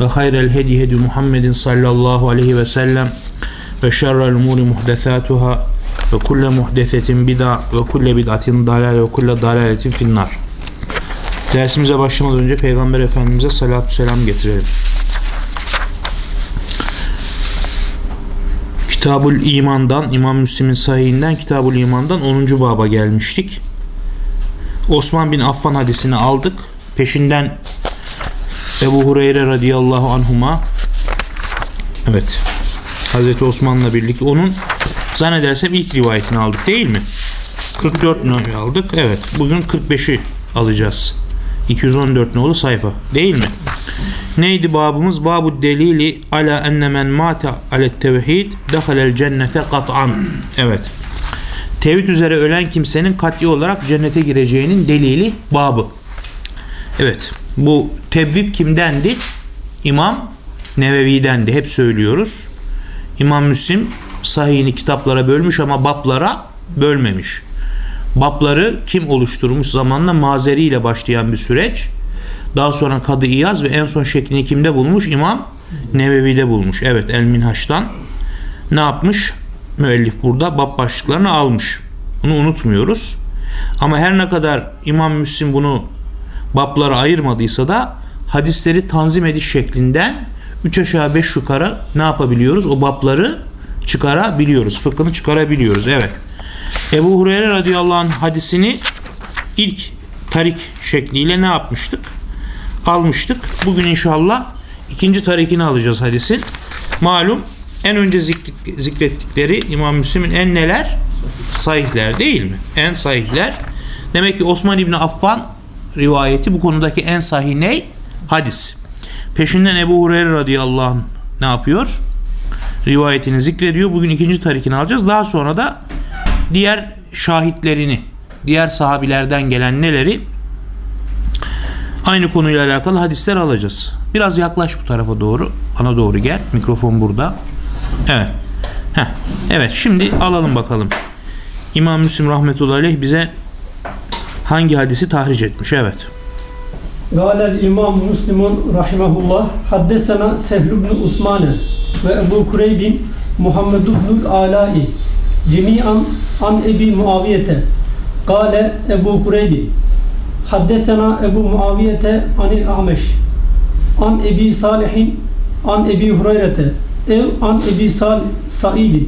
ve hayrel hedi hedi Muhammedin sallallahu aleyhi ve sellem ve şerrel umuri muhdesatuhâ ve kulle muhdesetin bid'a ve kulle bid'atin dalal ve kulle dalaletin finnar. Dersimize başlamadan önce Peygamber Efendimiz'e salatü selam getirelim. Kitabul İman'dan, İmam Müslim'in sahihinden Kitabul İman'dan 10. baba gelmiştik. Osman bin Affan hadisini aldık. Peşinden Ebu Hureyre radıyallahu anhuma evet Hazreti Osman'la birlikte onun zannedersem ilk rivayetini aldık değil mi? 44 nolu aldık. Evet. Bugün 45'i alacağız. 214 nolu sayfa. Değil mi? Neydi babımız? Babu delili ala enne men mate alet tevhid dehalel cennete kat'an. Evet. Tevhid üzere ölen kimsenin kat'i olarak cennete gireceğinin delili babı. Evet. Bu tevvip kimdendi? İmam Nevevi'dendi. Hep söylüyoruz. İmam Müslim sahihini kitaplara bölmüş ama bablara bölmemiş. Babları kim oluşturmuş zamanla Mazeri ile başlayan bir süreç. Daha sonra Kadı İyaz ve en son şeklini kimde bulmuş? İmam Nevevi'de bulmuş. Evet El Minhaç'tan ne yapmış? Müellif burada bab başlıklarını almış. Bunu unutmuyoruz. Ama her ne kadar İmam Müslim bunu bablara ayırmadıysa da hadisleri tanzim ediş şeklinden 3 aşağı 5 yukarı ne yapabiliyoruz? O babları çıkarabiliyoruz. Fıkhını çıkarabiliyoruz. Evet. Ebu Hureyre radıyallahu anh hadisini ilk tarik şekliyle ne yapmıştık? Almıştık. Bugün inşallah ikinci tarikini alacağız hadisin. Malum en önce zikrettikleri İmam Müslim'in en neler? Sahihler değil mi? En sahihler. Demek ki Osman İbni Affan rivayeti bu konudaki en sahih ne? Hadis. Peşinden Ebu Hureyre radıyallahu anh ne yapıyor? Rivayetini zikrediyor. Bugün ikinci tarikini alacağız. Daha sonra da diğer şahitlerini, diğer sahabilerden gelen neleri aynı konuyla alakalı hadisler alacağız. Biraz yaklaş bu tarafa doğru. Bana doğru gel. Mikrofon burada. Evet. Heh. Evet şimdi alalım bakalım. İmam Müslim rahmetullahi aleyh bize hangi hadisi tahric etmiş? Evet. Galel İmam Müslimun rahimehullah haddesena Sehl ibn Usmane ve Ebu Kureybin Muhammed ibn Alai cemiyan an Ebi Muaviyete. Gale Ebu Kureybi Haddesena Ebu Muaviyete anil Ahmeş An Ebi Salihin An Ebi Hureyre'te Ev an Ebi Sal Saidi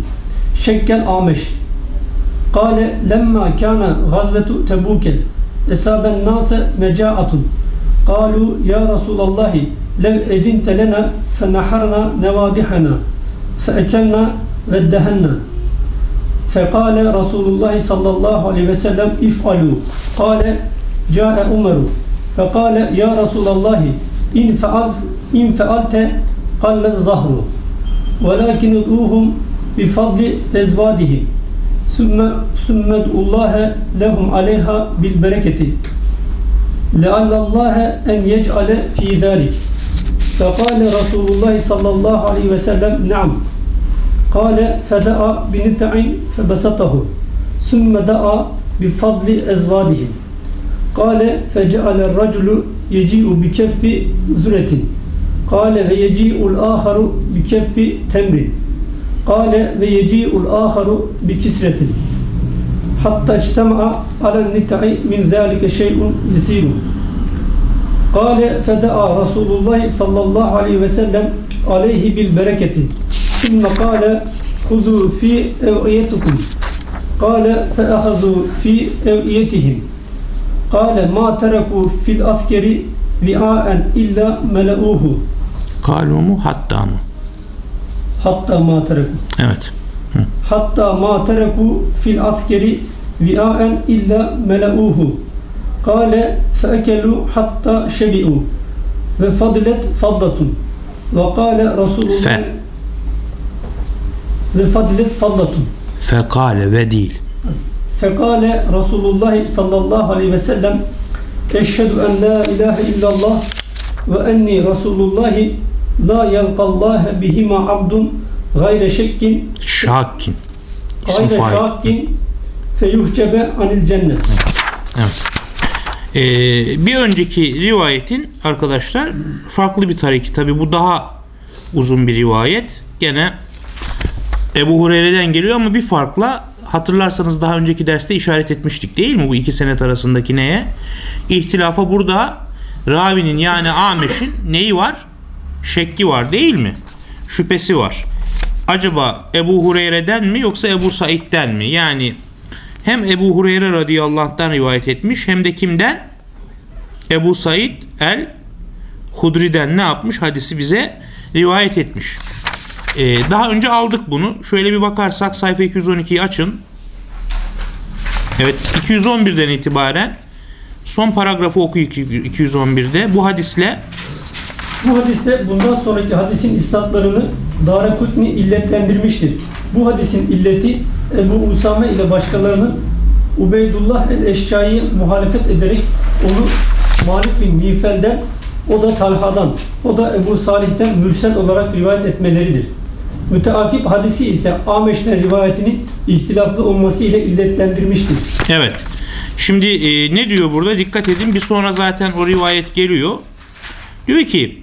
Şekkel Ahmeş. Gale lemma kana gazvetu tebuke esaben nase mecaatun. قالوا يا رسول الله لو أذنت لنا فنحرنا نوادحنا فأكلنا وادهنا فقال رسول الله صلى الله عليه وسلم افعلوا قال جاء عمر فقال يا رسول الله إن فعلت إن فعلت قل الظهر ولكن ادعوهم بفضل أزواجهم ثم ثم ادعوا الله لهم عليها بالبركة لعل الله أن يجعل في ذلك فقال رسول الله صلى الله عليه وسلم نعم قال فدعا بنتع فبسطه ثم دعا بفضل أزواجهم قال فجعل الرجل يجيء بكف زرة قال ويجيء الآخر بكف تمر قال ويجيء الآخر بكسرة hatta ictema'a alen nit'i min zâlike şey'un yisiru. Kale feda'a Resulullah sallallahu aleyhi ve sellem aleyhi bil bereketi. Sümme kale huzu fi ev'iyetukum. Kale fe ahazu fi ev'iyetihim. Kale ma tereku fil askeri vi'aen illa meleuhu. Kalu mu hatta mı? Hatta ma tereku. Evet. Hatta ma tereku fil askeri vi'aen illa meleuhu. Kale feekelu hatta şebi'u. Ve fadilet fadlatun. Ve kale Resulullah Fe. Ve fadilet fadlatun. Fekale ve değil. Fekale Resulullah sallallahu aleyhi ve sellem Eşhedü en la ilahe illallah ve enni Resulullah la yelkallâhe bihima abdun gayre şekkin şakkin İsmi gayre fail. şakkin feyuhcebe anil cennet. Evet. Ee, bir önceki rivayetin arkadaşlar farklı bir tariki. Tabi bu daha uzun bir rivayet. Gene Ebu Hureyre'den geliyor ama bir farkla hatırlarsanız daha önceki derste işaret etmiştik değil mi? Bu iki senet arasındaki neye? İhtilafa burada Ravi'nin yani Ameş'in neyi var? Şekki var değil mi? Şüphesi var. Acaba Ebu Hureyre'den mi yoksa Ebu Said'den mi? Yani hem Ebu Hureyre radıyallahu rivayet etmiş hem de kimden? Ebu Said el Hudri'den ne yapmış? Hadisi bize rivayet etmiş. Ee, daha önce aldık bunu. Şöyle bir bakarsak sayfa 212'yi açın. Evet 211'den itibaren son paragrafı oku 211'de. Bu hadisle Bu hadiste bundan sonraki hadisin isnatlarını Darakutni illetlendirmiştir. Bu hadisin illeti Ebu Usame ile başkalarının Ubeydullah el-Eşcai'ye muhalefet ederek onu Malik bin Mifel'den o da Talha'dan, o da Ebu Salih'ten mürsel olarak rivayet etmeleridir. Müteakip hadisi ise Ameş'ten rivayetinin ihtilaflı olması ile illetlendirmiştir. Evet. Şimdi e, ne diyor burada? Dikkat edin. Bir sonra zaten o rivayet geliyor. Diyor ki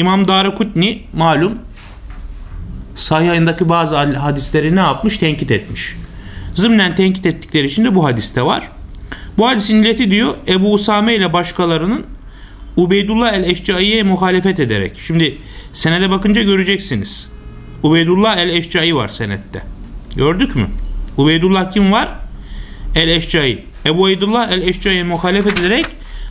İmam Darakutni malum sahih ayındaki bazı hadisleri ne yapmış? Tenkit etmiş. Zımnen tenkit ettikleri için de bu hadiste var. Bu hadisin illeti diyor Ebu Usame ile başkalarının Ubeydullah el-Eşcai'ye muhalefet ederek. Şimdi senede bakınca göreceksiniz. Ubeydullah el-Eşcai var senette. Gördük mü? Ubeydullah kim var? El-Eşcai. Ebu Ubeydullah el-Eşcai'ye muhalefet ederek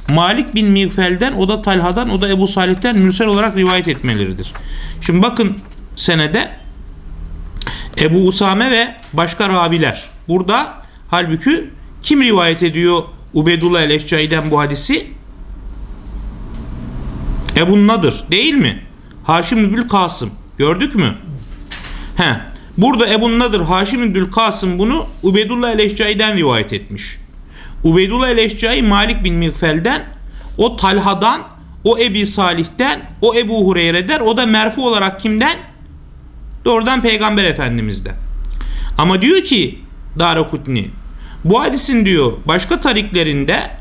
Malik bin Migfel'den, o da Talha'dan, o da Ebu Salih'ten mürsel olarak rivayet etmeleridir. Şimdi bakın senede Ebu Usame ve başka raviler. Burada halbuki kim rivayet ediyor Ubeydullah el-Eşcai'den bu hadisi? Ebu Nadır değil mi? Haşim İbnül Kasım. Gördük mü? He. Burada Ebu Nadır Haşim İbnül Kasım bunu Ubeydullah el-Eşcai'den rivayet etmiş. Ubeydullah el-Eşcai Malik bin Mikfel'den, o Talha'dan, o Ebi Salih'ten, o Ebu Hureyre'den, o da merfu olarak kimden? Doğrudan Peygamber Efendimiz'den. Ama diyor ki Darakutni, bu hadisin diyor başka tariklerinde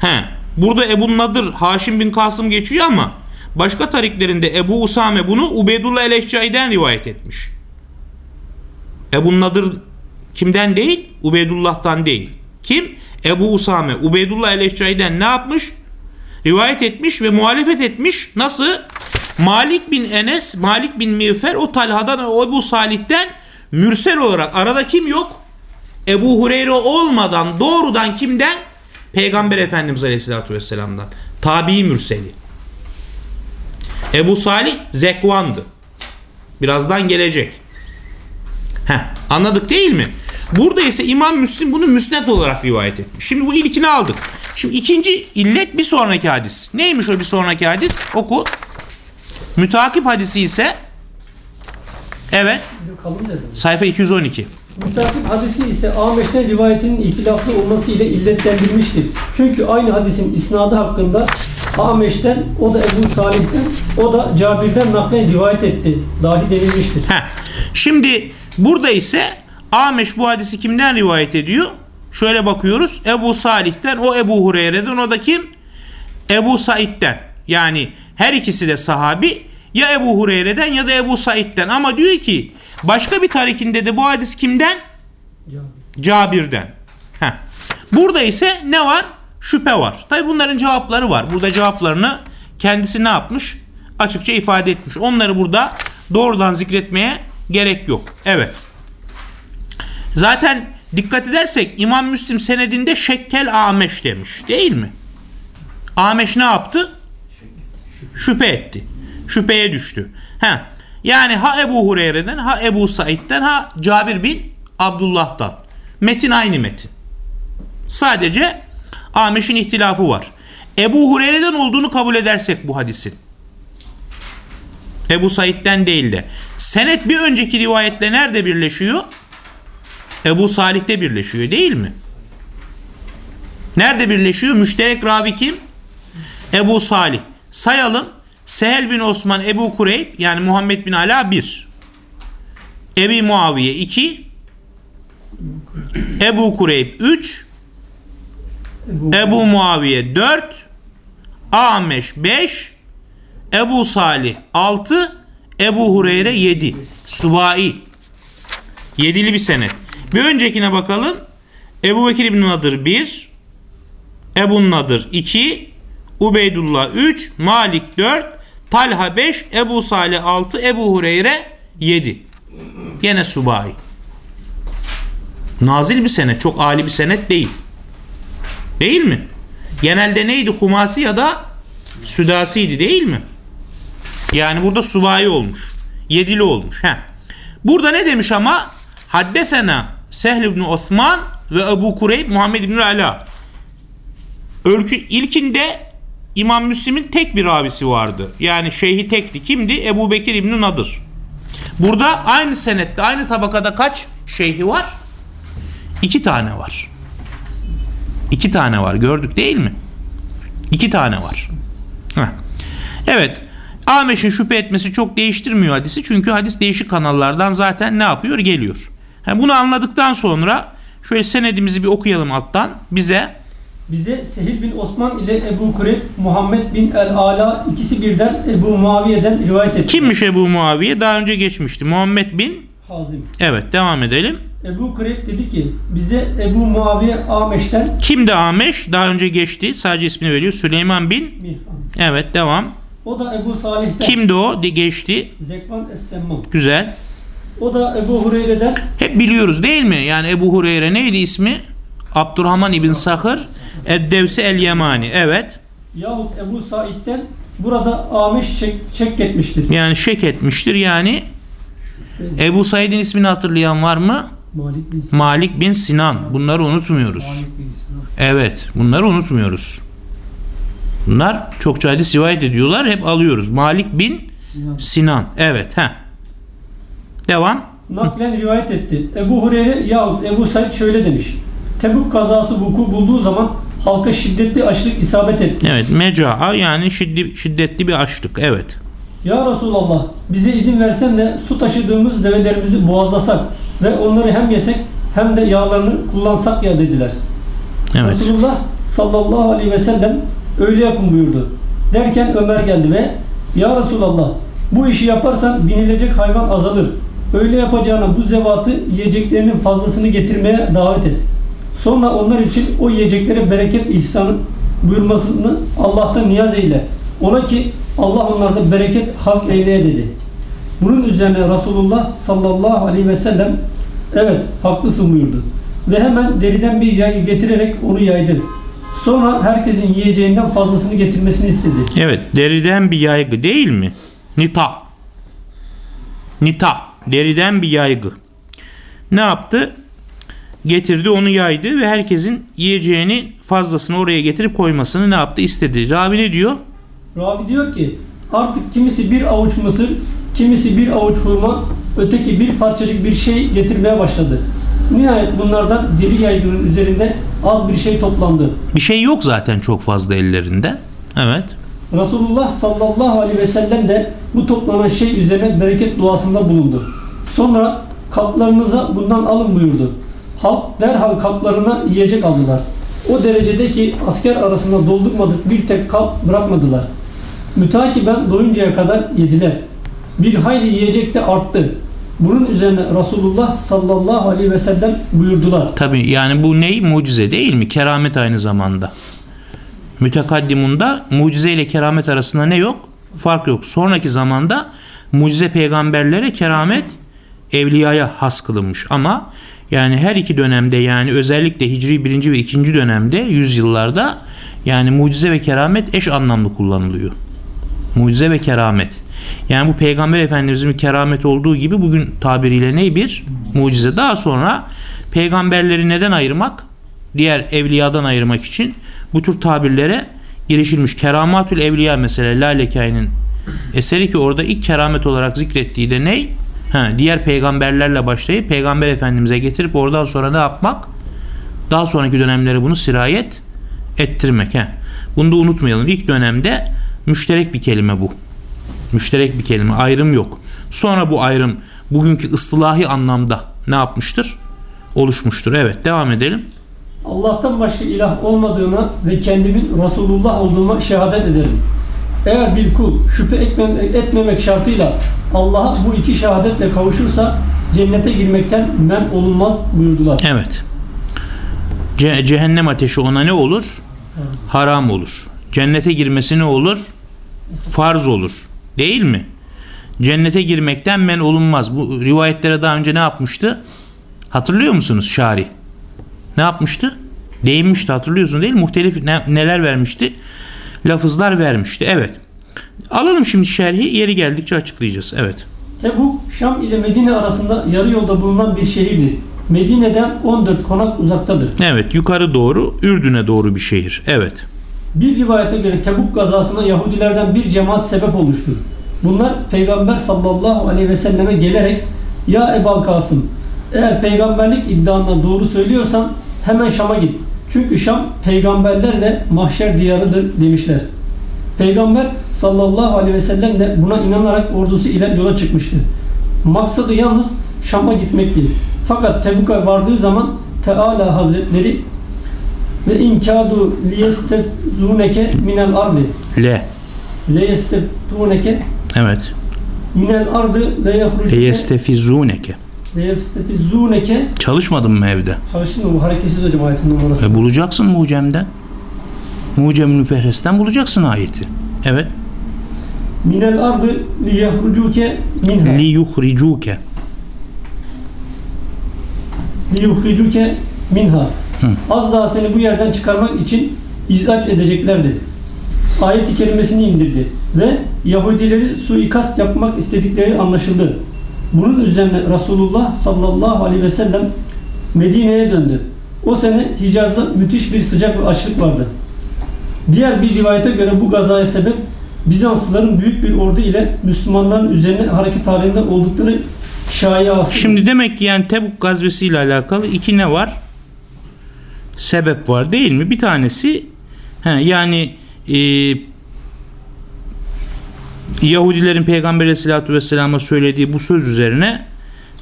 he, burada Ebu Nadır Haşim bin Kasım geçiyor ama başka tariklerinde Ebu Usame bunu Ubeydullah el-Eşcai'den rivayet etmiş. Ebu Nadır kimden değil? Ubeydullah'tan değil. Kim? Ebu Usame. Ubeydullah el-Eşcai'den ne yapmış? Rivayet etmiş ve muhalefet etmiş. Nasıl? Malik bin Enes, Malik bin Miğfer o Talha'dan o Ebu Salih'ten mürsel olarak arada kim yok? Ebu Hureyre olmadan doğrudan kimden? Peygamber Efendimiz Aleyhisselatü Vesselam'dan. Tabi mürseli. Ebu Salih Zekvan'dı. Birazdan gelecek. Heh, anladık değil mi? Burada ise İmam Müslim bunu müsnet olarak rivayet etmiş. Şimdi bu ilkini aldık. Şimdi ikinci illet bir sonraki hadis. Neymiş o bir sonraki hadis? Oku. Mütakip hadisi ise evet sayfa 212. Mütakip hadisi ise Ahmet'ten rivayetinin ihtilaflı olması ile illetlendirmiştir. Çünkü aynı hadisin isnadı hakkında Ahmet'ten, o da Ebu Salih'ten, o da Cabir'den naklen rivayet etti. Dahi denilmiştir. Heh. Şimdi burada ise Ameş bu hadisi kimden rivayet ediyor? Şöyle bakıyoruz. Ebu Salih'ten, o Ebu Hureyre'den, o da kim? Ebu Said'den. Yani her ikisi de sahabi. Ya Ebu Hureyre'den ya da Ebu Said'den. Ama diyor ki başka bir tarikinde de bu hadis kimden? Cabir. Cabir'den. Heh. Burada ise ne var? Şüphe var. Tabi bunların cevapları var. Burada cevaplarını kendisi ne yapmış? Açıkça ifade etmiş. Onları burada doğrudan zikretmeye gerek yok. Evet. Zaten dikkat edersek İmam Müslim senedinde şekkel Ameş demiş değil mi? Ameş ne yaptı? Şüphe etti. Şüpheye düştü. Ha. Yani ha Ebu Hureyre'den ha Ebu Said'den ha Cabir bin Abdullah'tan. Metin aynı metin. Sadece Ameş'in ihtilafı var. Ebu Hureyre'den olduğunu kabul edersek bu hadisin. Ebu Said'den değil de. Senet bir önceki rivayetle nerede birleşiyor? Ebu Salih'te birleşiyor değil mi? Nerede birleşiyor? Müşterek ravi kim? Ebu Salih. Sayalım. Sehel bin Osman Ebu Kureyb yani Muhammed bin Ala 1. Ebi Muaviye 2. Ebu Kureyb 3. Ebu, Ebu Muaviye 4. Ameş 5. Ebu Salih 6. Ebu Hureyre 7. Subai. Yedili bir senet. Bir öncekine bakalım. Ebu Bekir İbn Nadır 1. Ebu Nadır 2. Ubeydullah 3. Malik 4. Talha 5. Ebu Salih 6. Ebu Hureyre 7. Gene Subai. Nazil bir senet. Çok âli bir senet değil. Değil mi? Genelde neydi? Humasi ya da südasiydi değil mi? Yani burada suvayi olmuş. Yedili olmuş. Heh. Burada ne demiş ama? Haddesena Sehl ibn Osman ve Ebu Kureyb Muhammed ibn Ala. Ölkü ilkinde İmam Müslim'in tek bir ravisi vardı. Yani şeyhi tekti. Kimdi? Ebu Bekir İbn Nadır. Burada aynı senette, aynı tabakada kaç şeyhi var? İki tane var. İki tane var. Gördük değil mi? İki tane var. Heh. Evet. Ameş'in şüphe etmesi çok değiştirmiyor hadisi. Çünkü hadis değişik kanallardan zaten ne yapıyor? Geliyor. Ha, bunu anladıktan sonra şöyle senedimizi bir okuyalım alttan. Bize Bize Sehil bin Osman ile Ebu Kureyb, Muhammed bin El-Ala ikisi birden Ebu Muaviye'den rivayet etti. kimmiş Ebu Muaviye? Daha önce geçmişti. Muhammed bin Hazim. Evet devam edelim. Ebu Kureyb dedi ki bize Ebu Muaviye Ameş'ten Kimdi Ameş? Daha önce geçti. Sadece ismini veriyor. Süleyman bin. Mihran. Evet devam. O da Ebu Salih'ten Kimdi o? De geçti. Zekvan Es-Semman. Güzel. O da Ebu Hureyre'den Hep biliyoruz değil mi? Yani Ebu Hureyre neydi ismi? Abdurrahman İbn Sahır Eddevsi El Yemani. Evet. yahut Ebu Said'den burada Ameş çek, çek etmiştir. Yani şek etmiştir. Yani Ebu Said'in ismini hatırlayan var mı? Malik bin Malik bin Sinan. Bunları unutmuyoruz. Evet. Bunları unutmuyoruz. Bunlar çokça hadis rivayet ediyorlar. Hep alıyoruz. Malik bin Sinan. Evet. Heh. Devam. naklen rivayet etti. Ebu Hureyre yahut Ebu Said şöyle demiş. Tebuk kazası vuku bulduğu zaman halka şiddetli açlık isabet etti. Evet. Mecaa yani şiddi, şiddetli bir açlık. Evet. Ya Resulallah bize izin versen de su taşıdığımız develerimizi boğazlasak ve onları hem yesek hem de yağlarını kullansak ya dediler. Evet. Resulullah sallallahu aleyhi ve sellem öyle yapın buyurdu. Derken Ömer geldi ve Ya Resulallah bu işi yaparsan binilecek hayvan azalır. Öyle yapacağına bu zevatı yiyeceklerinin fazlasını getirmeye davet et. Sonra onlar için o yiyeceklere bereket ihsanı buyurmasını Allah'tan niyaz eyle. Ola ki Allah onlarda bereket halk eyleye dedi. Bunun üzerine Resulullah sallallahu aleyhi ve sellem evet haklısın buyurdu. Ve hemen deriden bir yay getirerek onu yaydı. Sonra herkesin yiyeceğinden fazlasını getirmesini istedi. Evet. Deriden bir yaygı değil mi? Nita. Nita. Deriden bir yaygı. Ne yaptı? Getirdi onu yaydı ve herkesin yiyeceğini fazlasını oraya getirip koymasını ne yaptı? istedi. Ravi ne diyor? Ravi diyor ki artık kimisi bir avuç mısır, kimisi bir avuç hurma, öteki bir parçacık bir şey getirmeye başladı. Nihayet bunlardan deri yaygının üzerinde az bir şey toplandı. Bir şey yok zaten çok fazla ellerinde. Evet. Resulullah sallallahu aleyhi ve sellem de bu toplanan şey üzerine bereket duasında bulundu. Sonra kaplarınıza bundan alın buyurdu. Halk derhal kaplarına yiyecek aldılar. O derecede ki asker arasında doldurmadık bir tek kap bırakmadılar. Mütakiben doyuncaya kadar yediler. Bir hayli yiyecek de arttı. Bunun üzerine Resulullah sallallahu aleyhi ve sellem buyurdular. Tabi yani bu ney? Mucize değil mi? Keramet aynı zamanda. Mütekaddimunda mucize ile keramet arasında ne yok? Fark yok. Sonraki zamanda mucize peygamberlere keramet evliyaya has kılınmış. Ama Yani her iki dönemde yani özellikle Hicri birinci ve ikinci dönemde yüzyıllarda yani mucize ve keramet eş anlamlı kullanılıyor. Mucize ve keramet. Yani bu Peygamber Efendimizin bir keramet olduğu gibi bugün tabiriyle ne bir mucize. Daha sonra peygamberleri neden ayırmak? Diğer evliyadan ayırmak için bu tür tabirlere girişilmiş. Keramatül Evliya mesela Lalekai'nin eseri ki orada ilk keramet olarak zikrettiği de ne? Ha, diğer peygamberlerle başlayıp peygamber efendimize getirip oradan sonra ne yapmak? Daha sonraki dönemlere bunu sirayet ettirmek. He. Bunu da unutmayalım. İlk dönemde müşterek bir kelime bu. Müşterek bir kelime. Ayrım yok. Sonra bu ayrım bugünkü ıstılahi anlamda ne yapmıştır? Oluşmuştur. Evet devam edelim. Allah'tan başka ilah olmadığına ve kendimin Resulullah olduğuma şehadet ederim. Eğer bir kul şüphe etmemek, etmemek şartıyla Allah'a bu iki şehadetle kavuşursa cennete girmekten men olunmaz buyurdular. Evet. Ce- cehennem ateşi ona ne olur? Haram olur. Cennete girmesi ne olur? Farz olur. Değil mi? Cennete girmekten men olunmaz. Bu rivayetlere daha önce ne yapmıştı? Hatırlıyor musunuz Şari? Ne yapmıştı? Değinmişti hatırlıyorsun değil mi? Muhtelif ne- neler vermişti? Lafızlar vermişti. Evet. Alalım şimdi şerhi. Yeri geldikçe açıklayacağız. Evet. Tebuk, Şam ile Medine arasında yarı yolda bulunan bir şehirdir. Medine'den 14 konak uzaktadır. Evet. Yukarı doğru. Ürdün'e doğru bir şehir. Evet. Bir rivayete göre Tebuk gazasına Yahudilerden bir cemaat sebep olmuştur. Bunlar Peygamber sallallahu aleyhi ve selleme gelerek Ya Ebal Kasım eğer peygamberlik iddianda doğru söylüyorsan hemen Şam'a git. Çünkü Şam peygamberler ve mahşer diyarıdır demişler. Peygamber sallallahu aleyhi ve sellem de buna inanarak ordusu ile yola çıkmıştı. Maksadı yalnız Şam'a gitmekti. Fakat Tebuk'a vardığı zaman Teala Hazretleri ve inkadu liyestefzuneke minel ardi Le. liyestefzuneke Evet. minel ardı leyehrucuke Leyestefizuneke. liyestefzuneke Çalışmadın mı evde? çalıştın mı bu hareketsiz hocam ayetin numarası. E bulacaksın mucemden. Mucem müferresten bulacaksın ayeti. Evet. Minel ardı liyehrucuke minha Li yuhricuke. liyuhricuke minha. Az daha seni bu yerden çıkarmak için izraç edeceklerdi. Ayet-i kerimesini indirdi ve Yahudileri suikast yapmak istedikleri anlaşıldı. Bunun üzerine Resulullah sallallahu aleyhi ve sellem Medine'ye döndü. O sene Hicaz'da müthiş bir sıcak ve açlık vardı. Diğer bir rivayete göre bu gazaya sebep Bizanslıların büyük bir ordu ile Müslümanların üzerine hareket halinde oldukları şaiası. Şimdi demek ki yani Tebuk gazvesiyle alakalı iki ne var? Sebep var değil mi? Bir tanesi he, yani e, Yahudilerin Peygamber Aleyhisselatü Vesselam'a söylediği bu söz üzerine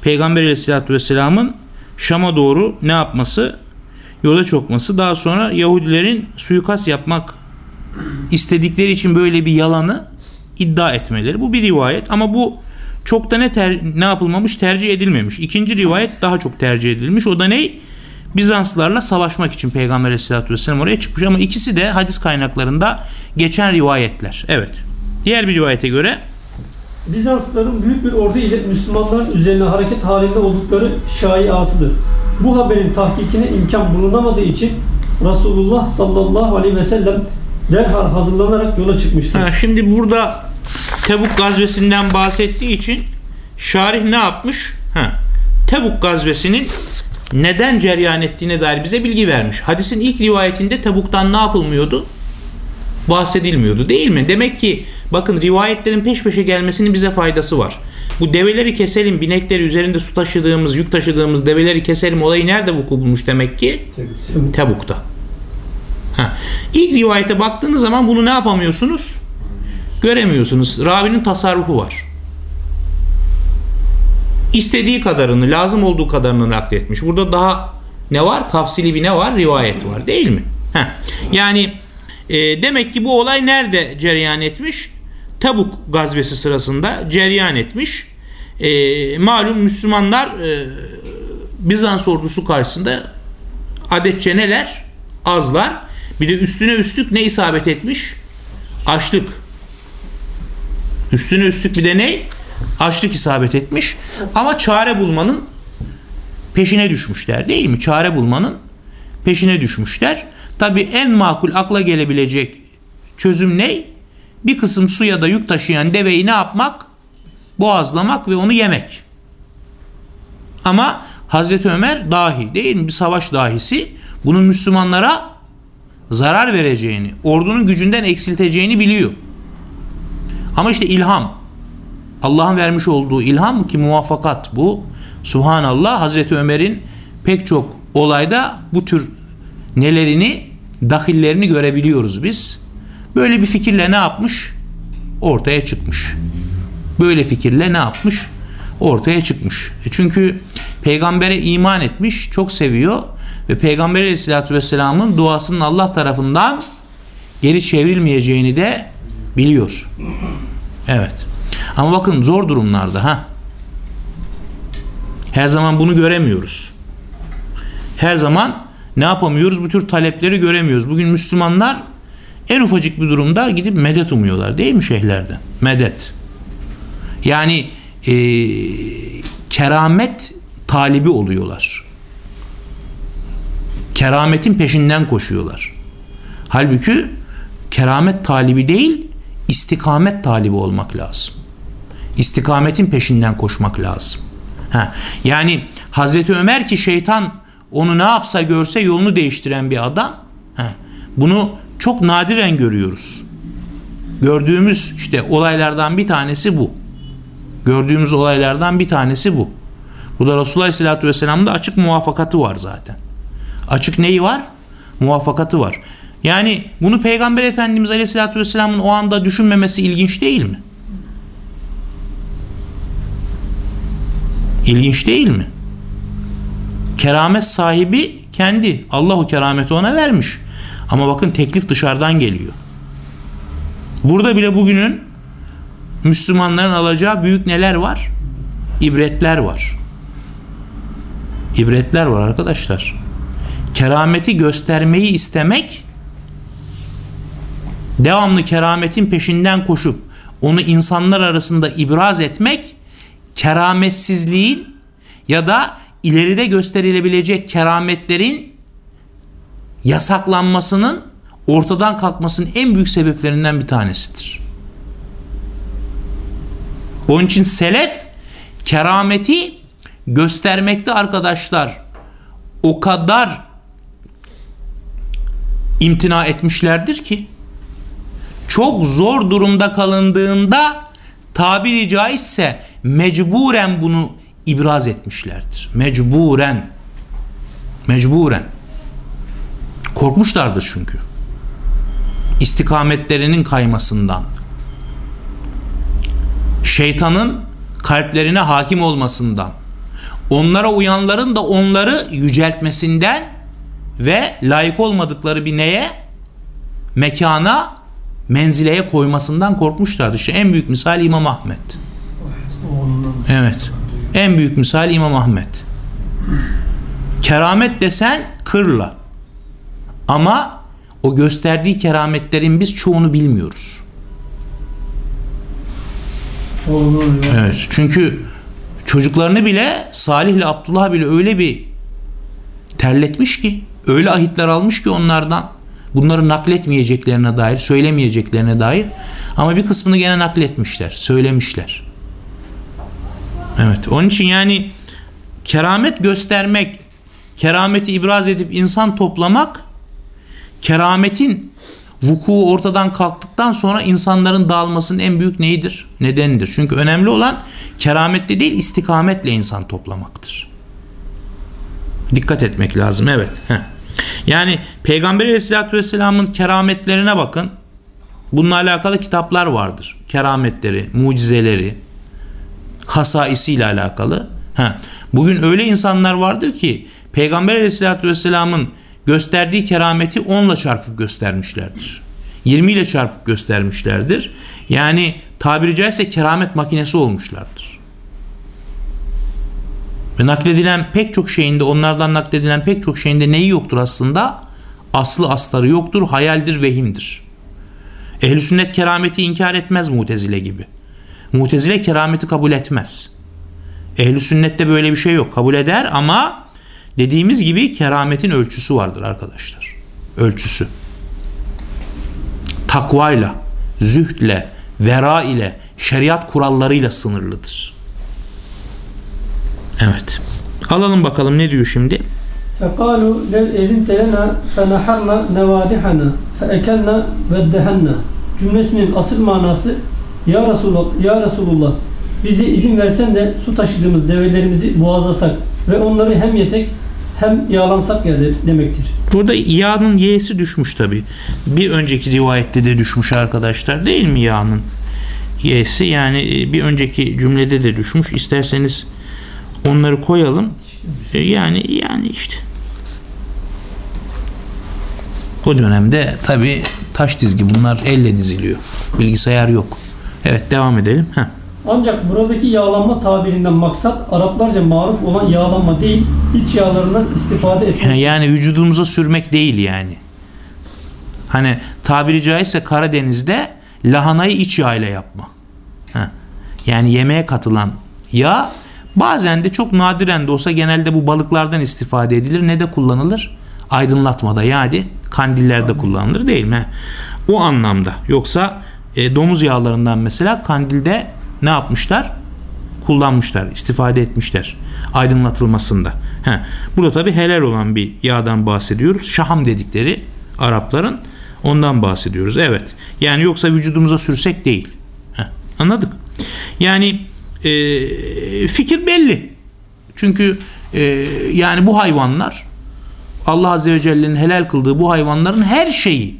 Peygamber Aleyhisselatü Vesselam'ın Şam'a doğru ne yapması? Yola çokması. Daha sonra Yahudilerin suikast yapmak istedikleri için böyle bir yalanı iddia etmeleri. Bu bir rivayet ama bu çok da ne ter, ne yapılmamış tercih edilmemiş. İkinci rivayet daha çok tercih edilmiş. O da ne? Bizanslılarla savaşmak için Peygamber Aleyhisselatü Vesselam oraya çıkmış. Ama ikisi de hadis kaynaklarında geçen rivayetler. Evet. Diğer bir rivayete göre Bizanslıların büyük bir ordu ile Müslümanların üzerine hareket halinde oldukları şaiasıdır. Bu haberin tahkikine imkan bulunamadığı için Resulullah sallallahu aleyhi ve sellem derhal hazırlanarak yola çıkmıştır. Ha, şimdi burada Tebuk gazvesinden bahsettiği için şarih ne yapmış? Ha, Tebuk gazvesinin neden cereyan ettiğine dair bize bilgi vermiş. Hadisin ilk rivayetinde Tebuk'tan ne yapılmıyordu? Bahsedilmiyordu değil mi? Demek ki bakın rivayetlerin peş peşe gelmesinin bize faydası var. Bu develeri keselim, binekleri üzerinde su taşıdığımız, yük taşıdığımız develeri keselim olayı nerede vuku bulmuş demek ki? Tebuk'ta. Ha. İlk rivayete baktığınız zaman bunu ne yapamıyorsunuz? Göremiyorsunuz. Ravinin tasarrufu var. İstediği kadarını, lazım olduğu kadarını nakletmiş. Burada daha ne var? Tafsili bir ne var? Rivayet var değil mi? Heh. Yani e, demek ki bu olay nerede cereyan etmiş? Tabuk gazvesi sırasında cereyan etmiş. E, malum Müslümanlar e, Bizans ordusu karşısında adetçe neler? Azlar. Bir de üstüne üstlük ne isabet etmiş? Açlık. Üstüne üstlük bir de ne? Açlık isabet etmiş. Ama çare bulmanın peşine düşmüşler değil mi? Çare bulmanın peşine düşmüşler. Tabi en makul akla gelebilecek çözüm ne? Bir kısım su ya da yük taşıyan deveyi ne yapmak? Boğazlamak ve onu yemek. Ama Hazreti Ömer dahi değil mi? Bir savaş dahisi bunun Müslümanlara zarar vereceğini, ordunun gücünden eksilteceğini biliyor. Ama işte ilham. Allah'ın vermiş olduğu ilham ki muvaffakat bu. Subhanallah Hazreti Ömer'in pek çok olayda bu tür nelerini, dahillerini görebiliyoruz biz. Böyle bir fikirle ne yapmış? Ortaya çıkmış. Böyle fikirle ne yapmış? Ortaya çıkmış. E çünkü peygambere iman etmiş, çok seviyor ve peygamber aleyhissalatü vesselamın duasının Allah tarafından geri çevrilmeyeceğini de biliyor. Evet. Ama bakın zor durumlarda ha. Her zaman bunu göremiyoruz. Her zaman ne yapamıyoruz? Bu tür talepleri göremiyoruz. Bugün Müslümanlar en ufacık bir durumda gidip medet umuyorlar değil mi şeyhlerden? Medet. Yani e, keramet talibi oluyorlar. Kerametin peşinden koşuyorlar. Halbuki keramet talibi değil, istikamet talibi olmak lazım. İstikametin peşinden koşmak lazım. Ha, yani Hazreti Ömer ki şeytan onu ne yapsa görse yolunu değiştiren bir adam. Ha, bunu çok nadiren görüyoruz. Gördüğümüz işte olaylardan bir tanesi bu. Gördüğümüz olaylardan bir tanesi bu. Bu da Resulullah Aleyhisselatü Vesselam'da açık muvaffakatı var zaten. Açık neyi var? Muvaffakatı var. Yani bunu Peygamber Efendimiz Aleyhisselatü Vesselam'ın o anda düşünmemesi ilginç değil mi? İlginç değil mi? Keramet sahibi kendi. Allahu kerameti ona vermiş. Ama bakın teklif dışarıdan geliyor. Burada bile bugünün Müslümanların alacağı büyük neler var? İbretler var. İbretler var arkadaşlar. Kerameti göstermeyi istemek devamlı kerametin peşinden koşup onu insanlar arasında ibraz etmek kerametsizliğin ya da ileride gösterilebilecek kerametlerin yasaklanmasının ortadan kalkmasının en büyük sebeplerinden bir tanesidir. Onun için selef kerameti göstermekte arkadaşlar o kadar imtina etmişlerdir ki çok zor durumda kalındığında tabiri caizse mecburen bunu ibraz etmişlerdir. Mecburen. Mecburen. Korkmuşlardır çünkü. İstikametlerinin kaymasından. Şeytanın kalplerine hakim olmasından. Onlara uyanların da onları yüceltmesinden ve layık olmadıkları bir neye? Mekana, menzileye koymasından korkmuşlardı. İşte en büyük misal İmam Ahmet. Evet. En büyük misal İmam Ahmet. Keramet desen kırla. Ama o gösterdiği kerametlerin biz çoğunu bilmiyoruz. Evet. Çünkü çocuklarını bile Salih ile Abdullah bile öyle bir terletmiş ki öyle ahitler almış ki onlardan bunları nakletmeyeceklerine dair söylemeyeceklerine dair ama bir kısmını gene nakletmişler söylemişler evet onun için yani keramet göstermek kerameti ibraz edip insan toplamak kerametin vuku ortadan kalktıktan sonra insanların dağılmasının en büyük neyidir? Nedenidir. Çünkü önemli olan keramette değil istikametle insan toplamaktır. Dikkat etmek lazım. Evet. Heh. Yani Peygamber Aleyhisselatü Vesselam'ın kerametlerine bakın. Bununla alakalı kitaplar vardır. Kerametleri, mucizeleri, hasaisi ile alakalı. Heh. Bugün öyle insanlar vardır ki Peygamber Aleyhisselatü Vesselam'ın gösterdiği kerameti 10 ile çarpıp göstermişlerdir. 20 ile çarpıp göstermişlerdir. Yani tabiri caizse keramet makinesi olmuşlardır. Ve nakledilen pek çok şeyinde onlardan nakledilen pek çok şeyinde neyi yoktur aslında? Aslı astarı yoktur, hayaldir, vehimdir. Ehl-i sünnet kerameti inkar etmez mutezile gibi. Mutezile kerameti kabul etmez. Ehl-i sünnette böyle bir şey yok. Kabul eder ama Dediğimiz gibi kerametin ölçüsü vardır arkadaşlar. Ölçüsü. Takvayla, zühdle, vera ile, şeriat kurallarıyla sınırlıdır. Evet. Alalım bakalım ne diyor şimdi? فقالوا لو اذنت لنا فنحرنا نوادحنا فاكلنا ودهنا cümlesinin asıl manası ya Resulullah, ya Resulullah bize izin versen de su taşıdığımız develerimizi boğazlasak ve onları hem yesek hem yağlansak ya de- demektir. Burada yağının y'si düşmüş tabi. Bir önceki rivayette de düşmüş arkadaşlar değil mi yağının y'si? Yani e, bir önceki cümlede de düşmüş. İsterseniz onları koyalım. E, Yani yani işte. O dönemde tabi taş dizgi bunlar elle diziliyor. Bilgisayar yok. Evet devam edelim. Heh. Ancak buradaki yağlanma tabirinden maksat Araplarca maruf olan yağlanma değil, iç yağlarından istifade etmek. Yani vücudumuza sürmek değil yani. Hani tabiri caizse Karadeniz'de lahanayı iç yağ ile yapma. Ha. Yani yemeğe katılan yağ bazen de çok nadiren de olsa genelde bu balıklardan istifade edilir. Ne de kullanılır? Aydınlatmada yani kandillerde kullanılır değil mi? O anlamda. Yoksa e, domuz yağlarından mesela kandilde ne yapmışlar? kullanmışlar, istifade etmişler aydınlatılmasında. He. Burada tabi helal olan bir yağdan bahsediyoruz. Şaham dedikleri Arapların ondan bahsediyoruz. Evet. Yani yoksa vücudumuza sürsek değil. Heh. Anladık. Yani e, fikir belli. Çünkü e, yani bu hayvanlar Allah Azze ve Celle'nin helal kıldığı bu hayvanların her şeyi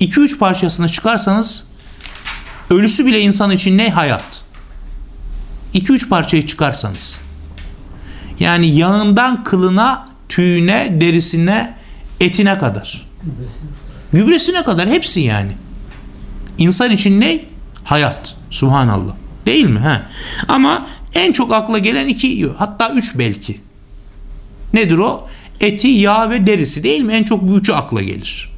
2-3 parçasını çıkarsanız ölüsü bile insan için ne hayat. 2-3 parçayı çıkarsanız yani yağından kılına, tüyüne, derisine, etine kadar. Gübresine kadar hepsi yani. İnsan için ne? Hayat. Subhanallah. Değil mi? He. Ama en çok akla gelen iki hatta üç belki. Nedir o? Eti, yağ ve derisi değil mi? En çok bu üçü akla gelir.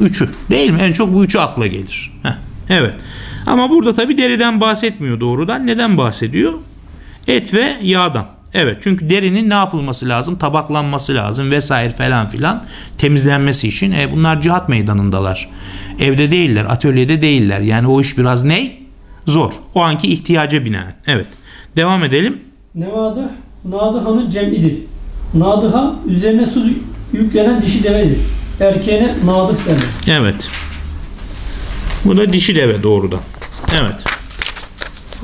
Üçü değil mi? En çok bu üçü akla gelir. Heh. Evet. Ama burada tabi deriden bahsetmiyor doğrudan. Neden bahsediyor? Et ve yağdan. Evet çünkü derinin ne yapılması lazım? Tabaklanması lazım vesaire falan filan temizlenmesi için. E, bunlar cihat meydanındalar. Evde değiller, atölyede değiller. Yani o iş biraz ne? Zor. O anki ihtiyaca binaen. Evet. Devam edelim. Nevadıh, nadıhanın cem'idir. Nadıha üzerine su yüklenen dişi devedir. Erkeğine nadıh denir. Evet. Bu da dişi deve doğrudan. Evet.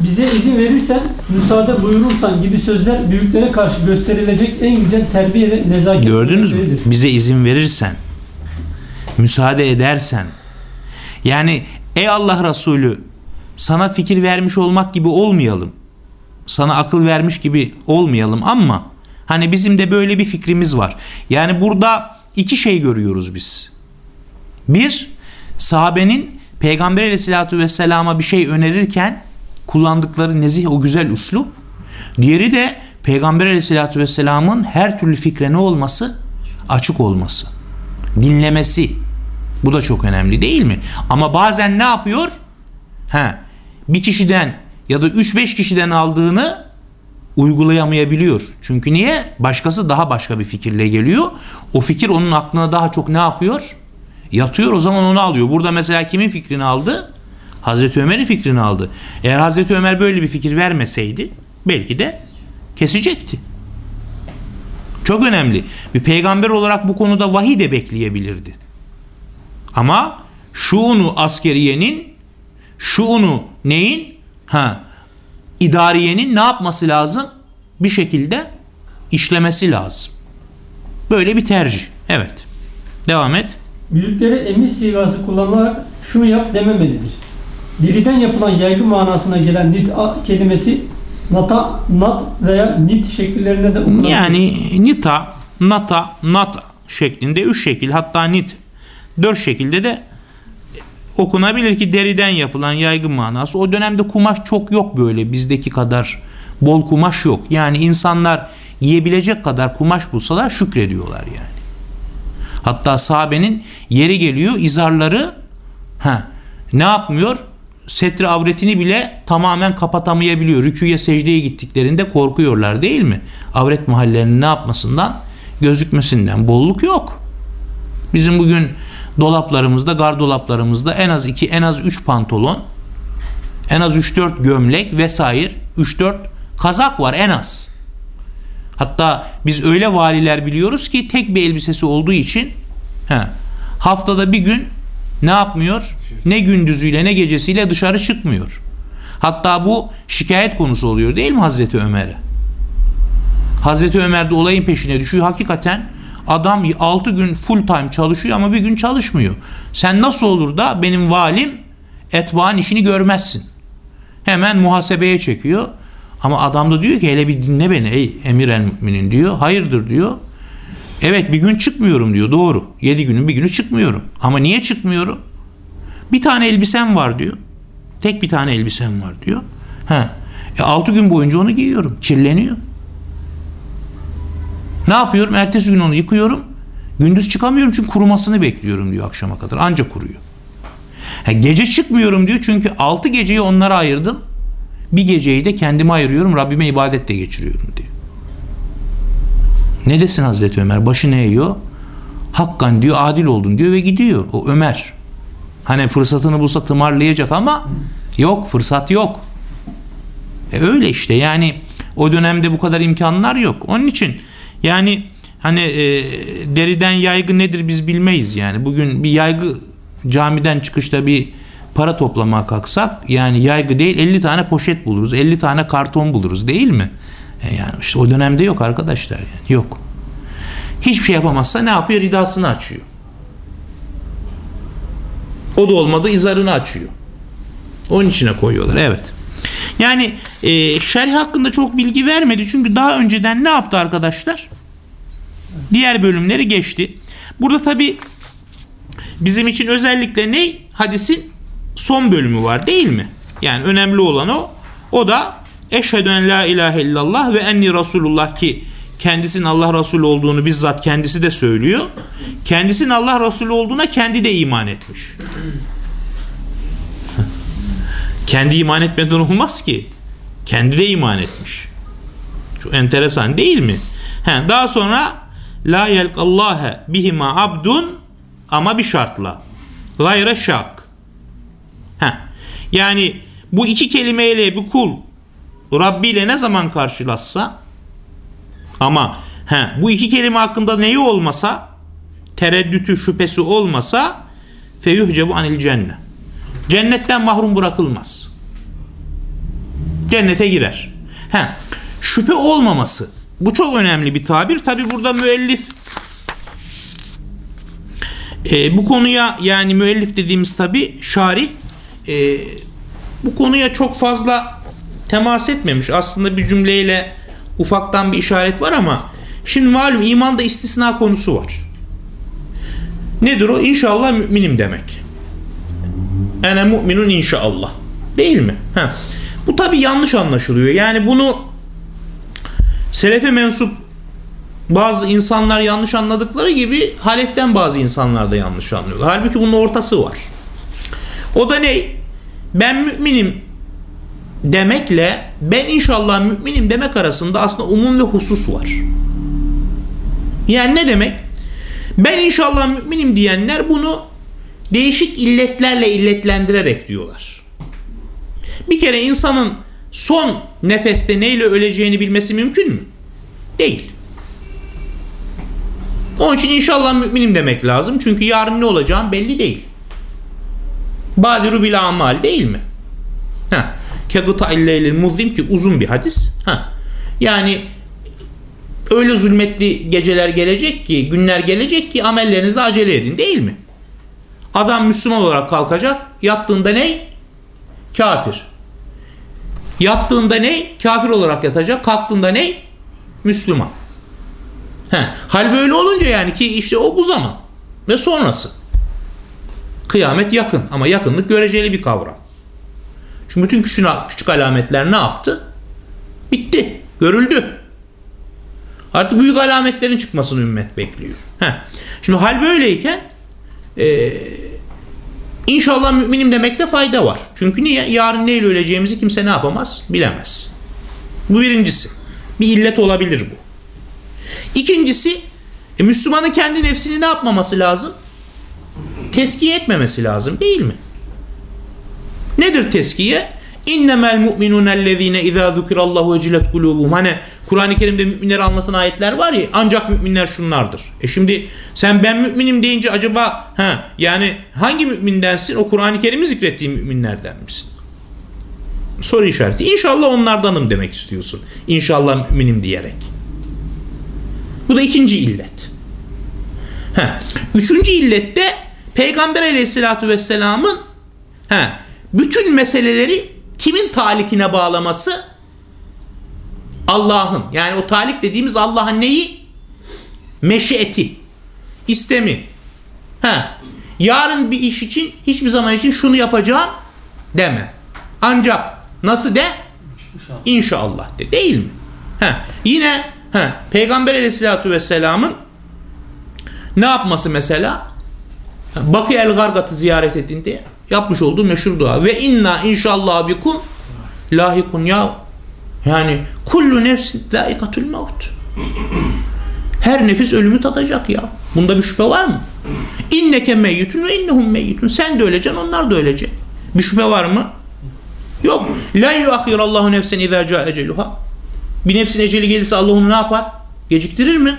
Bize izin verirsen, müsaade buyurursan gibi sözler büyüklere karşı gösterilecek en güzel terbiye ve nezaket Gördünüz mü? Bize izin verirsen, müsaade edersen, yani ey Allah Resulü sana fikir vermiş olmak gibi olmayalım. Sana akıl vermiş gibi olmayalım ama hani bizim de böyle bir fikrimiz var. Yani burada iki şey görüyoruz biz. Bir, sahabenin Peygamber aleyhissalatü vesselama bir şey önerirken kullandıkları nezih o güzel üslup. Diğeri de Peygamber aleyhissalatü vesselamın her türlü fikre ne olması? Açık olması. Dinlemesi. Bu da çok önemli değil mi? Ama bazen ne yapıyor? He, bir kişiden ya da 3-5 kişiden aldığını uygulayamayabiliyor. Çünkü niye? Başkası daha başka bir fikirle geliyor. O fikir onun aklına daha çok ne yapıyor? Yatıyor o zaman onu alıyor. Burada mesela kimin fikrini aldı? Hazreti Ömer'in fikrini aldı. Eğer Hazreti Ömer böyle bir fikir vermeseydi belki de kesecekti. Çok önemli. Bir peygamber olarak bu konuda vahiy de bekleyebilirdi. Ama şuunu askeriyenin şuunu neyin? Ha, idariyenin ne yapması lazım? Bir şekilde işlemesi lazım. Böyle bir tercih. Evet. Devam et. Büyüklere emir sigası kullanılarak şunu yap dememelidir. Deriden yapılan yaygın manasına gelen nit'a kelimesi nata, nat veya nit şekillerinde de okunabilir. Yani nita, nata, nat şeklinde üç şekil hatta nit dört şekilde de okunabilir ki deriden yapılan yaygın manası. O dönemde kumaş çok yok böyle bizdeki kadar bol kumaş yok. Yani insanlar giyebilecek kadar kumaş bulsalar şükrediyorlar yani. Hatta sahabenin yeri geliyor izarları ha, ne yapmıyor? setri avretini bile tamamen kapatamayabiliyor. Rüküye secdeye gittiklerinde korkuyorlar değil mi? Avret mahallelerinin ne yapmasından? Gözükmesinden. Bolluk yok. Bizim bugün dolaplarımızda, gardolaplarımızda en az 2, en az 3 pantolon, en az 3-4 gömlek vesaire 3-4 kazak var en az. Hatta biz öyle valiler biliyoruz ki tek bir elbisesi olduğu için he, haftada bir gün ne yapmıyor? Ne gündüzüyle ne gecesiyle dışarı çıkmıyor. Hatta bu şikayet konusu oluyor değil mi Hazreti Ömer'e? Hazreti Ömer de olayın peşine düşüyor. Hakikaten adam 6 gün full time çalışıyor ama bir gün çalışmıyor. Sen nasıl olur da benim valim etbaın işini görmezsin. Hemen muhasebeye çekiyor. Ama adam da diyor ki hele bir dinle beni ey emir el müminin diyor. Hayırdır diyor. Evet bir gün çıkmıyorum diyor doğru. Yedi günün bir günü çıkmıyorum. Ama niye çıkmıyorum? Bir tane elbisem var diyor. Tek bir tane elbisem var diyor. He. E, altı gün boyunca onu giyiyorum. Kirleniyor. Ne yapıyorum? Ertesi gün onu yıkıyorum. Gündüz çıkamıyorum çünkü kurumasını bekliyorum diyor akşama kadar. Anca kuruyor. He, gece çıkmıyorum diyor çünkü altı geceyi onlara ayırdım. Bir geceyi de kendime ayırıyorum. Rabbime ibadette geçiriyorum diyor. Ne desin Hazreti Ömer? Başını eğiyor. Hakkan diyor adil oldun diyor ve gidiyor. O Ömer. Hani fırsatını bulsa tımarlayacak ama yok fırsat yok. E öyle işte yani o dönemde bu kadar imkanlar yok. Onun için yani hani e, deriden yaygı nedir biz bilmeyiz yani. Bugün bir yaygı camiden çıkışta bir para toplamaya kalksak yani yaygı değil 50 tane poşet buluruz. 50 tane karton buluruz değil mi? E yani işte o dönemde yok arkadaşlar yani yok. Hiçbir şey yapamazsa ne yapıyor? Ridasını açıyor. O da olmadı izarını açıyor. Onun içine koyuyorlar. Evet. Yani e, şerh hakkında çok bilgi vermedi. Çünkü daha önceden ne yaptı arkadaşlar? Diğer bölümleri geçti. Burada tabi bizim için özellikle ne? Hadisin son bölümü var değil mi? Yani önemli olan o. O da eşhedü en la ilahe illallah ve enni Resulullah ki kendisinin Allah Resulü olduğunu bizzat kendisi de söylüyor. Kendisinin Allah Resulü olduğuna kendi de iman etmiş. kendi iman etmeden olmaz ki. Kendi de iman etmiş. Çok enteresan değil mi? He, daha sonra la yelkallâhe bihima abdun ama bir şartla. Gayre şak. Heh. Yani bu iki kelimeyle bir kul Rabbi ile ne zaman karşılaşsa ama he, bu iki kelime hakkında neyi olmasa tereddütü şüphesi olmasa feyuhcebu anil cennet. Cennetten mahrum bırakılmaz. Cennete girer. He, şüphe olmaması. Bu çok önemli bir tabir. Tabi burada müellif e, bu konuya yani müellif dediğimiz tabi şari e, bu konuya çok fazla temas etmemiş. Aslında bir cümleyle ufaktan bir işaret var ama şimdi malum imanda istisna konusu var. Nedir o? İnşallah müminim demek. Ene müminun inşallah. Değil mi? Heh. Bu tabi yanlış anlaşılıyor. Yani bunu selefe mensup bazı insanlar yanlış anladıkları gibi haleften bazı insanlar da yanlış anlıyorlar. Halbuki bunun ortası var. O da ne? Ben müminim demekle ben inşallah müminim demek arasında aslında umum ve husus var. Yani ne demek? Ben inşallah müminim diyenler bunu değişik illetlerle illetlendirerek diyorlar. Bir kere insanın son nefeste neyle öleceğini bilmesi mümkün mü? Değil. Onun için inşallah müminim demek lazım. Çünkü yarın ne olacağım belli değil. Badiru bil amal değil mi? Ha. Kegıta illeylil muzlim ki uzun bir hadis. Ha. Yani öyle zulmetli geceler gelecek ki, günler gelecek ki amellerinizde acele edin değil mi? Adam Müslüman olarak kalkacak. Yattığında ne? Kafir. Yattığında ne? Kafir olarak yatacak. Kalktığında ne? Müslüman. He. Hal böyle olunca yani ki işte o bu zaman ve sonrası. Kıyamet yakın ama yakınlık göreceli bir kavram. Çünkü bütün küçük, küçük alametler ne yaptı? Bitti. Görüldü. Artık büyük alametlerin çıkmasını ümmet bekliyor. Heh. Şimdi hal böyleyken e, İnşallah müminim demekte fayda var. Çünkü niye? Yarın neyle öleceğimizi kimse ne yapamaz? Bilemez. Bu birincisi. Bir illet olabilir bu. İkincisi e, Müslümanın kendi nefsini ne yapmaması lazım? Teskiye etmemesi lazım değil mi? Nedir teskiye? İnnemel mu'minun ellezine izâ zukirallahu vecilet kulubuhum. Hani Kur'an-ı Kerim'de müminleri anlatan ayetler var ya ancak müminler şunlardır. E şimdi sen ben müminim deyince acaba ha yani hangi mümindensin? O Kur'an-ı Kerim'i zikrettiğin müminlerden misin? Soru işareti. İnşallah onlardanım demek istiyorsun. İnşallah müminim diyerek. Bu da ikinci illet. Ha. Üçüncü illette Peygamber aleyhissalatü vesselamın ha, bütün meseleleri kimin talikine bağlaması? Allah'ın. Yani o talik dediğimiz Allah'ın neyi? Meşiyeti. istemi. Ha. Yarın bir iş için hiçbir zaman için şunu yapacağım deme. Ancak nasıl de? İnşallah de. Değil mi? Ha. Yine ha, Peygamber aleyhissalatü vesselamın ne yapması mesela? Bakı el Gargat'ı ziyaret ettiğinde yapmış olduğu meşhur dua. Ve inna inşallah bikum lahikun ya yani kullu nefsin zaikatul maut. Her nefis ölümü tadacak ya. Bunda bir şüphe var mı? İnneke meyyitun ve innehum meyyitun. Sen de öleceksin, onlar da ölecek. Bir şüphe var mı? Yok. La yuakhirallahu nefsen izâ câ eceluha. Bir nefsin eceli gelirse Allah onu ne yapar? Geciktirir mi?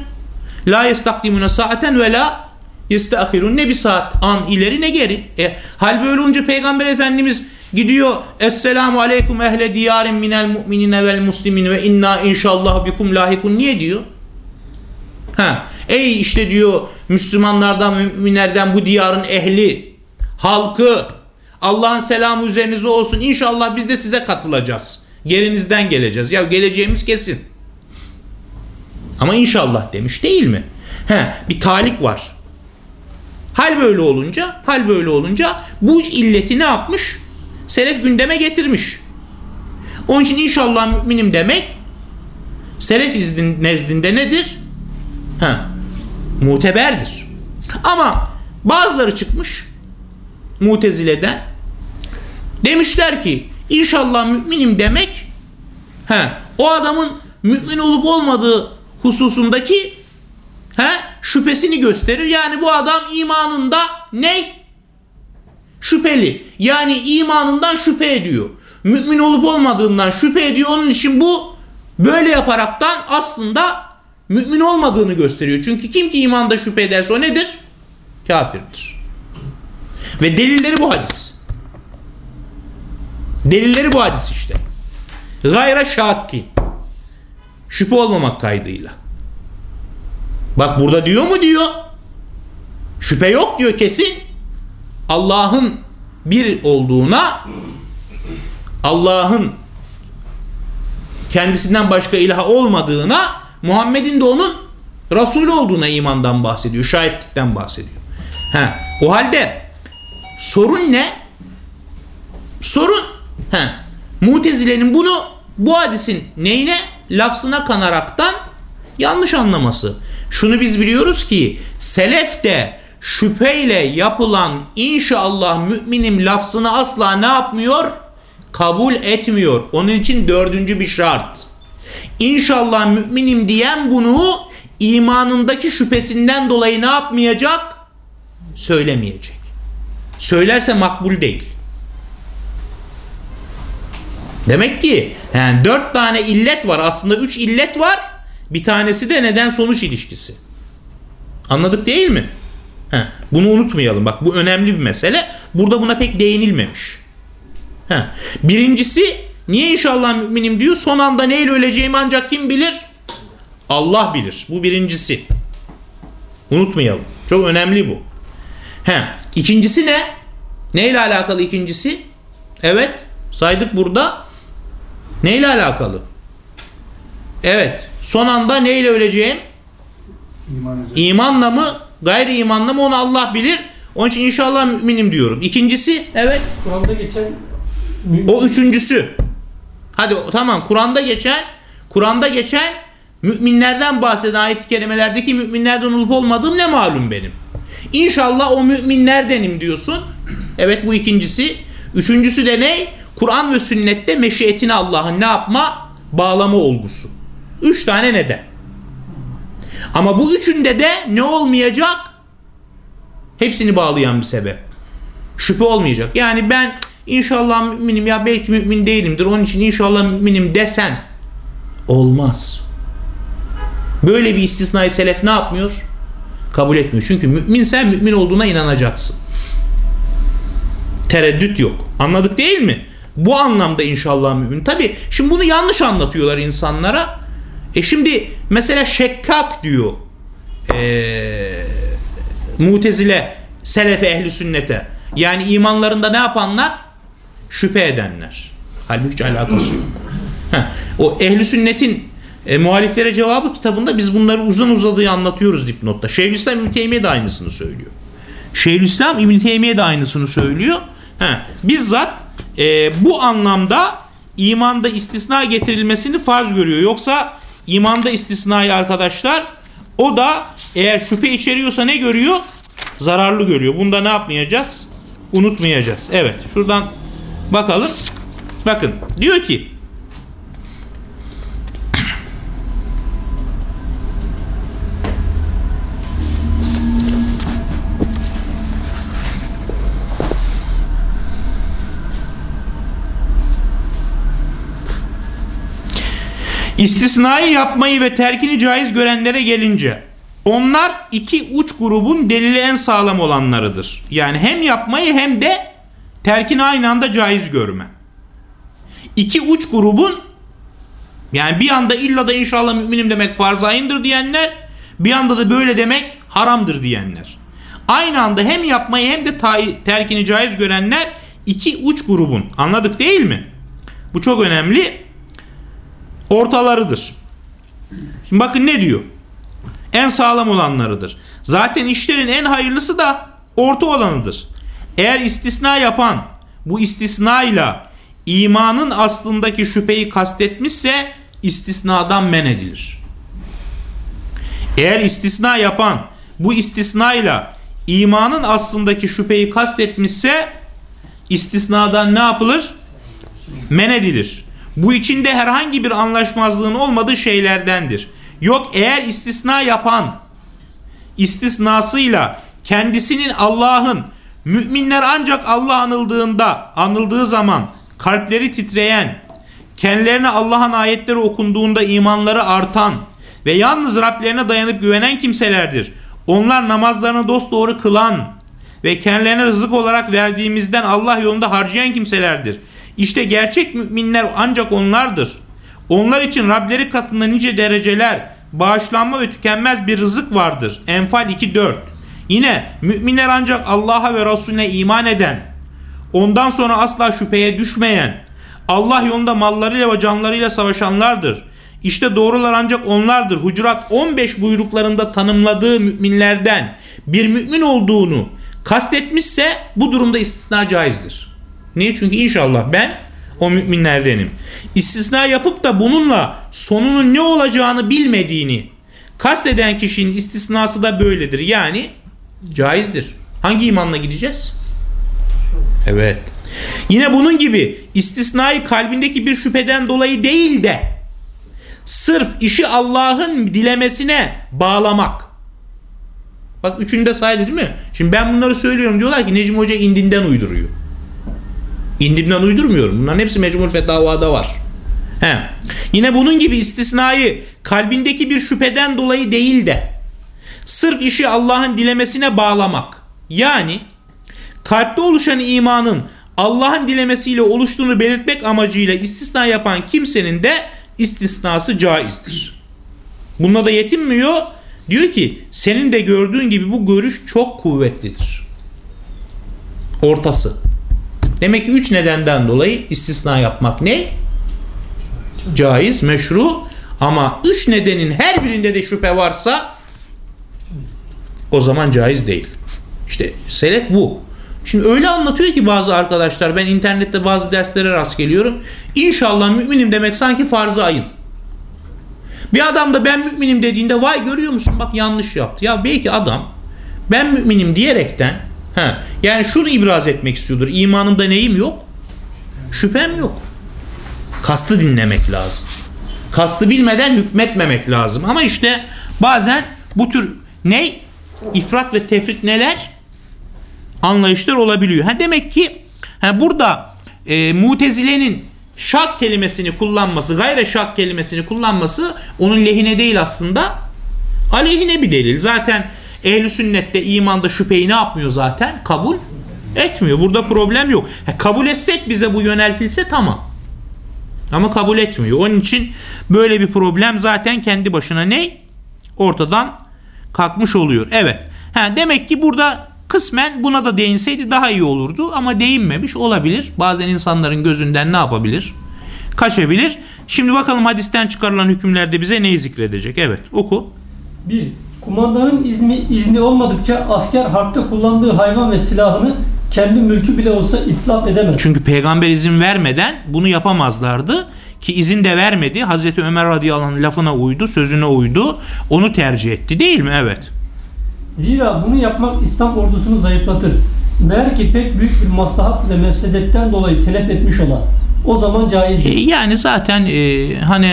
La yestakdimune saaten ve la yestahirun. Ne bir saat an ileri ne geri. E, hal böyle olunca Peygamber Efendimiz gidiyor. Esselamu aleyküm ehle diyarin minel mu'minine vel muslimin ve inna inşallah bikum lahikun. Niye diyor? Ha, ey işte diyor Müslümanlardan, müminlerden bu diyarın ehli, halkı, Allah'ın selamı üzerinize olsun. İnşallah biz de size katılacağız. Gerinizden geleceğiz. Ya geleceğimiz kesin. Ama inşallah demiş değil mi? He, bir talik var. Hal böyle olunca, hal böyle olunca bu illeti ne yapmış? Selef gündeme getirmiş. Onun için inşallah müminim demek Selef izdin, nezdinde nedir? Ha, muteberdir. Ama bazıları çıkmış Mutezile'den demişler ki inşallah müminim demek ha, o adamın mümin olup olmadığı hususundaki he, şüphesini gösterir. Yani bu adam imanında ne? Şüpheli. Yani imanından şüphe ediyor. Mümin olup olmadığından şüphe ediyor. Onun için bu böyle yaparaktan aslında mümin olmadığını gösteriyor. Çünkü kim ki imanda şüphe ederse o nedir? Kafirdir. Ve delilleri bu hadis. Delilleri bu hadis işte. Gayra şakki. Şüphe olmamak kaydıyla. Bak burada diyor mu diyor. Şüphe yok diyor kesin. Allah'ın bir olduğuna Allah'ın kendisinden başka ilah olmadığına Muhammed'in de onun Resul olduğuna imandan bahsediyor. Şahitlikten bahsediyor. Ha, o halde sorun ne? Sorun ha, Mutezile'nin bunu bu hadisin neyine? Lafzına kanaraktan yanlış anlaması. Şunu biz biliyoruz ki selef de şüpheyle yapılan inşallah müminim lafzını asla ne yapmıyor? Kabul etmiyor. Onun için dördüncü bir şart. İnşallah müminim diyen bunu imanındaki şüphesinden dolayı ne yapmayacak? Söylemeyecek. Söylerse makbul değil. Demek ki yani dört tane illet var. Aslında üç illet var. Bir tanesi de neden sonuç ilişkisi. Anladık değil mi? He, bunu unutmayalım. Bak bu önemli bir mesele. Burada buna pek değinilmemiş. He. Birincisi niye inşallah müminim diyor. Son anda neyle öleceğimi ancak kim bilir? Allah bilir. Bu birincisi. Unutmayalım. Çok önemli bu. He. İkincisi ne? Neyle alakalı ikincisi? Evet. Saydık burada. Neyle alakalı? Evet. Son anda neyle öleceğim? İman İmanla mı? Gayri imanla mı? Onu Allah bilir. Onun için inşallah müminim diyorum. İkincisi evet. Kur'an'da geçen O üçüncüsü. Hadi tamam Kur'an'da geçen Kur'an'da geçen müminlerden bahseden ayet-i kerimelerdeki müminlerden olup olmadığım ne malum benim. İnşallah o müminlerdenim diyorsun. Evet bu ikincisi. Üçüncüsü de ne? Kur'an ve sünnette meşiyetini Allah'ın ne yapma? Bağlama olgusu. Üç tane neden. Ama bu üçünde de ne olmayacak? Hepsini bağlayan bir sebep. Şüphe olmayacak. Yani ben inşallah müminim ya belki mümin değilimdir. Onun için inşallah müminim desen olmaz. Böyle bir istisnai selef ne yapmıyor? Kabul etmiyor. Çünkü mümin sen mümin olduğuna inanacaksın. Tereddüt yok. Anladık değil mi? Bu anlamda inşallah mümin. Tabi şimdi bunu yanlış anlatıyorlar insanlara. E şimdi mesela şekkak diyor. Eee Mutezile Selefe ehli sünnete. Yani imanlarında ne yapanlar? Şüphe edenler. Halbuki hiç alakası yok. O ehli sünnetin e, muhaliflere cevabı kitabında biz bunları uzun uzadığı anlatıyoruz dipnotta. Şeyhülislam İbn Teymiye de aynısını söylüyor. Şeyhülislam İbn Teymiye de aynısını söylüyor. Heh, bizzat e, bu anlamda imanda istisna getirilmesini farz görüyor. Yoksa imanda istisnayı arkadaşlar o da eğer şüphe içeriyorsa ne görüyor? Zararlı görüyor. Bunda ne yapmayacağız? Unutmayacağız. Evet şuradan bakalım. Bakın diyor ki İstisnayı yapmayı ve terkini caiz görenlere gelince onlar iki uç grubun delili en sağlam olanlarıdır. Yani hem yapmayı hem de terkini aynı anda caiz görme. İki uç grubun yani bir anda illa da inşallah müminim demek farz ayındır diyenler bir anda da böyle demek haramdır diyenler. Aynı anda hem yapmayı hem de terkini caiz görenler iki uç grubun anladık değil mi? Bu çok önemli ortalarıdır. Şimdi bakın ne diyor? En sağlam olanlarıdır. Zaten işlerin en hayırlısı da orta olanıdır. Eğer istisna yapan bu istisnayla imanın aslındaki şüpheyi kastetmişse istisnadan men edilir. Eğer istisna yapan bu istisnayla imanın aslındaki şüpheyi kastetmişse istisnadan ne yapılır? Men edilir. Bu içinde herhangi bir anlaşmazlığın olmadığı şeylerdendir. Yok eğer istisna yapan istisnasıyla kendisinin Allah'ın müminler ancak Allah anıldığında anıldığı zaman kalpleri titreyen kendilerine Allah'ın ayetleri okunduğunda imanları artan ve yalnız Rablerine dayanıp güvenen kimselerdir. Onlar namazlarını dosdoğru kılan ve kendilerine rızık olarak verdiğimizden Allah yolunda harcayan kimselerdir. İşte gerçek müminler ancak onlardır. Onlar için Rableri katında nice dereceler, bağışlanma ve tükenmez bir rızık vardır. Enfal 2.4 Yine müminler ancak Allah'a ve Resulüne iman eden, ondan sonra asla şüpheye düşmeyen, Allah yolunda mallarıyla ve canlarıyla savaşanlardır. İşte doğrular ancak onlardır. Hucurat 15 buyruklarında tanımladığı müminlerden bir mümin olduğunu kastetmişse bu durumda istisna caizdir. Niye? Çünkü inşallah ben o müminlerdenim. İstisna yapıp da bununla sonunun ne olacağını bilmediğini kasteden kişinin istisnası da böyledir. Yani caizdir. Hangi imanla gideceğiz? Evet. Yine bunun gibi istisnayı kalbindeki bir şüpheden dolayı değil de sırf işi Allah'ın dilemesine bağlamak. Bak üçünde saydı değil mi? Şimdi ben bunları söylüyorum diyorlar ki Necmi Hoca indinden uyduruyor. İndimden uydurmuyorum. Bunların hepsi Mecmul Fetavada var. He. Yine bunun gibi istisnayı kalbindeki bir şüpheden dolayı değil de sırf işi Allah'ın dilemesine bağlamak. Yani kalpte oluşan imanın Allah'ın dilemesiyle oluştuğunu belirtmek amacıyla istisna yapan kimsenin de istisnası caizdir. Bununla da yetinmiyor. Diyor ki senin de gördüğün gibi bu görüş çok kuvvetlidir. Ortası. Demek ki üç nedenden dolayı istisna yapmak ne? Caiz, meşru ama üç nedenin her birinde de şüphe varsa o zaman caiz değil. İşte selef bu. Şimdi öyle anlatıyor ki bazı arkadaşlar ben internette bazı derslere rast geliyorum. İnşallah müminim demek sanki farz ayın. Bir adam da ben müminim dediğinde vay görüyor musun bak yanlış yaptı. Ya belki adam ben müminim diyerekten He. Yani şunu ibraz etmek istiyordur. İmanımda neyim yok? Şüphem yok. Kastı dinlemek lazım. Kastı bilmeden hükmetmemek lazım. Ama işte bazen bu tür ne? İfrat ve tefrit neler? Anlayışlar olabiliyor. Ha demek ki ha burada e, mutezilenin şak kelimesini kullanması, gayre şak kelimesini kullanması onun lehine değil aslında. Aleyhine bir delil. Zaten ehli sünnette imanda şüpheyi ne yapmıyor zaten? Kabul etmiyor. Burada problem yok. Ha, kabul etsek bize bu yöneltilse tamam. Ama kabul etmiyor. Onun için böyle bir problem zaten kendi başına ne? Ortadan kalkmış oluyor. Evet. Ha, demek ki burada kısmen buna da değinseydi daha iyi olurdu ama değinmemiş olabilir. Bazen insanların gözünden ne yapabilir? Kaçabilir. Şimdi bakalım hadisten çıkarılan hükümlerde bize neyi zikredecek? Evet oku. 1. Kumandanın izni, izni olmadıkça asker harpte kullandığı hayvan ve silahını kendi mülkü bile olsa itlaf edemez. Çünkü peygamber izin vermeden bunu yapamazlardı. Ki izin de vermedi. Hazreti Ömer radıyallahu anh lafına uydu, sözüne uydu. Onu tercih etti değil mi? Evet. Zira bunu yapmak İslam ordusunu zayıflatır. Meğer ki pek büyük bir maslahat ve mefsedetten dolayı telef etmiş ola. O zaman E, caizdir. yani zaten e, hani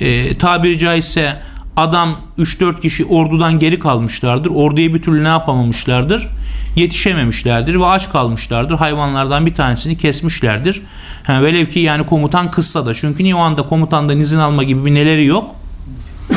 e, tabiri caizse adam 3-4 kişi ordudan geri kalmışlardır. Orduya bir türlü ne yapamamışlardır? Yetişememişlerdir ve aç kalmışlardır. Hayvanlardan bir tanesini kesmişlerdir. Ha, velev ki yani komutan kızsa da. Çünkü niye o anda komutandan izin alma gibi bir neleri yok?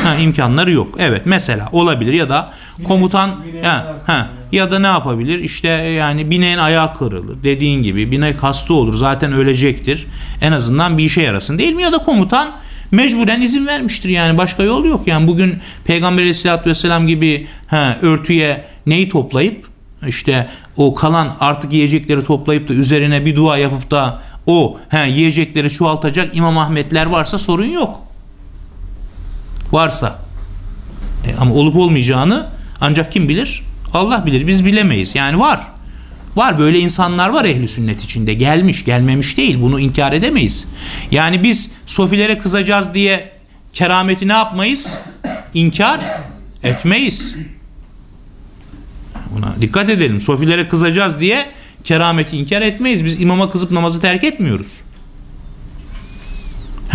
Ha, imkanları yok. Evet mesela olabilir ya da komutan ha, ha, ya da ne yapabilir? İşte yani bineğin ayağı kırılır. Dediğin gibi binek hasta olur. Zaten ölecektir. En azından bir işe yarasın değil mi? Ya da komutan mecburen izin vermiştir yani başka yol yok. Yani bugün Peygamber Aleyhisselatü Vesselam gibi ha, örtüye neyi toplayıp işte o kalan artık yiyecekleri toplayıp da üzerine bir dua yapıp da o he, yiyecekleri çoğaltacak İmam Ahmetler varsa sorun yok varsa E, ama olup olmayacağını ancak kim bilir? Allah bilir. Biz bilemeyiz. Yani var. Var böyle insanlar var ehli sünnet içinde. Gelmiş, gelmemiş değil. Bunu inkar edemeyiz. Yani biz sofilere kızacağız diye kerameti ne yapmayız? İnkar etmeyiz. Buna dikkat edelim. Sofilere kızacağız diye kerameti inkar etmeyiz. Biz imama kızıp namazı terk etmiyoruz.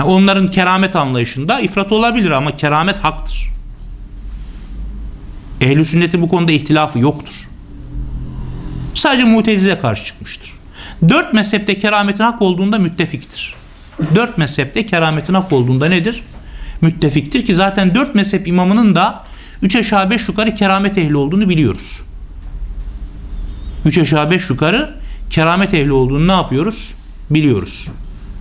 Onların keramet anlayışında ifrat olabilir ama keramet haktır. Ehl-i sünnetin bu konuda ihtilafı yoktur. Sadece mutezile karşı çıkmıştır. Dört mezhepte kerametin hak olduğunda müttefiktir. Dört mezhepte kerametin hak olduğunda nedir? Müttefiktir ki zaten dört mezhep imamının da üç aşağı beş yukarı keramet ehli olduğunu biliyoruz. Üç aşağı beş yukarı keramet ehli olduğunu ne yapıyoruz? Biliyoruz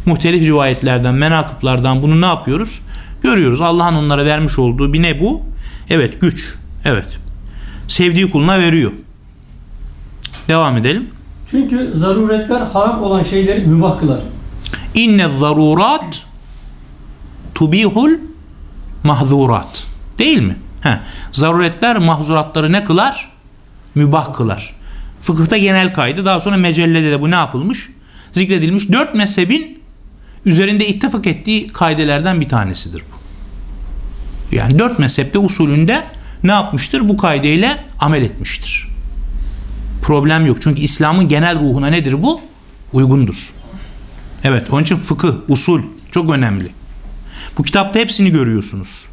muhtelif rivayetlerden, menakıplardan bunu ne yapıyoruz? Görüyoruz. Allah'ın onlara vermiş olduğu bir ne bu? Evet güç. Evet. Sevdiği kuluna veriyor. Devam edelim. Çünkü zaruretler haram olan şeyleri mübah kılar. İnne zarurat tubihul mahzurat. Değil mi? He. Zaruretler mahzuratları ne kılar? Mübah kılar. Fıkıhta genel kaydı. Daha sonra mecellede de bu ne yapılmış? Zikredilmiş. Dört mezhebin üzerinde ittifak ettiği kaidelerden bir tanesidir bu. Yani dört mezhepte usulünde ne yapmıştır? Bu kaideyle amel etmiştir. Problem yok. Çünkü İslam'ın genel ruhuna nedir bu? Uygundur. Evet. Onun için fıkıh, usul çok önemli. Bu kitapta hepsini görüyorsunuz.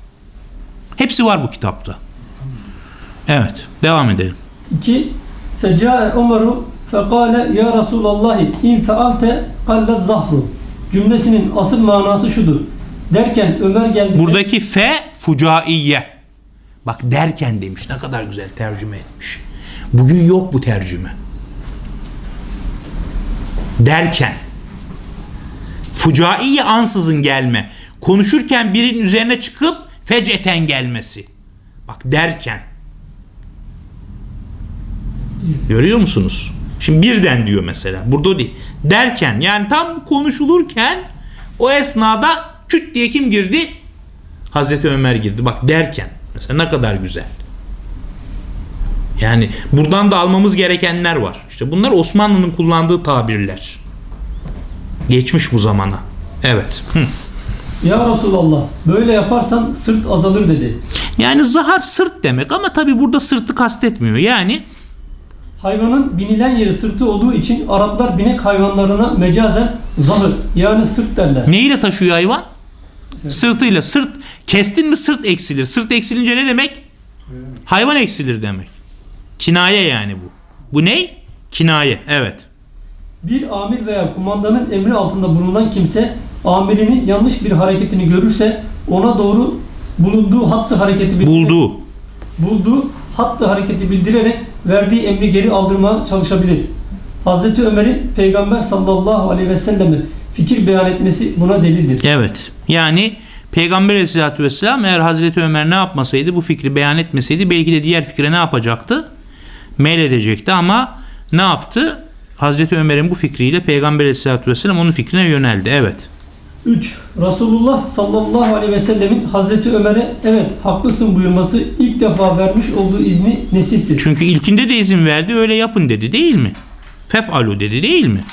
Hepsi var bu kitapta. Evet. Devam edelim. 2. Fecae Umaru fekale ya Resulallah in fealte kalle zahru cümlesinin asıl manası şudur. Derken Ömer geldi. Buradaki fe fucaiye. Bak derken demiş. Ne kadar güzel tercüme etmiş. Bugün yok bu tercüme. Derken. Fucaiye ansızın gelme. Konuşurken birinin üzerine çıkıp feceten gelmesi. Bak derken. Görüyor musunuz? Şimdi birden diyor mesela. Burada değil. Derken yani tam konuşulurken o esnada küt diye kim girdi? Hazreti Ömer girdi. Bak derken. Mesela ne kadar güzel. Yani buradan da almamız gerekenler var. İşte bunlar Osmanlı'nın kullandığı tabirler. Geçmiş bu zamana. Evet. Hı. Ya Resulallah böyle yaparsan sırt azalır dedi. Yani zahar sırt demek ama tabi burada sırtı kastetmiyor. Yani Hayvanın binilen yeri sırtı olduğu için Araplar binek hayvanlarına mecazen zahır yani sırt derler. Neyle taşıyor hayvan? Sırtıyla. Sırt kestin mi sırt eksilir. Sırt eksilince ne demek? Hayvan eksilir demek. Kinaye yani bu. Bu ne? Kinaye. Evet. Bir amir veya kumandanın emri altında bulunan kimse amirinin yanlış bir hareketini görürse ona doğru bulunduğu hattı hareketi bildirerek, Bulduğu. bulduğu hattı hareketi bildirerek verdiği emri geri aldırmaya çalışabilir. Hazreti Ömer'in Peygamber sallallahu aleyhi ve selleme fikir beyan etmesi buna delildir. Evet. Yani Peygamber aleyhissalatü vesselam eğer Hazreti Ömer ne yapmasaydı bu fikri beyan etmeseydi belki de diğer fikre ne yapacaktı? Meyledecekti ama ne yaptı? Hazreti Ömer'in bu fikriyle Peygamber aleyhissalatü vesselam onun fikrine yöneldi. Evet. 3. Resulullah sallallahu aleyhi ve sellemin Hazreti Ömer'e evet haklısın buyurması ilk defa vermiş olduğu izni nesihtir. Çünkü ilkinde de izin verdi öyle yapın dedi değil mi? Fef'alu dedi değil mi?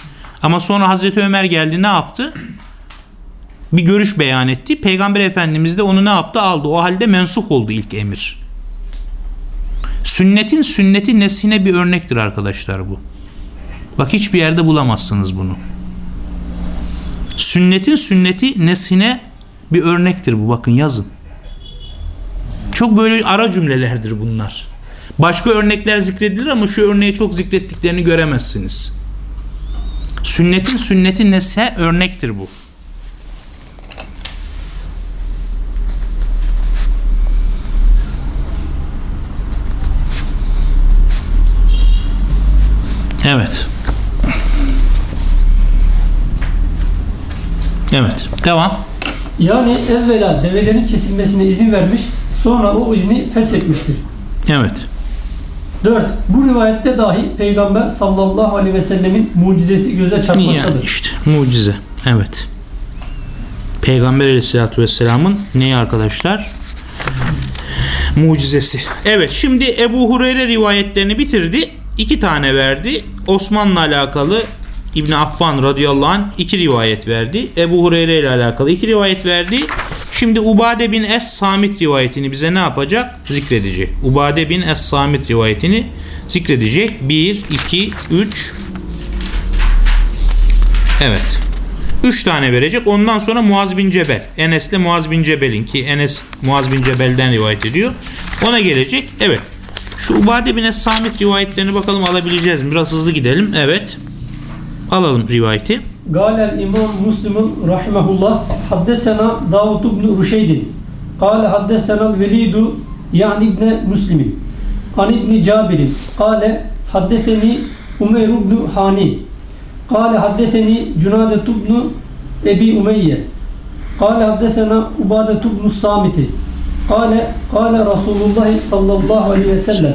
Ama sonra Hazreti Ömer geldi ne yaptı? Bir görüş beyan etti. Peygamber Efendimiz de onu ne yaptı? Aldı. O halde mensuh oldu ilk emir. Sünnetin sünneti nesine bir örnektir arkadaşlar bu. Bak hiçbir yerde bulamazsınız bunu. Sünnetin sünneti nesine bir örnektir bu. Bakın yazın. Çok böyle ara cümlelerdir bunlar. Başka örnekler zikredilir ama şu örneği çok zikrettiklerini göremezsiniz. Sünnetin sünneti nese örnektir bu. Evet. Evet. Devam. Yani evvela develerin kesilmesine izin vermiş sonra o izni feshetmiştir. Evet. 4. Bu rivayette dahi Peygamber sallallahu aleyhi ve sellemin mucizesi göze Yani çarpmaktadır. işte mucize. Evet. Peygamber aleyhissalatü vesselamın neyi arkadaşlar? Mucizesi. Evet şimdi Ebu Hureyre rivayetlerini bitirdi. İki tane verdi. Osman'la alakalı İbni Affan radıyallahu anh iki rivayet verdi. Ebu Hureyre ile alakalı iki rivayet verdi. Şimdi Ubade bin Es-Samit rivayetini bize ne yapacak? Zikredecek. Ubade bin Es-Samit rivayetini zikredecek. 1, 2, 3, Evet. 3 tane verecek. Ondan sonra Muaz bin Cebel. Enes'le Muaz bin Cebel'in ki Enes Muaz bin Cebel'den rivayet ediyor. Ona gelecek. Evet. Şu Ubade bin es Samit rivayetlerini bakalım alabileceğiz mi? Biraz hızlı gidelim. Evet. Alalım rivayeti. Galel İmam Müslim'in rahimehullah haddesena Davud ibn Rüşeydin. Kale haddesena Velidu yani İbne Müslim'in. An İbni Cabir'in. Kale haddeseni Umeyr ibn Hani. Kale haddeseni Cünadet ibn Ebi Umeyye. Kale haddesena Ubadet ibn Samit'i. Kale, kale Resulullah sallallahu aleyhi ve sellem.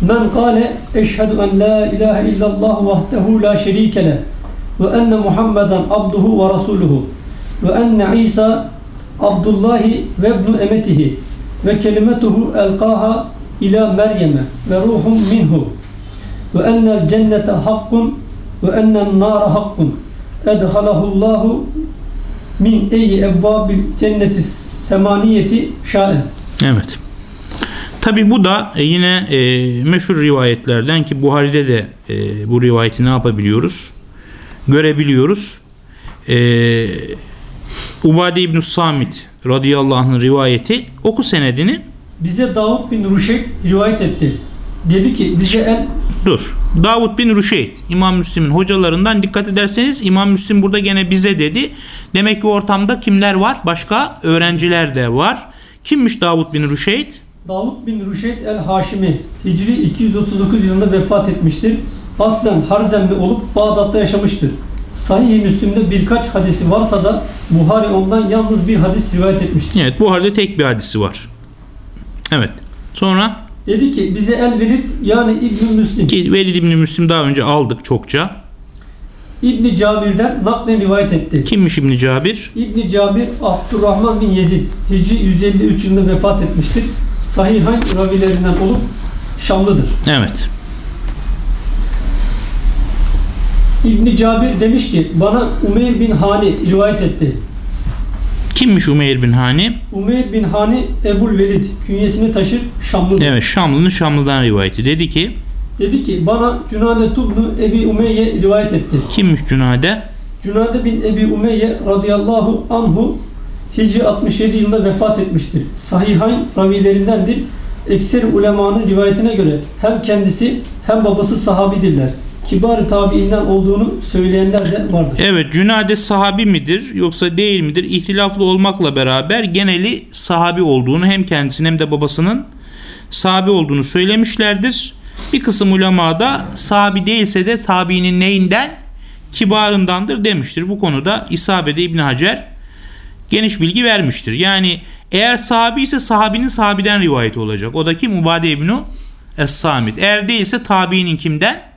Men kale eşhedü en la ilahe illallah vahdehu la şerike ve enne Muhammeden abduhu ve rasuluhu ve enne İsa abdullahi ve ibnu emetihi ve kelimetuhu elkaha ila Meryem'e ve ruhum minhu ve ennel cennete hakkun ve ennen nara hakkun edhalahullahu min eyyi ebbabil cennetis semaniyeti şaen. Evet. Tabi bu da e, yine e, meşhur rivayetlerden ki Buhari'de de e, bu rivayeti ne yapabiliyoruz? Görebiliyoruz. E, Ubade İbn-i Samit radıyallahu anh'ın rivayeti oku senedini. Bize Davud bin Ruşek rivayet etti. Dedi ki bize el dur. Davud bin Rüşeyd İmam Müslim'in hocalarından dikkat ederseniz İmam Müslim burada gene bize dedi. Demek ki ortamda kimler var? Başka öğrenciler de var. Kimmiş Davud bin Rüşeyd? Davud bin Rüşeyd el-Haşimi Hicri 239 yılında vefat etmiştir. Aslen Harzemli olup Bağdat'ta yaşamıştır. Sahih-i Müslim'de birkaç hadisi varsa da Buhari ondan yalnız bir hadis rivayet etmiştir. Evet bu halde tek bir hadisi var. Evet. Sonra Dedi ki bize el-Velid yani İbn Müslim ki Velid İbni Müslim daha önce aldık çokça. İbn Cabir'den naklen rivayet etti. Kimmiş İbni Cabir? İbn Cabir Abdurrahman bin Yezid Hicri 153 yılında vefat etmiştir. Sahihayn ravilerinden olup Şamlıdır. Evet. İbn Cabir demiş ki bana Umeyr bin Hani rivayet etti. Kimmiş Umeyr bin Hani? Umeyr bin Hani Ebul Velid künyesini taşır Şamlıdır. Evet Şamlı'nın Şamlı'dan rivayeti. Dedi ki Dedi ki bana Cünade Tubnu Ebi Umeyye rivayet etti. Kimmiş Cünade? Cünade bin Ebi Umeyye radıyallahu anhu Hicri 67 yılında vefat etmiştir. Sahihayn ravilerindendir. Ekser ulemanın rivayetine göre hem kendisi hem babası sahabidirler. Kibar tabiinden olduğunu söyleyenler de vardır. Evet Cünade sahabi midir yoksa değil midir? İhtilaflı olmakla beraber geneli sahabi olduğunu hem kendisinin hem de babasının sahabi olduğunu söylemişlerdir. Bir kısım ulema da sahabi değilse de tabiinin neyinden? Kibarındandır demiştir. Bu konuda İsabe'de İbn Hacer geniş bilgi vermiştir. Yani eğer sahabi ise sahabinin sahabiden rivayet olacak. O da kim? Ubade İbnu Es-Samit. Eğer değilse tabiinin kimden?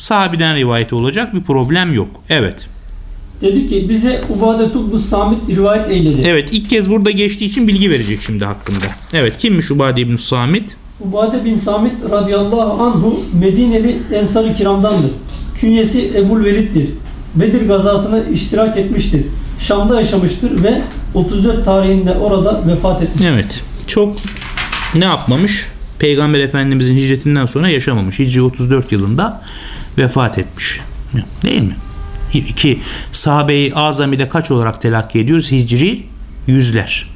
Sahabiden rivayet olacak. Bir problem yok. Evet. Dedi ki bize Ubade Tubnu Samit rivayet eyledi. Evet ilk kez burada geçtiği için bilgi verecek şimdi hakkında. Evet kimmiş Ubade İbn Samit? Ubade bin Samit radıyallahu anhu Medineli Ensar-ı Kiram'dandır. Künyesi Ebul Velid'dir. Bedir gazasına iştirak etmiştir. Şam'da yaşamıştır ve 34 tarihinde orada vefat etmiştir. Evet çok ne yapmamış? Peygamber Efendimizin hicretinden sonra yaşamamış. Hicri 34 yılında vefat etmiş. Değil mi? Ki sahabeyi azamide kaç olarak telakki ediyoruz? Hicri yüzler.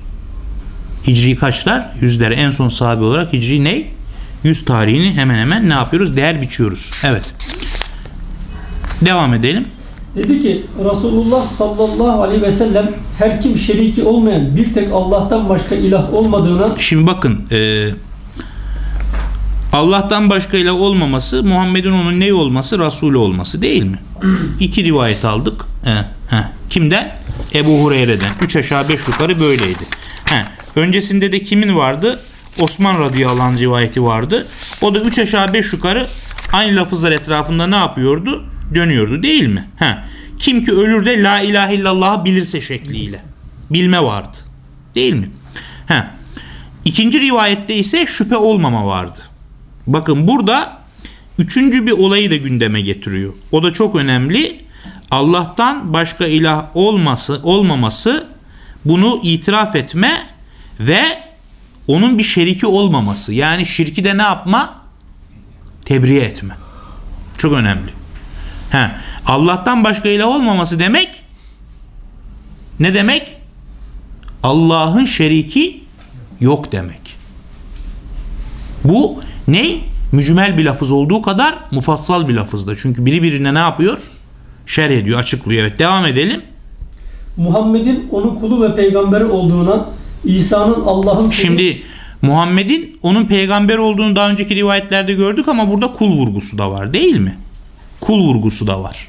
Hicri kaçlar? Yüzler. En son sahabe olarak Hicri ne? Yüz tarihini hemen hemen ne yapıyoruz? Değer biçiyoruz. Evet. Devam edelim. Dedi ki Resulullah sallallahu aleyhi ve sellem her kim şeriki olmayan bir tek Allah'tan başka ilah olmadığına Şimdi bakın e, Allah'tan başka ilah olmaması Muhammed'in onun ne olması? Resulü olması değil mi? İki rivayet aldık. He, he. Kimden? Ebu Hureyre'den. Üç aşağı beş yukarı böyleydi. He. Öncesinde de kimin vardı? Osman radıyallahu anh rivayeti vardı. O da üç aşağı beş yukarı aynı lafızlar etrafında ne yapıyordu? Dönüyordu değil mi? He. Kim ki ölür de la ilahe illallah'ı bilirse şekliyle. Bilme vardı. Değil mi? He. İkinci rivayette ise şüphe olmama vardı. Bakın burada üçüncü bir olayı da gündeme getiriyor. O da çok önemli. Allah'tan başka ilah olması, olmaması bunu itiraf etme ve onun bir şeriki olmaması. Yani şirki de ne yapma? Tebriğe etme. Çok önemli. He, Allah'tan başka ilah olmaması demek ne demek? Allah'ın şeriki yok demek. Bu ne? Mücmel bir lafız olduğu kadar mufassal bir lafızda. Çünkü biri birine ne yapıyor? Şerh ediyor, açıklıyor. Evet devam edelim. Muhammed'in onun kulu ve peygamberi olduğuna İsa'nın Allah'ın Şimdi Muhammed'in onun peygamber olduğunu daha önceki rivayetlerde gördük ama burada kul vurgusu da var değil mi? Kul vurgusu da var.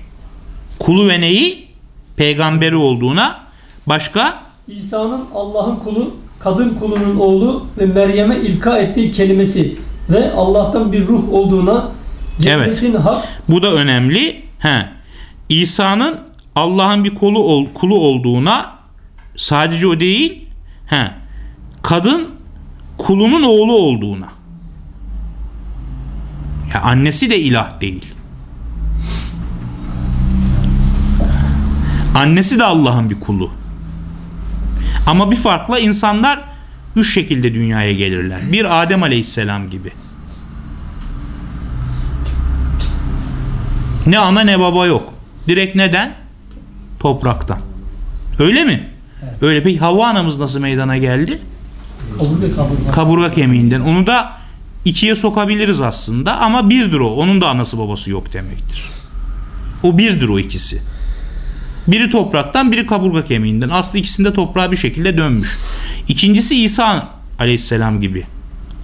Kulu ve neyi? Peygamberi olduğuna başka İsa'nın Allah'ın kulu, kadın kulunun oğlu ve Meryem'e ilka ettiği kelimesi ve Allah'tan bir ruh olduğuna cennetin hak Bu da önemli. He. İsa'nın Allah'ın bir kolu ol, kulu olduğuna sadece o değil. He. Kadın kulunun oğlu olduğuna. Ya annesi de ilah değil. Annesi de Allah'ın bir kulu. Ama bir farkla insanlar üç şekilde dünyaya gelirler. Bir Adem Aleyhisselam gibi. Ne ana ne baba yok. Direkt neden? Topraktan. Öyle mi? Öyle peki Havva anamız nasıl meydana geldi? kabul var. Kaburga kemiğinden. Onu da ikiye sokabiliriz aslında ama birdir o. Onun da anası babası yok demektir. O birdir o ikisi. Biri topraktan biri kaburga kemiğinden. Aslında ikisinde toprağa bir şekilde dönmüş. İkincisi İsa aleyhisselam gibi.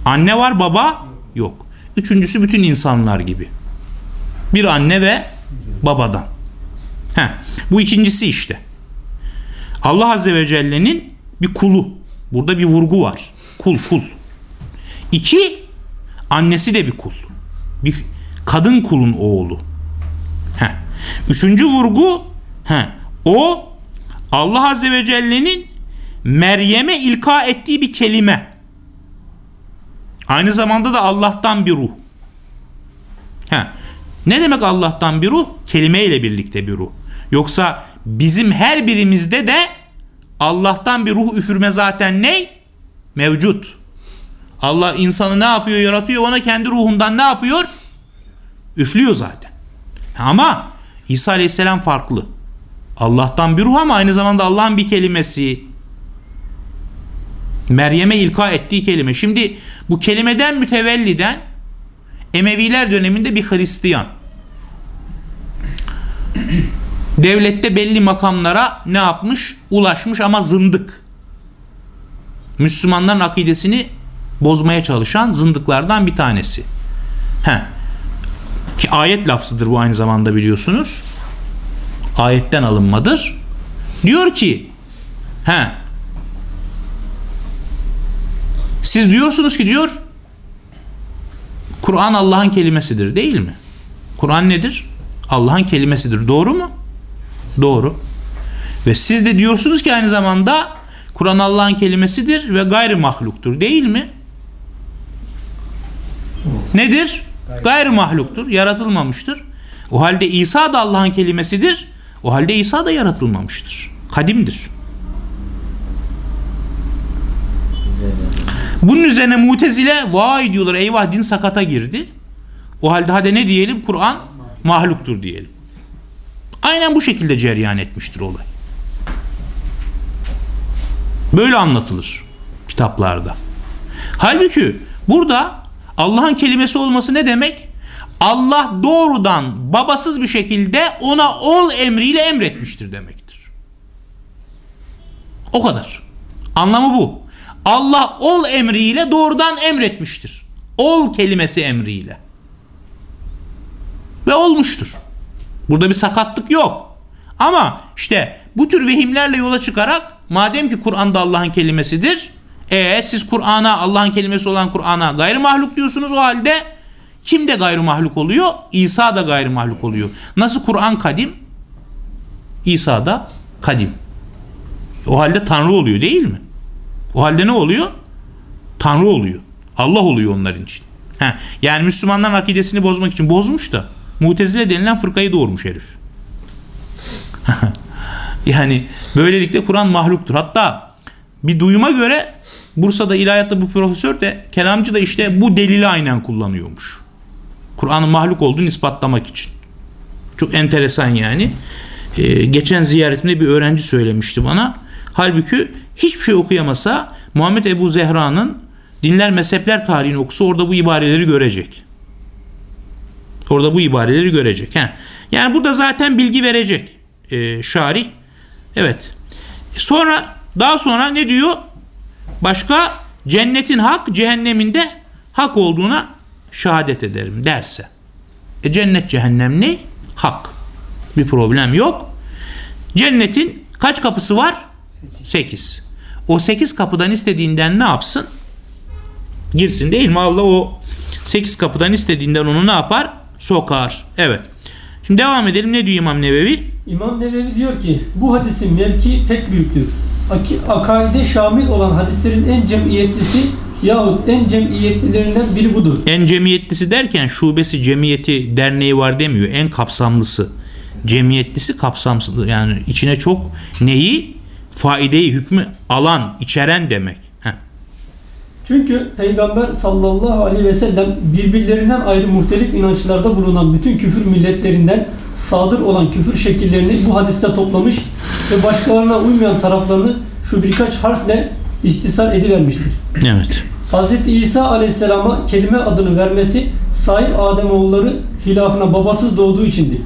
Anne var baba yok. Üçüncüsü bütün insanlar gibi. Bir anne ve babadan. Heh, bu ikincisi işte. Allah Azze ve Celle'nin bir kulu. Burada bir vurgu var. Kul kul. İki, annesi de bir kul. Bir kadın kulun oğlu. Heh. Üçüncü vurgu heh, o Allah Azze ve Celle'nin Meryem'e ilka ettiği bir kelime. Aynı zamanda da Allah'tan bir ruh. Heh. Ne demek Allah'tan bir ruh? Kelime ile birlikte bir ruh. Yoksa bizim her birimizde de Allah'tan bir ruh üfürme zaten ne? Mevcut. Allah insanı ne yapıyor? Yaratıyor. Ona kendi ruhundan ne yapıyor? Üflüyor zaten. Ama İsa Aleyhisselam farklı. Allah'tan bir ruh ama aynı zamanda Allah'ın bir kelimesi. Meryem'e ilka ettiği kelime. Şimdi bu kelimeden mütevelliden Emeviler döneminde bir Hristiyan devlette belli makamlara ne yapmış? Ulaşmış ama zındık. Müslümanların akidesini bozmaya çalışan zındıklardan bir tanesi. He. Ki ayet lafzıdır bu aynı zamanda biliyorsunuz. Ayetten alınmadır. Diyor ki he siz diyorsunuz ki diyor Kur'an Allah'ın kelimesidir değil mi? Kur'an nedir? Allah'ın kelimesidir. Doğru mu? Doğru. Ve siz de diyorsunuz ki aynı zamanda Kur'an Allah'ın kelimesidir ve gayri mahluktur değil mi? Nedir? Gayri mahluktur, yaratılmamıştır. O halde İsa da Allah'ın kelimesidir. O halde İsa da yaratılmamıştır. Kadimdir. Bunun üzerine mutezile vay diyorlar eyvah din sakata girdi. O halde hadi ne diyelim? Kur'an mahluktur diyelim. Aynen bu şekilde cereyan etmiştir olay. Böyle anlatılır kitaplarda. Halbuki burada Allah'ın kelimesi olması ne demek? Allah doğrudan babasız bir şekilde ona ol emriyle emretmiştir demektir. O kadar. Anlamı bu. Allah ol emriyle doğrudan emretmiştir. Ol kelimesi emriyle. Ve olmuştur. Burada bir sakatlık yok. Ama işte bu tür vehimlerle yola çıkarak madem ki Kur'an'da Allah'ın kelimesidir e siz Kur'an'a Allah'ın kelimesi olan Kur'an'a gayri mahluk diyorsunuz o halde kim de gayri mahluk oluyor? İsa da gayri mahluk oluyor. Nasıl Kur'an kadim? İsa da kadim. O halde Tanrı oluyor değil mi? O halde ne oluyor? Tanrı oluyor. Allah oluyor onların için. Heh, yani Müslümanların akidesini bozmak için bozmuş da Mutezile denilen fırkayı doğurmuş herif. yani böylelikle Kur'an mahluktur. Hatta bir duyuma göre Bursa'da ilahiyatta bu profesör de kelamcı da işte bu delili aynen kullanıyormuş. Kur'an'ın mahluk olduğunu ispatlamak için. Çok enteresan yani. Ee, geçen ziyaretimde bir öğrenci söylemişti bana. Halbuki hiçbir şey okuyamasa Muhammed Ebu Zehra'nın dinler mezhepler tarihini okusa orada bu ibareleri görecek. Orada bu ibareleri görecek. He. Yani burada zaten bilgi verecek e, şari. Evet. Sonra daha sonra ne diyor? Başka cennetin hak, cehennemin de hak olduğuna şehadet ederim derse. E cennet cehennem ne? Hak. Bir problem yok. Cennetin kaç kapısı var? Sekiz. O sekiz kapıdan istediğinden ne yapsın? Girsin değil mi? Allah o sekiz kapıdan istediğinden onu ne yapar? Sokar. Evet. Şimdi devam edelim. Ne diyor İmam Nevevi? İmam Nevevi diyor ki bu hadisin mevki pek büyüktür. Akaide şamil olan hadislerin en cemiyetlisi yahut en cemiyetlilerinden biri budur. En cemiyetlisi derken şubesi, cemiyeti, derneği var demiyor. En kapsamlısı. Cemiyetlisi kapsamsız. Yani içine çok neyi? Faideyi, hükmü alan, içeren demek. Heh. Çünkü Peygamber sallallahu aleyhi ve sellem birbirlerinden ayrı muhtelif inançlarda bulunan bütün küfür milletlerinden sadır olan küfür şekillerini bu hadiste toplamış ve başkalarına uymayan taraflarını şu birkaç harfle ihtisar edivermiştir. Evet. Hz. İsa aleyhisselama kelime adını vermesi sair Ademoğulları hilafına babasız doğduğu içindir.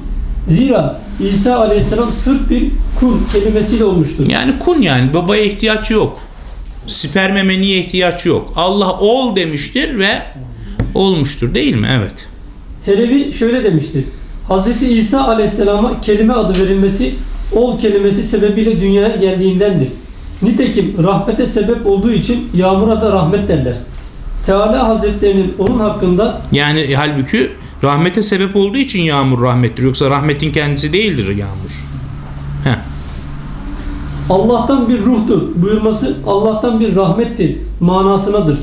Zira İsa aleyhisselam sırf bir kun kelimesiyle olmuştur. Yani kun yani babaya ihtiyaç yok. Sperme meniye ihtiyaç yok. Allah ol demiştir ve olmuştur değil mi? Evet. Helevi şöyle demiştir. Hz. İsa aleyhisselama kelime adı verilmesi ol kelimesi sebebiyle dünyaya geldiğindendir. Nitekim rahmete sebep olduğu için yağmura da rahmet derler. Teala Hazretlerinin onun hakkında Yani halbuki rahmete sebep olduğu için yağmur rahmettir. Yoksa rahmetin kendisi değildir yağmur. Heh. Allah'tan bir ruhtur buyurması Allah'tan bir rahmettir manasınadır.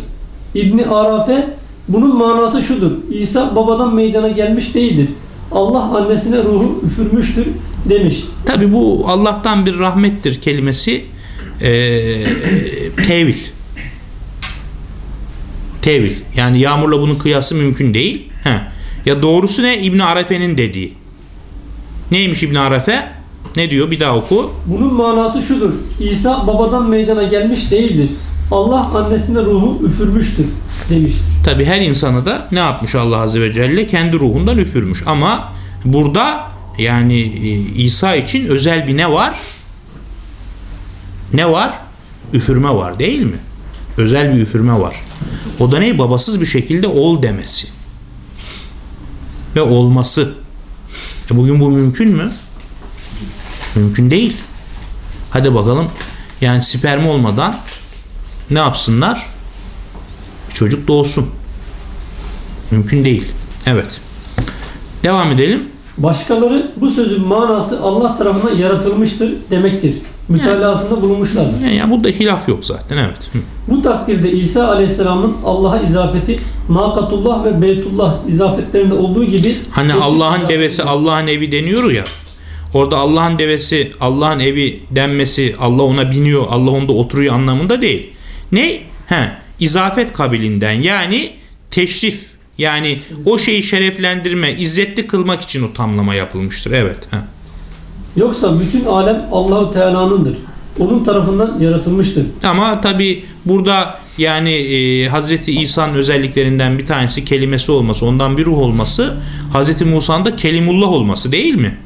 İbni Arafe bunun manası şudur. İsa babadan meydana gelmiş değildir. Allah annesine ruhu üfürmüştür demiş. Tabi bu Allah'tan bir rahmettir kelimesi ee, tevil. Tevil. Yani yağmurla bunun kıyası mümkün değil. Heh. Ya doğrusu ne? İbn Arefe'nin dediği. Neymiş İbn Arefe? Ne diyor? Bir daha oku. Bunun manası şudur. İsa babadan meydana gelmiş değildir. Allah annesine ruhu üfürmüştür demiştir. Tabi her insanı da ne yapmış Allah Azze ve Celle? Kendi ruhundan üfürmüş. Ama burada yani e, İsa için özel bir ne var? Ne var? Üfürme var değil mi? Özel bir üfürme var. O da ne? Babasız bir şekilde ol demesi. Ve olması. E bugün bu mümkün mü? Mümkün değil. Hadi bakalım. Yani sperm olmadan ne yapsınlar? Bir çocuk doğsun. Mümkün değil. Evet. Devam edelim. Başkaları bu sözün manası Allah tarafından yaratılmıştır demektir. Mütalasında bulunmuşlardır. Yani, yani burada hilaf yok zaten. Evet. Hı. Bu takdirde İsa Aleyhisselam'ın Allah'a izafeti Nakatullah ve Beytullah izafetlerinde olduğu gibi Hani Allah'ın devesi Allah'ın evi deniyor ya. Orada Allah'ın devesi Allah'ın evi denmesi Allah ona biniyor Allah onda oturuyor anlamında değil. Ne? He, izafet kabilinden yani teşrif yani o şeyi şereflendirme, izzetli kılmak için o tamlama yapılmıştır. Evet. He. Yoksa bütün alem Allahu Teala'nındır. Onun tarafından yaratılmıştır. Ama tabi burada yani e, Hazreti İsa'nın özelliklerinden bir tanesi kelimesi olması, ondan bir ruh olması, Hazreti Musa'nın da kelimullah olması değil mi?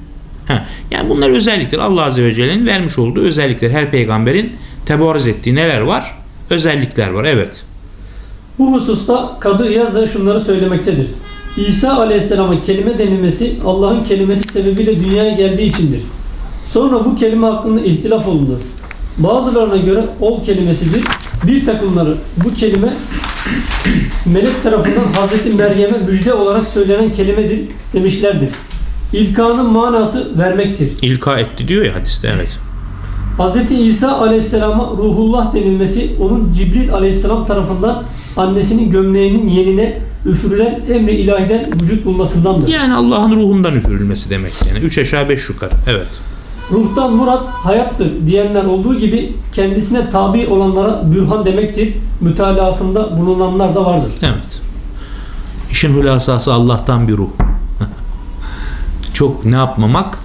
Ha, yani bunlar özellikler. Allah Azze ve Celle'nin vermiş olduğu özellikler. Her peygamberin tebarüz ettiği neler var? Özellikler var. Evet. Bu hususta Kadı İyaz da şunları söylemektedir. İsa Aleyhisselam'a kelime denilmesi Allah'ın kelimesi sebebiyle dünyaya geldiği içindir. Sonra bu kelime hakkında ihtilaf olundu. Bazılarına göre ol kelimesidir. Bir takımları bu kelime melek tarafından Hazreti Meryem'e müjde olarak söylenen kelimedir demişlerdir. İlkanın manası vermektir. İlka etti diyor ya hadiste. Evet. Hz. İsa aleyhisselama ruhullah denilmesi onun Cibril aleyhisselam tarafından annesinin gömleğinin yenine üfürülen emri ilahiden vücut bulmasındandır. Yani Allah'ın ruhundan üfürülmesi demek yani. Üç aşağı beş yukarı. Evet. Ruhtan murat hayattır diyenler olduğu gibi kendisine tabi olanlara bürhan demektir. Mütalasında bulunanlar da vardır. Evet. İşin hülasası Allah'tan bir ruh. Çok ne yapmamak?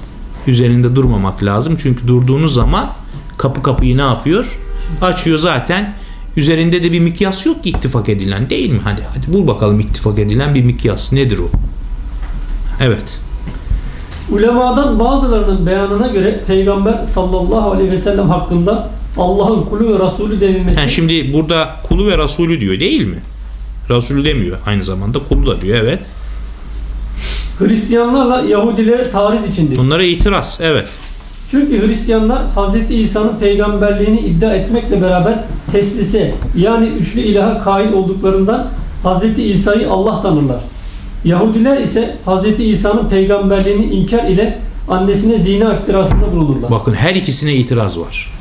Üzerinde durmamak lazım. Çünkü durduğunuz zaman kapı kapıyı ne yapıyor? Açıyor zaten. Üzerinde de bir mikyas yok ki ittifak edilen değil mi? Hadi hadi bul bakalım ittifak edilen bir mikyas nedir o? Evet. Ulemadan bazılarının beyanına göre Peygamber sallallahu aleyhi ve sellem hakkında Allah'ın kulu ve Resulü denilmesi Yani şimdi burada kulu ve Resulü diyor değil mi? Resulü demiyor. Aynı zamanda kulu da diyor. Evet. Hristiyanlarla Yahudilere tariz içindir. Bunlara itiraz. Evet. Çünkü Hristiyanlar Hz. İsa'nın peygamberliğini iddia etmekle beraber teslise yani üçlü ilaha kail olduklarından Hz. İsa'yı Allah tanırlar. Yahudiler ise Hz. İsa'nın peygamberliğini inkar ile annesine zina iftirasında bulunurlar. Bakın her ikisine itiraz var.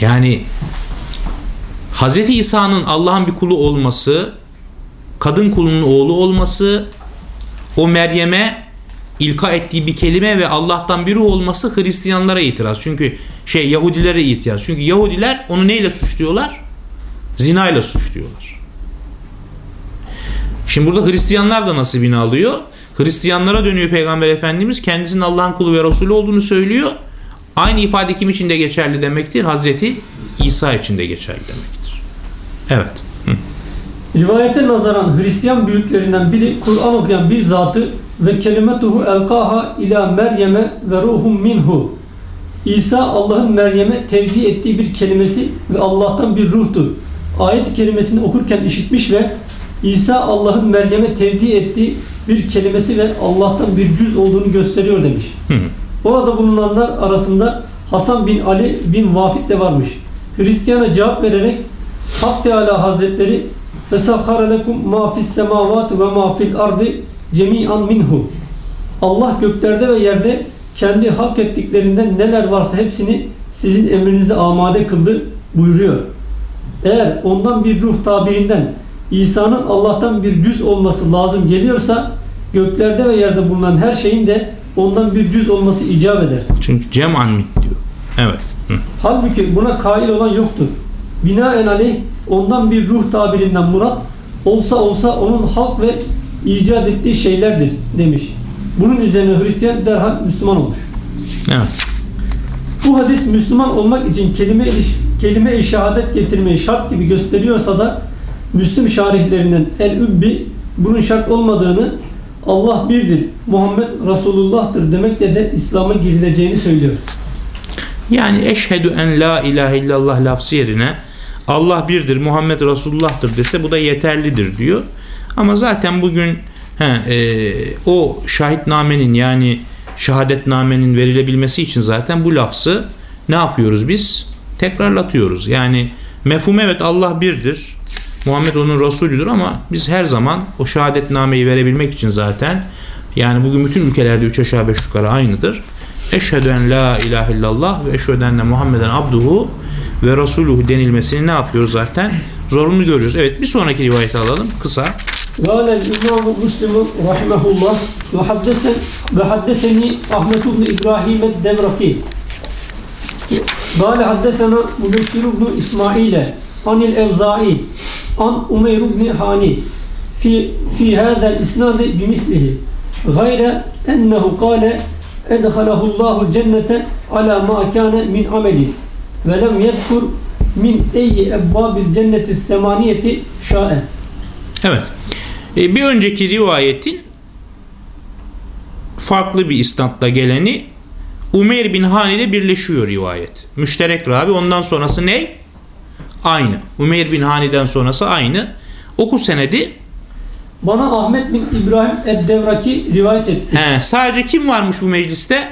Yani Hz. İsa'nın Allah'ın bir kulu olması, kadın kulunun oğlu olması, o Meryem'e ilka ettiği bir kelime ve Allah'tan biri olması Hristiyanlara itiraz. Çünkü şey Yahudilere itiraz. Çünkü Yahudiler onu neyle suçluyorlar? Zina ile suçluyorlar. Şimdi burada Hristiyanlar da nasibini alıyor. Hristiyanlara dönüyor Peygamber Efendimiz. Kendisinin Allah'ın kulu ve Resulü olduğunu söylüyor. Aynı ifade kim için de geçerli demektir? Hazreti İsa için de geçerli demektir. Evet. Hı. Rivayete nazaran Hristiyan büyüklerinden biri Kur'an okuyan bir zatı ve kelimetuhu elkaha ila Meryem'e ve ruhum minhu. İsa Allah'ın Meryem'e tevdi ettiği bir kelimesi ve Allah'tan bir ruhtur. Ayet-i kerimesini okurken işitmiş ve İsa Allah'ın Meryem'e tevdi ettiği bir kelimesi ve Allah'tan bir cüz olduğunu gösteriyor demiş. Hı. Orada bulunanlar arasında Hasan bin Ali bin Vafit de varmış. Hristiyana cevap vererek Hak Teala Hazretleri ve sahhara lekum ma fis semavati ve ma fil ardı cemi'an minhu. Allah göklerde ve yerde kendi hak ettiklerinden neler varsa hepsini sizin emrinize amade kıldı buyuruyor. Eğer ondan bir ruh tabirinden İsa'nın Allah'tan bir cüz olması lazım geliyorsa göklerde ve yerde bulunan her şeyin de ondan bir cüz olması icap eder. Çünkü cem'an mit diyor. Evet. Hı. Halbuki buna kail olan yoktur. Binaenaleyh ondan bir ruh tabirinden murat olsa olsa onun halk ve icat ettiği şeylerdir demiş. Bunun üzerine Hristiyan derhal Müslüman olmuş. Evet. Bu hadis Müslüman olmak için kelime kelime-i şehadet getirmeyi şart gibi gösteriyorsa da Müslüm şarihlerinden El-Übbi bunun şart olmadığını Allah birdir, Muhammed Resulullah'tır demekle de İslam'a girileceğini söylüyor. Yani eşhedü en la ilahe illallah lafzı yerine Allah birdir, Muhammed Resulullah'tır dese bu da yeterlidir diyor. Ama zaten bugün he, e, o şahitnamenin yani şehadetnamenin verilebilmesi için zaten bu lafzı ne yapıyoruz biz? Tekrarlatıyoruz. Yani mefhum evet Allah birdir. Muhammed onun Resulüdür ama biz her zaman o şehadetnameyi verebilmek için zaten yani bugün bütün ülkelerde üç aşağı beş yukarı aynıdır. Eşhedü en la ilahe illallah ve eşhedü enne Muhammeden abduhu ve Resuluhu denilmesini ne yapıyoruz zaten? Zorunlu görüyoruz. Evet bir sonraki rivayeti alalım kısa. قال الإمام مسلم رحمه الله وحدثن وحدثني أحمد بن إبراهيم الدمرقي قال حدثنا مبشر بن إسماعيل عن الأوزاعي عن أمير بن هاني في في هذا الإسناد بمثله غير أنه قال أدخله الله الجنة على ما كان من عمله ولم يذكر من أي أبواب الجنة الثمانية شاء Evet. E, bir önceki rivayetin farklı bir isnatla geleni Umeyr bin Hani ile birleşiyor rivayet. Müşterek ravi ondan sonrası ne? Aynı. Umeyr bin Hani'den sonrası aynı. Oku senedi. Bana Ahmet bin İbrahim Eddevraki rivayet etti. He, sadece kim varmış bu mecliste?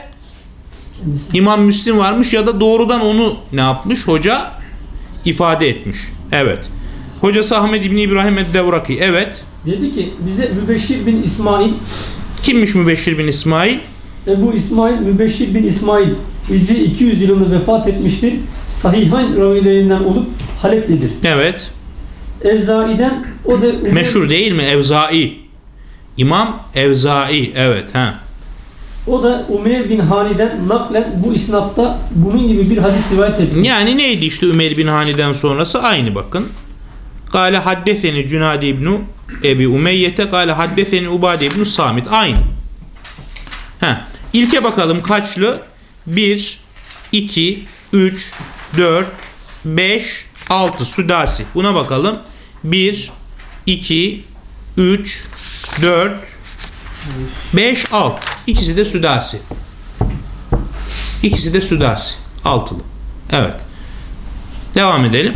Kendisi. İmam Müslim varmış ya da doğrudan onu ne yapmış? Hoca ifade etmiş. Evet. Hocası Ahmet İbni İbrahim Eddevraki. Evet. Dedi ki bize Mübeşşir bin İsmail, Kimmiş Mübeşşir bin İsmail? Ebu İsmail Mübeşşir bin İsmail Hicri 200 yılında vefat etmiştir. Sahihayn ravilerinden olup Haleplidir. Evet. Evzai'den o da Meşhur değil mi? Evzai. İmam Evzai. Evet. Ha. o da Umeyr bin Hani'den naklen bu isnatta bunun gibi bir hadis rivayet etti. Yani neydi işte Ömer bin Hani'den sonrası aynı bakın. Kale haddeseni Cünadi İbnu Ebi Umeyyete kale haddeseni Ubade İbnu Samit. Aynı. Heh. İlke bakalım kaçlı? 1, 2, 3, 4, 5, 6 Sudasi. Buna bakalım. 1, 2, 3, 4, 5, 6. İkisi de Sudasi. İkisi de Sudasi. Altılı. Evet. Devam edelim.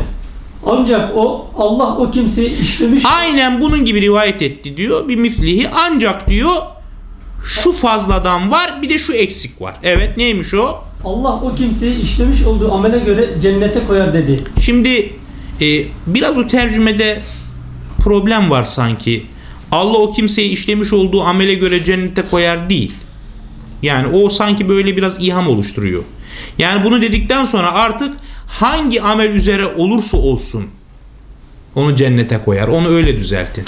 Ancak o Allah o kimseyi işlemiş Aynen bunun gibi rivayet etti diyor. Bir mislihi ancak diyor şu fazladan var bir de şu eksik var. Evet neymiş o? Allah o kimseyi işlemiş olduğu amele göre cennete koyar dedi. Şimdi e, biraz o tercümede problem var sanki. Allah o kimseyi işlemiş olduğu amele göre cennete koyar değil. Yani o sanki böyle biraz iham oluşturuyor. Yani bunu dedikten sonra artık hangi amel üzere olursa olsun onu cennete koyar. Onu öyle düzeltin.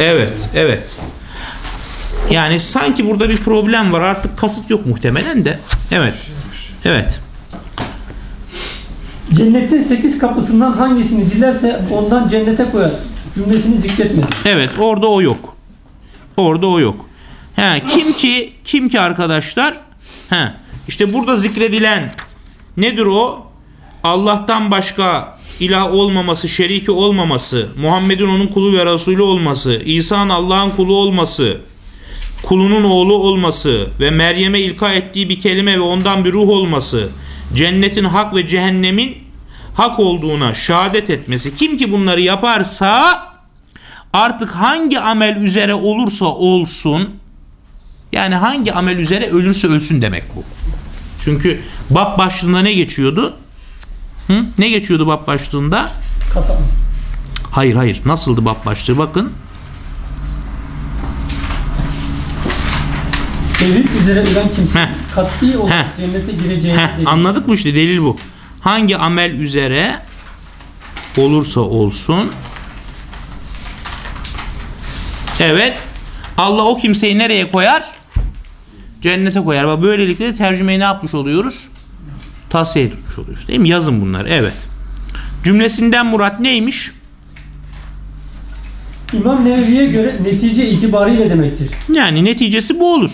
Evet, evet. Yani sanki burada bir problem var. Artık kasıt yok muhtemelen de. Evet. Evet. Cennetin sekiz kapısından hangisini dilerse ondan cennete koyar. Cümlesini zikretmedi. Evet, orada o yok. Orada o yok. He, kim ki kim ki arkadaşlar? He, işte burada zikredilen nedir o? Allah'tan başka ilah olmaması, şeriki olmaması, Muhammed'in onun kulu ve Resulü olması, İsa'nın Allah'ın kulu olması, kulunun oğlu olması ve Meryem'e ilka ettiği bir kelime ve ondan bir ruh olması, cennetin hak ve cehennemin hak olduğuna şehadet etmesi. Kim ki bunları yaparsa artık hangi amel üzere olursa olsun yani hangi amel üzere ölürse ölsün demek bu. Çünkü bab başlığında ne geçiyordu? Hı? Ne geçiyordu bab başlığında? Kata. Hayır hayır. Nasıldı bab başlığı? Bakın. Tevhid üzere ölen kimse Heh. kat'i olarak Heh. cennete gireceğini Heh, dedi. anladık mı işte delil bu. Hangi amel üzere olursa olsun evet Allah o kimseyi nereye koyar? Cennete koyar. Bak Böylelikle de tercümeyi ne yapmış oluyoruz? Tavsiye etmiş oluyoruz. Değil mi? Yazın bunları. Evet. Cümlesinden murat neymiş? İmam Nevevi'ye göre netice itibariyle demektir. Yani neticesi bu olur.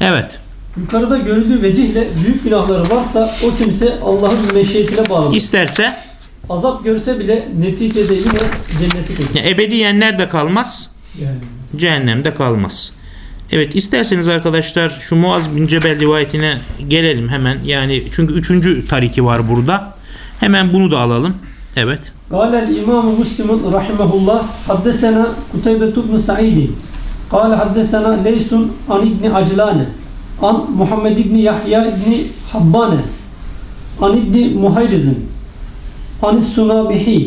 Evet. Yukarıda görüldüğü vecihle büyük günahları varsa o kimse Allah'ın meşiyetine bağlıdır. İsterse Azap görse bile neticede yine cenneti ya ebediyen nerede kalmaz? Yani. Cehennemde kalmaz. Evet isterseniz arkadaşlar şu Muaz bin Cebel rivayetine gelelim hemen. Yani çünkü üçüncü tariki var burada. Hemen bunu da alalım. Evet. قال الإمام مسلم رحمه الله حدثنا قتيبة بن سعيد قال حدثنا ليس عن ابن عجلان عن محمد بن يحيى بن حبان عن ابن محيرز عن السنابحي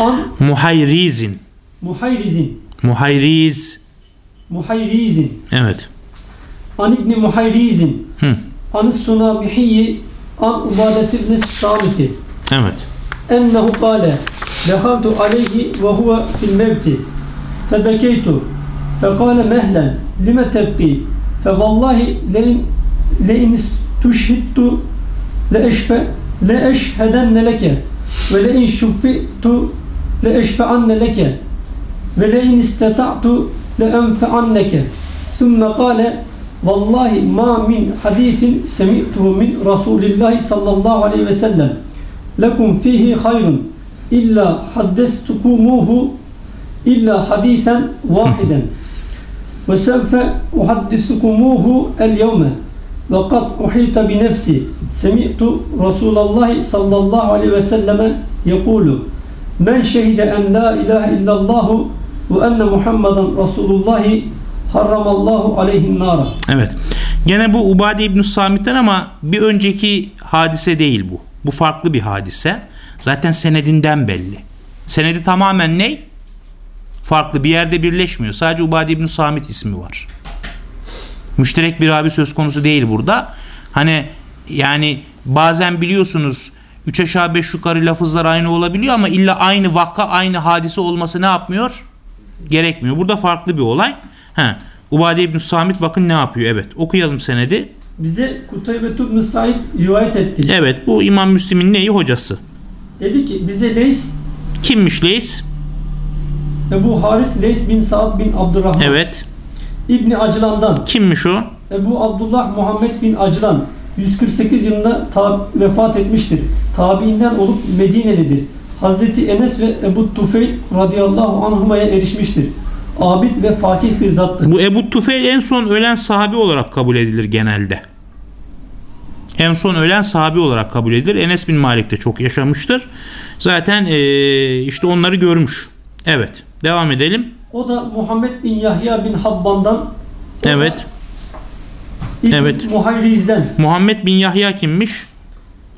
عن Muhayrizin. محيرز Muhayriz. Muhayrizin. Evet. An İbni Muhayrizin. Hı. An Sunabihi'yi an Ubadet İbni Samit'i. Evet. Ennehu kale Dehaltu aleyhi ve huve fil mevti. Febekeytu. Fekale mehlen. Lime tebki. Fe lein lein istuşhittu le eşfe le eşheden leke ve lein şuffitu le eşfe anne leke ve lein istata'tu لأنفعنك ثم قال والله ما من حديث سمعته من رسول الله صلى الله عليه وسلم لكم فيه خير إلا حدثتكموه إلا حديثا واحدا وسوف أحدثكموه اليوم وقد أحيط بنفسي سمعت رسول الله صلى الله عليه وسلم يقول من شهد أن لا إله إلا الله ve enne Muhammeden Resulullahi harramallahu aleyhin nara. Evet. Gene bu Ubade İbn Samit'ten ama bir önceki hadise değil bu. Bu farklı bir hadise. Zaten senedinden belli. Senedi tamamen ne? Farklı bir yerde birleşmiyor. Sadece Ubade İbn Samit ismi var. Müşterek bir abi söz konusu değil burada. Hani yani bazen biliyorsunuz 3 aşağı 5 yukarı lafızlar aynı olabiliyor ama illa aynı vaka aynı hadise olması ne yapmıyor? Gerekmiyor. Burada farklı bir olay. Ha, Ubade İbn Samit bakın ne yapıyor? Evet. Okuyalım senedi. Bize Kutaybe ibn Said rivayet etti. Evet bu İmam Müslim'in neyi hocası? Dedi ki bize Leys Kimmiş Leys? Ebu Haris Leys bin Sa'd bin Abdurrahman Evet. İbni Acılan'dan Kimmiş o? Ebu Abdullah Muhammed bin Acılan 148 yılında ta- vefat etmiştir. Tabiinden olup Medinelidir. Hazreti Enes ve Ebu Tufeyl radıyallahu anhuma'ya erişmiştir. Abid ve fakih bir zattır. Bu Ebu Tufeyl en son ölen sahabi olarak kabul edilir genelde. En son ölen sahabi olarak kabul edilir. Enes bin Malik de çok yaşamıştır. Zaten eee, işte onları görmüş. Evet. Devam edelim. O da Muhammed bin Yahya bin Habban'dan Evet. İbn Evet. Muhayriz'den Muhammed bin Yahya kimmiş?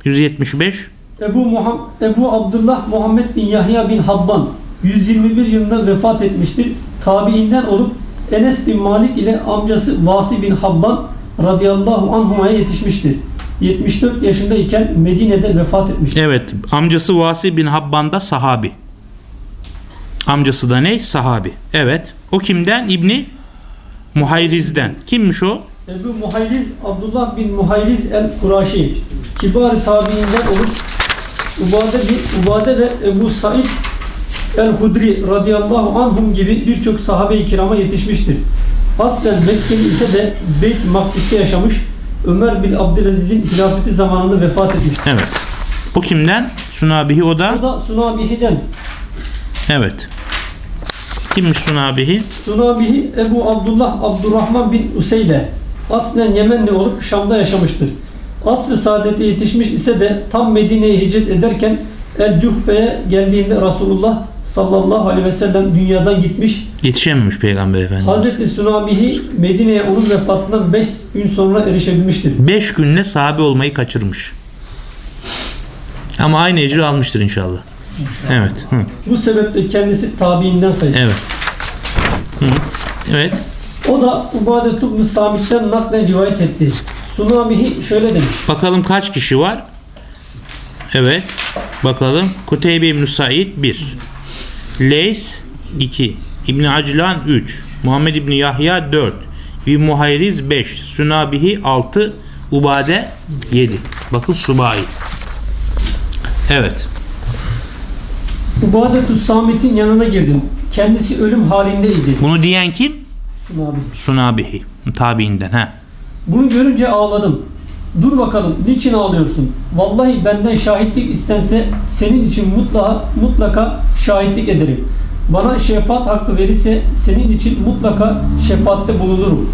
175. Ebu, Muham Ebu Abdullah Muhammed bin Yahya bin Habban 121 yılında vefat etmiştir. Tabiinden olup Enes bin Malik ile amcası Vasi bin Habban radıyallahu anhuma'ya yetişmiştir. 74 yaşındayken Medine'de vefat etmiştir. Evet. Amcası Vasi bin Habban da sahabi. Amcası da ne? Sahabi. Evet. O kimden? İbni Muhayriz'den. Kimmiş o? Ebu Muhayriz Abdullah bin Muhayriz el-Kuraşi kibar tabiinden olup Ubade, Ubade ve Ebu Said el-Hudri radıyallahu anhum gibi birçok sahabe-i kirama yetişmiştir. Aslen Mekkeli ise de Beyt Makdis'te yaşamış Ömer bin Abdülaziz'in hilafeti zamanında vefat etmiştir. Evet. O kimden? Sunabihi o da. O da Sunabihi'den. Evet. Kimmiş Sunabihi? Sunabihi Ebu Abdullah Abdurrahman bin Useyle aslen Yemenli olup Şam'da yaşamıştır. Asr-ı saadete yetişmiş ise de tam Medine'ye hicret ederken El Cuhfe'ye geldiğinde Resulullah sallallahu aleyhi ve sellem dünyadan gitmiş. Yetişememiş Peygamber Efendimiz. Hazreti Sunabihi Medine'ye onun vefatından 5 gün sonra erişebilmiştir. 5 günle sahabe olmayı kaçırmış. Ama aynı ecri almıştır inşallah. Evet. Hı. Bu sebeple kendisi tabiinden sayılır. Evet. Hı. Evet. O da Ubadet ibn Samit'ten naklen rivayet etti. Sunabihi şöyle demiş. Bakalım kaç kişi var? Evet. Bakalım. Kuteybe İbn Said 1. Leys 2. İbn Aclan 3. Muhammed İbn Yahya 4. Ve Muhayriz 5. Sünabihi 6. Ubade 7. Bakın Subai. Evet. Ubadetus Samit'in yanına girdim. Kendisi ölüm halindeydi. Bunu diyen kim? Sunabi. Sunabihi. Tabiinden. Ha. Bunu görünce ağladım. Dur bakalım niçin ağlıyorsun? Vallahi benden şahitlik istense senin için mutlaka mutlaka şahitlik ederim. Bana şefaat hakkı verirse senin için mutlaka şefaatte bulunurum.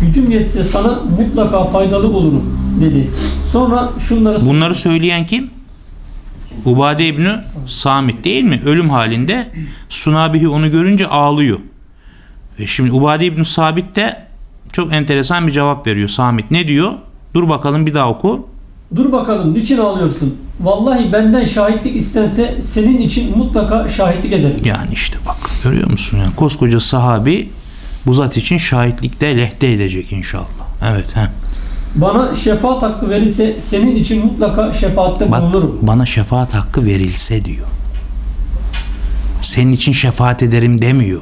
Gücüm yetse sana mutlaka faydalı olurum dedi. Sonra şunları Bunları söyleyen kim? Ubade İbni Samit değil mi? Ölüm halinde Sunabihi onu görünce ağlıyor. Ve şimdi Ubade İbni Sabit de çok enteresan bir cevap veriyor Samit. Ne diyor? Dur bakalım bir daha oku. Dur bakalım niçin ağlıyorsun? Vallahi benden şahitlik istense senin için mutlaka şahitlik ederim. Yani işte bak görüyor musun? Yani koskoca sahabi bu zat için şahitlikte lehte edecek inşallah. Evet. He. Bana şefaat hakkı verirse senin için mutlaka şefaatte Bak bulunurum. bana şefaat hakkı verilse diyor. Senin için şefaat ederim demiyor.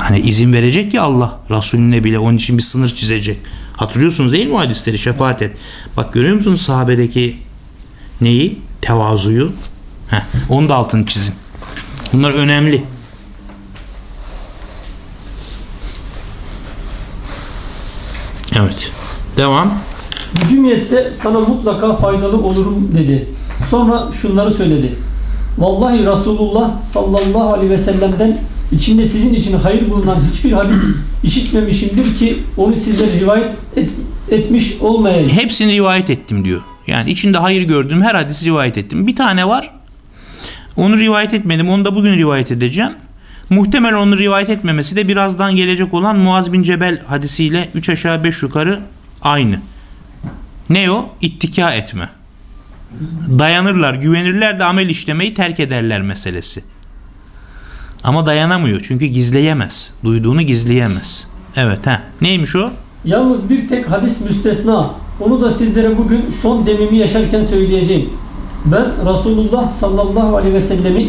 Hani izin verecek ya Allah Resulüne bile onun için bir sınır çizecek. Hatırlıyorsunuz değil mi hadisleri şefaat et. Bak görüyor musunuz sahabedeki neyi? Tevazuyu. Heh, onu da altını çizin. Bunlar önemli. Evet. Devam. Gücüm yetse sana mutlaka faydalı olurum dedi. Sonra şunları söyledi. Vallahi Resulullah sallallahu aleyhi ve sellem'den içinde sizin için hayır bulunan hiçbir hadis işitmemişimdir ki onu sizlere rivayet et- etmiş olmayayım. Hepsini rivayet ettim diyor. Yani içinde hayır gördüğüm her hadisi rivayet ettim. Bir tane var. Onu rivayet etmedim. Onu da bugün rivayet edeceğim. Muhtemel onu rivayet etmemesi de birazdan gelecek olan Muaz bin Cebel hadisiyle 3 aşağı 5 yukarı aynı. Ne o? İttika etme. Dayanırlar, güvenirler de amel işlemeyi terk ederler meselesi. Ama dayanamıyor çünkü gizleyemez. Duyduğunu gizleyemez. Evet ha. Neymiş o? Yalnız bir tek hadis müstesna. Onu da sizlere bugün son demimi yaşarken söyleyeceğim. Ben Resulullah sallallahu aleyhi ve sellemi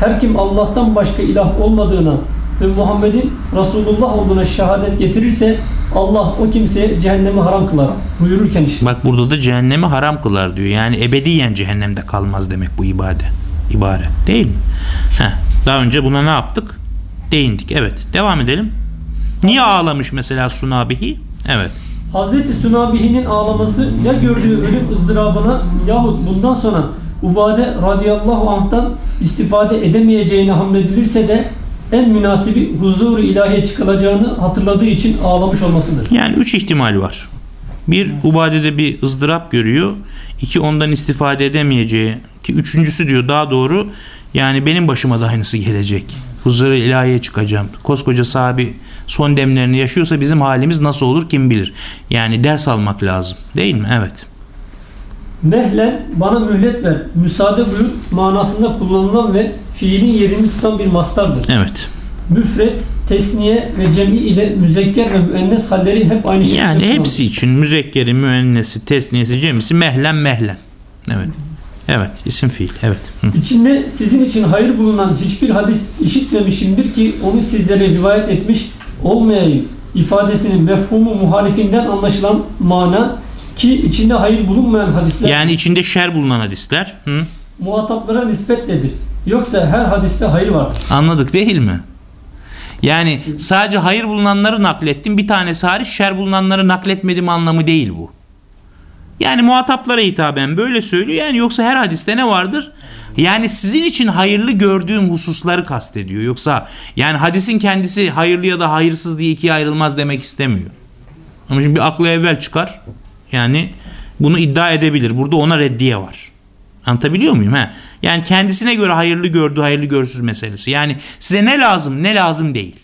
her kim Allah'tan başka ilah olmadığına ve Muhammed'in Resulullah olduğuna şehadet getirirse Allah o kimseye cehennemi haram kılar. Buyururken işte. Bak burada da cehennemi haram kılar diyor. Yani ebediyen cehennemde kalmaz demek bu ibade. ibare. Değil mi? Heh. Daha önce buna ne yaptık? Değindik. Evet. Devam edelim. Niye ağlamış mesela Sunabihi? Evet. Hazreti Sünabihi'nin ağlaması ya gördüğü ölüm ızdırabına yahut bundan sonra Ubade radıyallahu anh'tan istifade edemeyeceğine hamledilirse de en münasibi huzur-u ilahiye çıkılacağını hatırladığı için ağlamış olmasıdır. Yani üç ihtimal var. Bir, Ubade'de bir ızdırap görüyor. İki, ondan istifade edemeyeceği. Ki üçüncüsü diyor daha doğru. Yani benim başıma da aynısı gelecek. Huzur-u ilahiye çıkacağım. Koskoca sahabi son demlerini yaşıyorsa bizim halimiz nasıl olur kim bilir. Yani ders almak lazım. Değil mi? Evet. Mehlen bana mühlet ver, müsaade buyur manasında kullanılan ve fiilin yerini tutan bir mastardır. Evet. Müfret, tesniye ve cem'i ile müzekker ve müennes halleri hep aynı şekilde Yani hepsi için müzekkeri, müennesi, tesniyesi, cemisi mehlen mehlen. Evet. Evet. isim fiil. Evet. Hı. İçinde sizin için hayır bulunan hiçbir hadis işitmemişimdir ki onu sizlere rivayet etmiş olmayayım ifadesinin mefhumu muhalifinden anlaşılan mana ki içinde hayır bulunmayan hadisler Yani içinde şer bulunan hadisler. Hı. muhataplara nispetledir. Yoksa her hadiste hayır vardır. Anladık değil mi? Yani sadece hayır bulunanları naklettim. Bir tanesi hariç şer bulunanları nakletmedim anlamı değil bu. Yani muhataplara hitaben böyle söylüyor. Yani yoksa her hadiste ne vardır? Yani sizin için hayırlı gördüğüm hususları kastediyor. Yoksa yani hadisin kendisi hayırlı ya da hayırsız diye ikiye ayrılmaz demek istemiyor. Ama şimdi bir aklı evvel çıkar. Yani bunu iddia edebilir. Burada ona reddiye var. Anlatabiliyor muyum? He? Yani kendisine göre hayırlı gördüğü hayırlı görsüz meselesi. Yani size ne lazım ne lazım değil.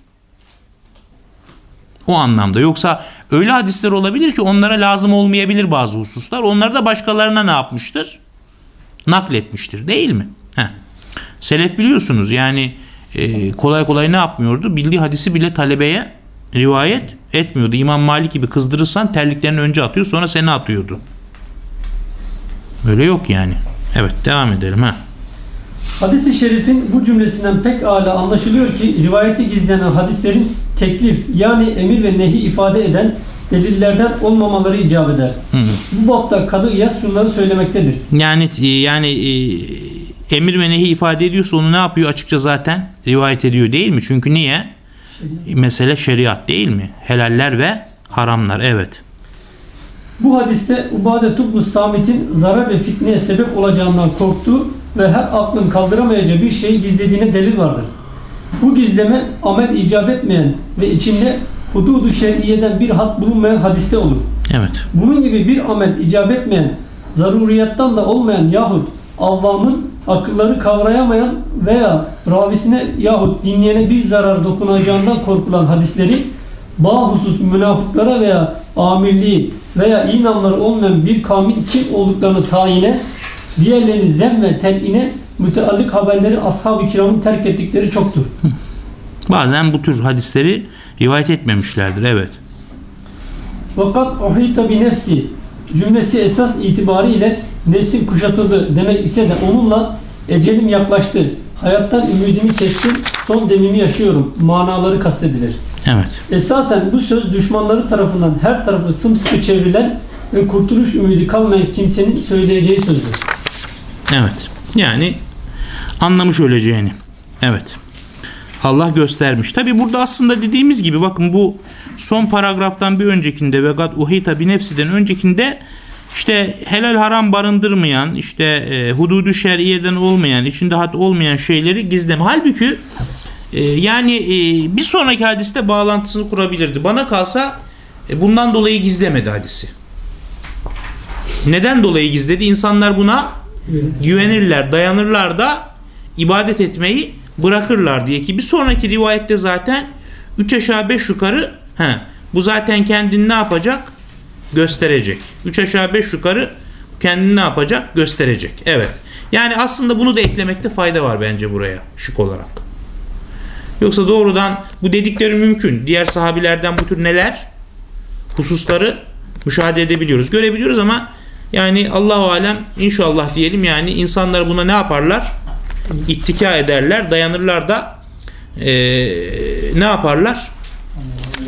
O anlamda. Yoksa öyle hadisler olabilir ki onlara lazım olmayabilir bazı hususlar. Onları da başkalarına ne yapmıştır? Nakletmiştir. Değil mi? Heh. Selef biliyorsunuz yani e, kolay kolay ne yapmıyordu? Bildiği hadisi bile talebeye rivayet etmiyordu. İmam Malik gibi kızdırırsan terliklerini önce atıyor sonra seni atıyordu. Böyle yok yani. Evet devam edelim ha. Hadis-i şerifin bu cümlesinden pek âlâ anlaşılıyor ki rivayeti gizlenen hadislerin teklif yani emir ve nehi ifade eden delillerden olmamaları icap eder. Bu bapta Kadı İyaz şunları söylemektedir. Yani yani e, emir ve nehi ifade ediyorsa onu ne yapıyor açıkça zaten rivayet ediyor değil mi? Çünkü niye? Mesele şeriat değil mi? Helaller ve haramlar evet. Bu hadiste Ubade Tublu Samit'in zarar ve fitneye sebep olacağından korktuğu ve her aklın kaldıramayacağı bir şeyi gizlediğine delil vardır. Bu gizleme amel icap etmeyen ve içinde hududu şer'iyeden bir hat bulunmayan hadiste olur. Evet. Bunun gibi bir amel icap etmeyen, zaruriyattan da olmayan yahut avvamın akılları kavrayamayan veya ravisine yahut dinleyene bir zarar dokunacağından korkulan hadisleri bahusus münafıklara veya amirliği veya inanları olmayan bir kavmin kim olduklarını tayine, diğerlerini zem ve teline müteallik haberleri ashab-ı kiramın terk ettikleri çoktur. Bazen bu tür hadisleri rivayet etmemişlerdir. Evet. Fakat uhita bi nefsi cümlesi esas itibariyle nefsin kuşatıldı demek ise de onunla ecelim yaklaştı. Hayattan ümidimi kestim, son demimi yaşıyorum. Manaları kastedilir. Evet. Esasen bu söz düşmanları tarafından her tarafı sımsıkı çevrilen ve kurtuluş ümidi kalmayan kimsenin söyleyeceği sözdür. Evet. Yani anlamış öleceğini. Evet. Allah göstermiş. Tabi burada aslında dediğimiz gibi bakın bu son paragraftan bir öncekinde ve gad uhita bi nefsiden öncekinde işte helal haram barındırmayan işte e, hududu şer'iyeden olmayan içinde had olmayan şeyleri gizleme. Halbuki yani e, bir sonraki hadiste bağlantısını kurabilirdi. Bana kalsa e, bundan dolayı gizlemedi hadisi. Neden dolayı gizledi? İnsanlar buna güvenirler, dayanırlar da ibadet etmeyi bırakırlar diye ki bir sonraki rivayette zaten 3 aşağı 5 yukarı he, bu zaten kendini ne yapacak? Gösterecek. 3 aşağı 5 yukarı kendini ne yapacak? Gösterecek. Evet. Yani aslında bunu da eklemekte fayda var bence buraya şık olarak. Yoksa doğrudan bu dedikleri mümkün. Diğer sahabilerden bu tür neler? Hususları müşahede edebiliyoruz. Görebiliyoruz ama yani Allahu alem inşallah diyelim yani insanlar buna ne yaparlar? İttika ederler, dayanırlar da ee, ne yaparlar?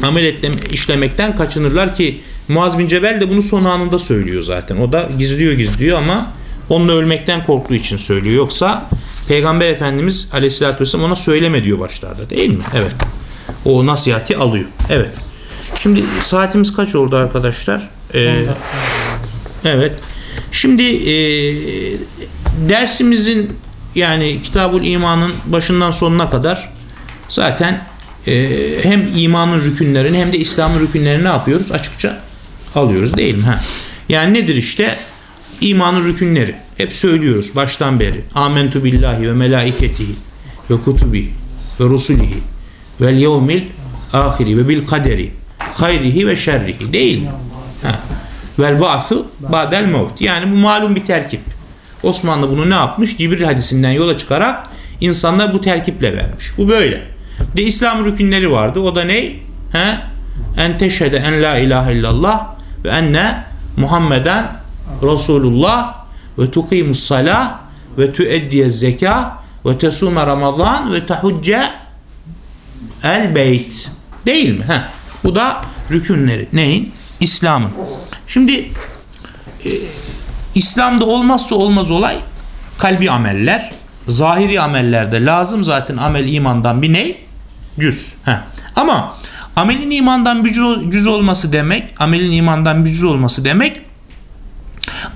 Amel etlem, işlemekten kaçınırlar ki Muaz bin Cebel de bunu son anında söylüyor zaten. O da gizliyor gizliyor ama onunla ölmekten korktuğu için söylüyor. Yoksa Peygamber Efendimiz Aleyhisselatü Vesselam ona söyleme diyor başlarda değil mi? Evet. O nasihati alıyor. Evet. Şimdi saatimiz kaç oldu arkadaşlar? Ee, evet. Şimdi e, dersimizin yani Kitabul İman'ın başından sonuna kadar zaten e, hem imanın rükünlerini hem de İslam'ın rükünlerini ne yapıyoruz? Açıkça alıyoruz değil mi? Ha. Yani nedir işte? İmanın rükünleri. Hep söylüyoruz baştan beri. Amentu billahi ve melaiketihi ve kutubihi ve rusulihi vel yevmil ahiri ve bil kaderi hayrihi ve şerrihi değil mi? Vel ba'su ba'del mevt. Yani bu malum bir terkip. Osmanlı bunu ne yapmış? Cibril hadisinden yola çıkarak insanlar bu terkiple vermiş. Bu böyle. Bir de İslam rükünleri vardı. O da ne? He? En teşhede en la ilahe illallah ve enne Muhammeden Resulullah ve tukimus salah ve tueddiye zeka ve tesume ramazan ve tahucce el beyt. Değil mi? He. Bu da rükünleri. Neyin? İslam'ın. Şimdi e, İslam'da olmazsa olmaz olay kalbi ameller. Zahiri amellerde lazım zaten amel imandan bir ney? Cüz. Heh. Ama amelin imandan bir cüz olması demek, amelin imandan bir cüz olması demek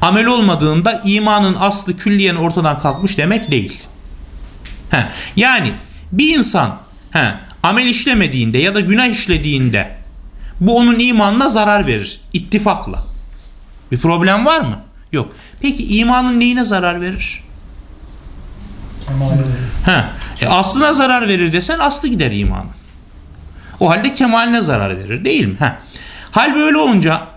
amel olmadığında imanın aslı külliyen ortadan kalkmış demek değil. Heh. Yani bir insan heh, amel işlemediğinde ya da günah işlediğinde bu onun imanına zarar verir ittifakla. Bir problem var mı? Yok. Peki imanın neyine zarar verir? Ha, e aslına zarar verir desen aslı gider imanın. O halde kemaline zarar verir değil mi? Ha. Hal böyle olunca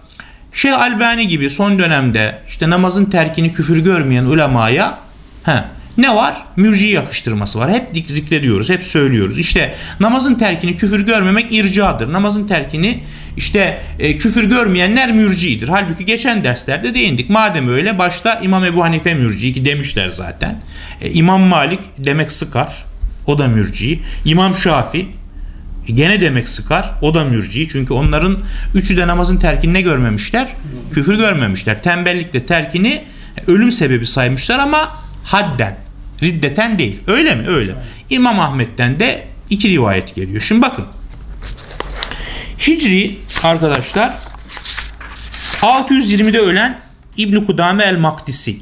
Şeyh Albani gibi son dönemde işte namazın terkini küfür görmeyen ulemaya ha, ne var? Mürci yakıştırması var. Hep zikrediyoruz, hep söylüyoruz. İşte namazın terkini küfür görmemek ircadır. Namazın terkini işte e, küfür görmeyenler mürcidir. Halbuki geçen derslerde değindik. Madem öyle başta İmam Ebu Hanife mürci ki demişler zaten. E, İmam Malik demek sıkar. O da mürci. İmam Şafi gene demek sıkar. O da mürci. Çünkü onların üçü de namazın terkini ne görmemişler? Küfür görmemişler. Tembellikle terkini ölüm sebebi saymışlar ama hadden Riddeten değil. Öyle mi? Öyle. İmam Ahmet'ten de iki rivayet geliyor. Şimdi bakın. Hicri arkadaşlar 620'de ölen İbn Kudame el-Makdisi.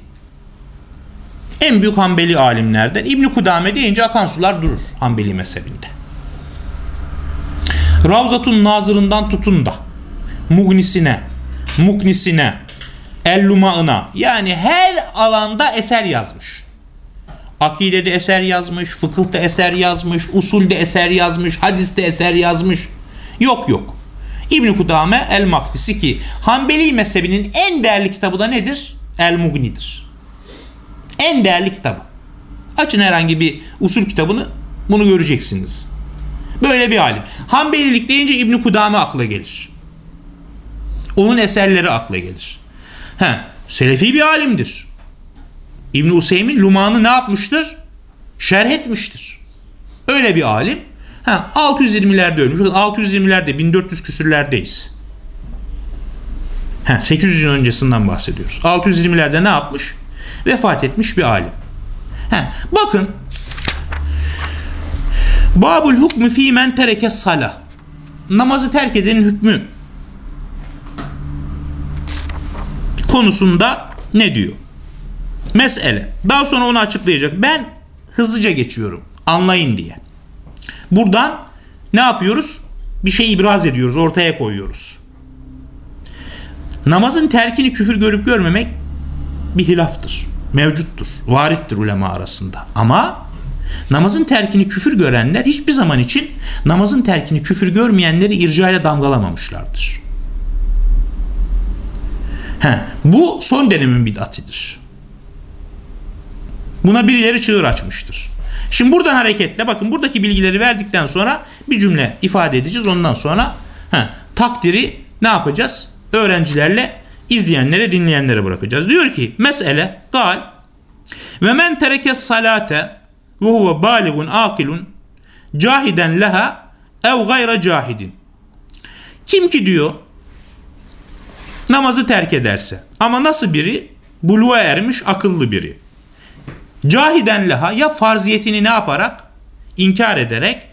En büyük Hanbeli alimlerden. İbn Kudame deyince akan sular durur Hanbeli mezhebinde. Ravzatun Nazırından tutun da Mugnisine, Muknisine, Elluma'ına yani her alanda eser yazmış. Akidede eser yazmış, fıkıhta eser yazmış, usulde eser yazmış, hadiste eser yazmış. Yok yok. İbn Kudame El Makdisi ki Hanbeli mezhebinin en değerli kitabı da nedir? El Mugni'dir. En değerli kitabı. Açın herhangi bir usul kitabını bunu göreceksiniz. Böyle bir alim. Hanbelilik deyince İbn Kudame akla gelir. Onun eserleri akla gelir. He, Selefi bir alimdir. İbn Useymin Luman'ı ne yapmıştır? Şerh etmiştir. Öyle bir alim. Ha, 620'lerde ölmüş. 620'lerde 1400 küsürlerdeyiz. Ha, 800 yıl öncesinden bahsediyoruz. 620'lerde ne yapmış? Vefat etmiş bir alim. Ha, bakın Babul hukmü fi men tereke salah. Namazı terk edenin hükmü konusunda ne diyor? Mesele. Daha sonra onu açıklayacak. Ben hızlıca geçiyorum. Anlayın diye. Buradan ne yapıyoruz? Bir şey ibraz ediyoruz, ortaya koyuyoruz. Namazın terkini küfür görüp görmemek bir hilaftır. Mevcuttur. Varittir ulema arasında. Ama namazın terkini küfür görenler hiçbir zaman için namazın terkini küfür görmeyenleri irca ile damgalamamışlardır. He, bu son dönemin bid'atidir. Buna birileri çığır açmıştır. Şimdi buradan hareketle bakın buradaki bilgileri verdikten sonra bir cümle ifade edeceğiz. Ondan sonra he, takdiri ne yapacağız? Öğrencilerle izleyenlere dinleyenlere bırakacağız. Diyor ki mesele gal ve men tereke salate ve huve baligun akilun cahiden leha ev gayra cahidin. Kim ki diyor namazı terk ederse ama nasıl biri? Buluğa ermiş akıllı biri. Cahiden leha ya farziyetini ne yaparak? inkar ederek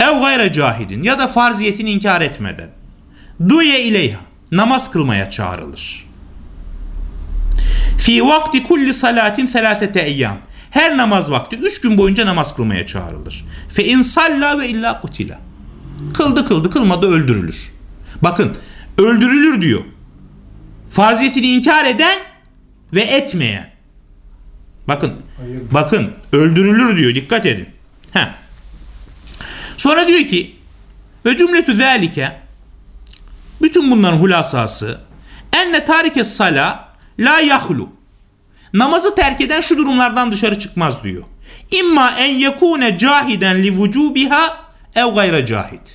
ev gayre cahidin ya da farziyetini inkar etmeden duye ileyha namaz kılmaya çağrılır. Fi vakti kulli salatin selasete eyyam her namaz vakti üç gün boyunca namaz kılmaya çağrılır. Fe in salla ve illa kutila. Kıldı kıldı kılmadı öldürülür. Bakın öldürülür diyor. Farziyetini inkar eden ve etmeyen. Bakın. Hayır. Bakın öldürülür diyor. Dikkat edin. Heh. Sonra diyor ki ve cümletü zâlike bütün bunların hulasası enne tarike sala la yahlu namazı terk eden şu durumlardan dışarı çıkmaz diyor. İmma en yekune cahiden li vücubiha ev gayra cahid.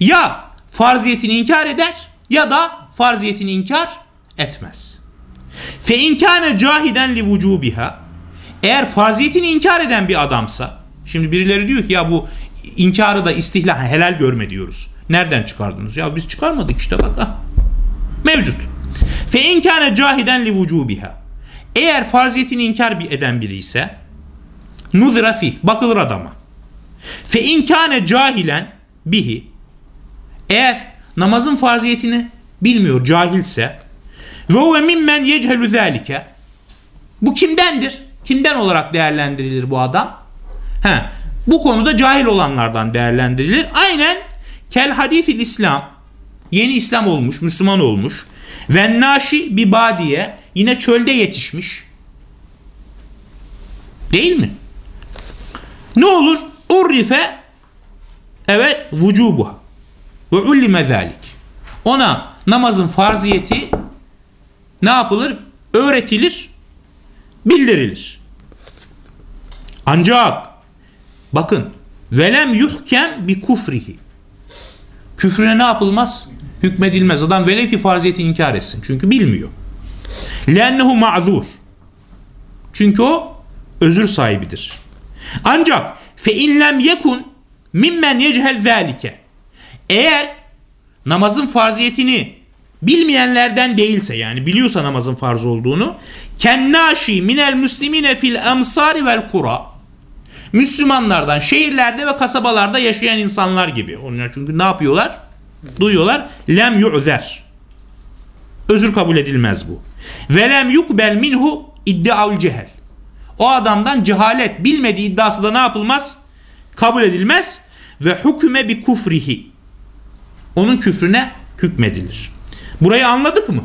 Ya farziyetini inkar eder ya da farziyetini inkar etmez. Fe inkâne cahiden li vücubiha eğer farziyetini inkar eden bir adamsa şimdi birileri diyor ki ya bu inkarı da istihlah helal görme diyoruz. Nereden çıkardınız? Ya biz çıkarmadık işte bak ha. Mevcut. Fe inkâne cahiden li vücubiha eğer farziyetini inkar eden biri ise nuzra fih bakılır adama. Fe inkâne cahilen bihi eğer namazın farziyetini bilmiyor cahilse ve huve mimmen yechelu zâlike. Bu kimdendir? Kimden olarak değerlendirilir bu adam? He, bu konuda cahil olanlardan değerlendirilir. Aynen kel hadifil İslam yeni İslam olmuş, Müslüman olmuş. Ve naşi bir badiye yine çölde yetişmiş. Değil mi? Ne olur? Urrife evet vücubuha ve ullime zalik. Ona namazın farziyeti ne yapılır? Öğretilir, bildirilir. Ancak bakın velem yuhkem bi kufrihi. Küfrüne ne yapılmaz? Hükmedilmez. Adam velev ki farziyeti inkar etsin. Çünkü bilmiyor. Lennehu ma'zur. Çünkü o özür sahibidir. Ancak fe in lem yekun mimmen yechel zalike. Eğer namazın farziyetini bilmeyenlerden değilse yani biliyorsa namazın farz olduğunu kennaşi minel müslimine fil emsari vel kura Müslümanlardan şehirlerde ve kasabalarda yaşayan insanlar gibi. Onlar çünkü ne yapıyorlar? Duyuyorlar. Lem yu'zer. Özür kabul edilmez bu. Ve lem yukbel minhu iddiaul cehel. O adamdan cehalet bilmediği iddiası da ne yapılmaz? Kabul edilmez. Ve hüküme bi kufrihi. Onun küfrüne hükmedilir. Burayı anladık mı?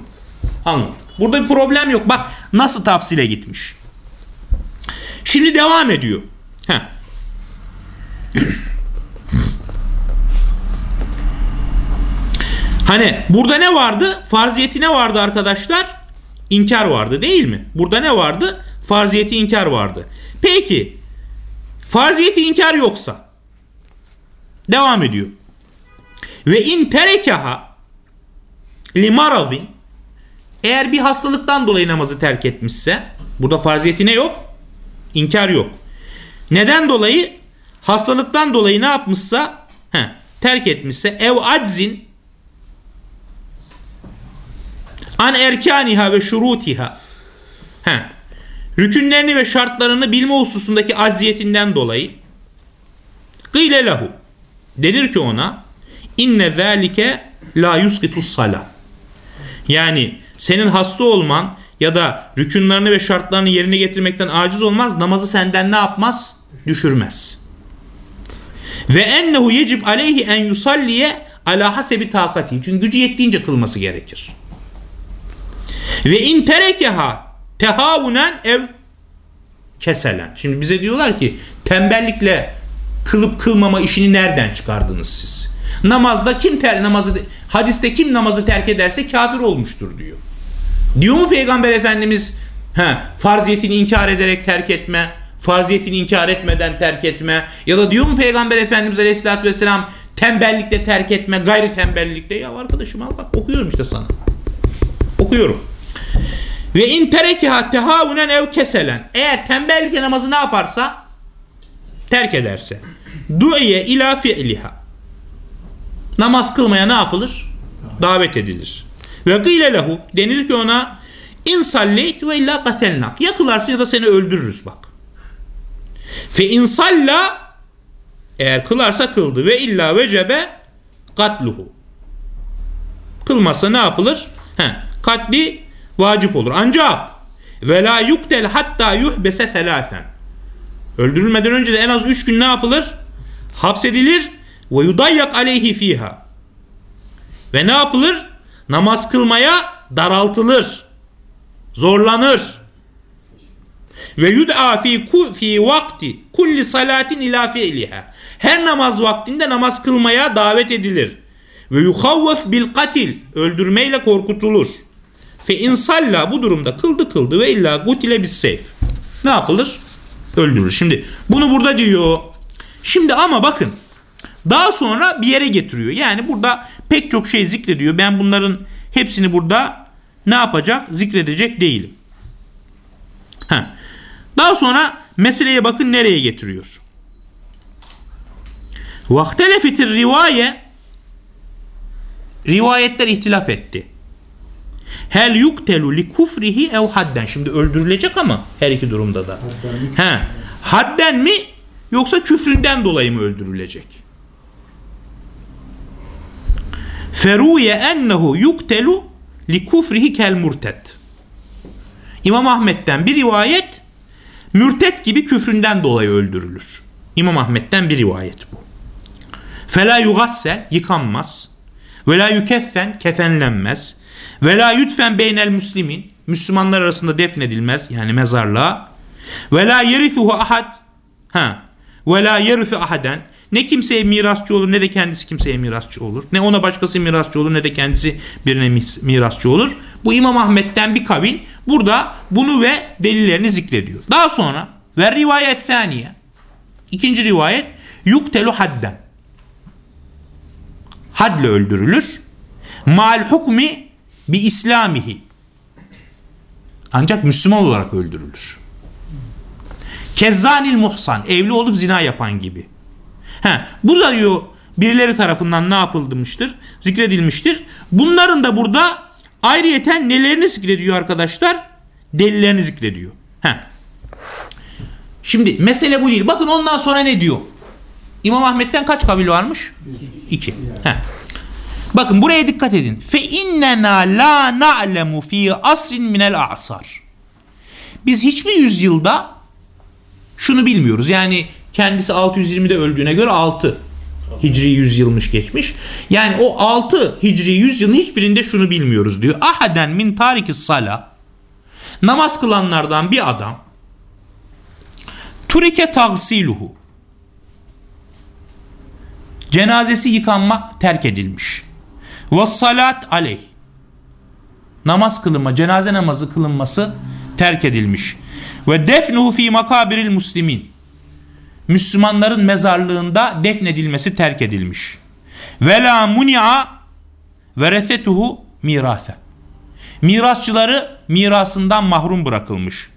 Anladık. Burada bir problem yok. Bak nasıl tafsile gitmiş. Şimdi devam ediyor. Heh. Hani burada ne vardı? Farziyeti ne vardı arkadaşlar? İnkar vardı değil mi? Burada ne vardı? Farziyeti inkar vardı. Peki farziyeti inkar yoksa devam ediyor. Ve in terekaha limarazin eğer bir hastalıktan dolayı namazı terk etmişse burada farziyeti ne yok? İnkar yok. Neden dolayı? Hastalıktan dolayı ne yapmışsa heh, terk etmişse ev aczin an erkaniha ve şurutiha heh, rükünlerini ve şartlarını bilme hususundaki aziyetinden dolayı gıyle lehu denir ki ona inne zâlike la yusqitus sala yani senin hasta olman ya da rükünlerini ve şartlarını yerine getirmekten aciz olmaz namazı senden ne yapmaz? Düşürmez. Ve ennehu yecib aleyhi en yusalliye ala hasebi takati. Çünkü gücü yettiğince kılması gerekir. Ve in terekeha tehavunen ev keselen. Şimdi bize diyorlar ki tembellikle kılıp kılmama işini nereden çıkardınız siz? Namazda kim ter namazı hadiste kim namazı terk ederse kafir olmuştur diyor. Diyor mu Peygamber Efendimiz he, farziyetini inkar ederek terk etme, farziyetini inkar etmeden terk etme ya da diyor mu Peygamber Efendimiz Aleyhisselatü Vesselam tembellikte terk etme, gayri tembellikte ya arkadaşım al bak okuyorum işte sana. Okuyorum. Ve in terekiha tehavunen ev keselen. Eğer tembellik namazı ne yaparsa terk ederse du'iye ila fi'liha. Namaz kılmaya ne yapılır? Davet edilir. Ve gıyle lehu denilir ki ona in salleyt ve illa katelnak. Ya kılarsın ya da seni öldürürüz bak. Fe in salla eğer kılarsa kıldı ve illa vecebe katluhu. Kılmazsa ne yapılır? He, katli vacip olur. Ancak ve la yuktel hatta yuhbese selasen. Öldürülmeden önce de en az üç gün ne yapılır? Hapsedilir ve yudayyak aleyhi fiha. Ve ne yapılır? Namaz kılmaya daraltılır. Zorlanır. Ve yud'a fi ku fi vakti kulli salatin ila fi'liha. Her namaz vaktinde namaz kılmaya davet edilir. Ve yuhavvef bil katil öldürmeyle korkutulur. Fe insalla bu durumda kıldı kıldı ve illa gutile bis seyf. Ne yapılır? Öldürür. Şimdi bunu burada diyor. Şimdi ama bakın daha sonra bir yere getiriyor. Yani burada pek çok şey zikrediyor. Ben bunların hepsini burada ne yapacak? Zikredecek değilim. Ha. Daha sonra meseleye bakın nereye getiriyor. Vaktelefetir rivaye rivayetler ihtilaf etti. Hel yuktelu li kufrihi ev hadden. Şimdi öldürülecek ama her iki durumda da. He. Hadden mi yoksa küfründen dolayı mı öldürülecek? Feruye ennehu yuktelu li kufrihi kel murted. İmam Ahmet'ten bir rivayet mürtet gibi küfründen dolayı öldürülür. İmam Ahmet'ten bir rivayet bu. Fela yugassel yıkanmaz. Ve la yükeffen kefenlenmez. Ve la yutfen beynel müslimin Müslümanlar arasında defnedilmez yani mezarlığa. Ve la yerithuhu ahad. Ha. Ve la yerithu ahaden. Ne kimseye mirasçı olur ne de kendisi kimseye mirasçı olur. Ne ona başkası mirasçı olur ne de kendisi birine mirasçı olur. Bu İmam Ahmet'ten bir kavil burada bunu ve delillerini zikrediyor. Daha sonra ve rivayet saniye. İkinci rivayet yuktelu hadden. Hadle öldürülür. Mal hukmi bi İslamihi. Ancak Müslüman olarak öldürülür. Kezzanil muhsan. Evli olup zina yapan gibi. He, bu da diyor birileri tarafından ne yapılmıştır? Zikredilmiştir. Bunların da burada Ayrıyeten nelerini zikrediyor arkadaşlar? Delillerini zikrediyor. Heh. Şimdi mesele bu değil. Bakın ondan sonra ne diyor? İmam Ahmet'ten kaç kavil varmış? İki. Heh. Bakın buraya dikkat edin. Fe innena la na'lemu fi asrin minel a'sar. Biz hiçbir yüzyılda şunu bilmiyoruz. Yani kendisi 620'de öldüğüne göre 6 Hicri yüzyılmış geçmiş. Yani o 6 Hicri yüzyılın hiçbirinde şunu bilmiyoruz diyor. Ahaden min tariki sala namaz kılanlardan bir adam turike tagsiluhu cenazesi yıkanma terk edilmiş. Ve salat aleyh namaz kılınma, cenaze namazı kılınması terk edilmiş. Ve defnuhu fi makabiril muslimin Müslümanların mezarlığında defnedilmesi terk edilmiş. Ve la muni'a veresetuhu mirase. Mirasçıları mirasından mahrum bırakılmış.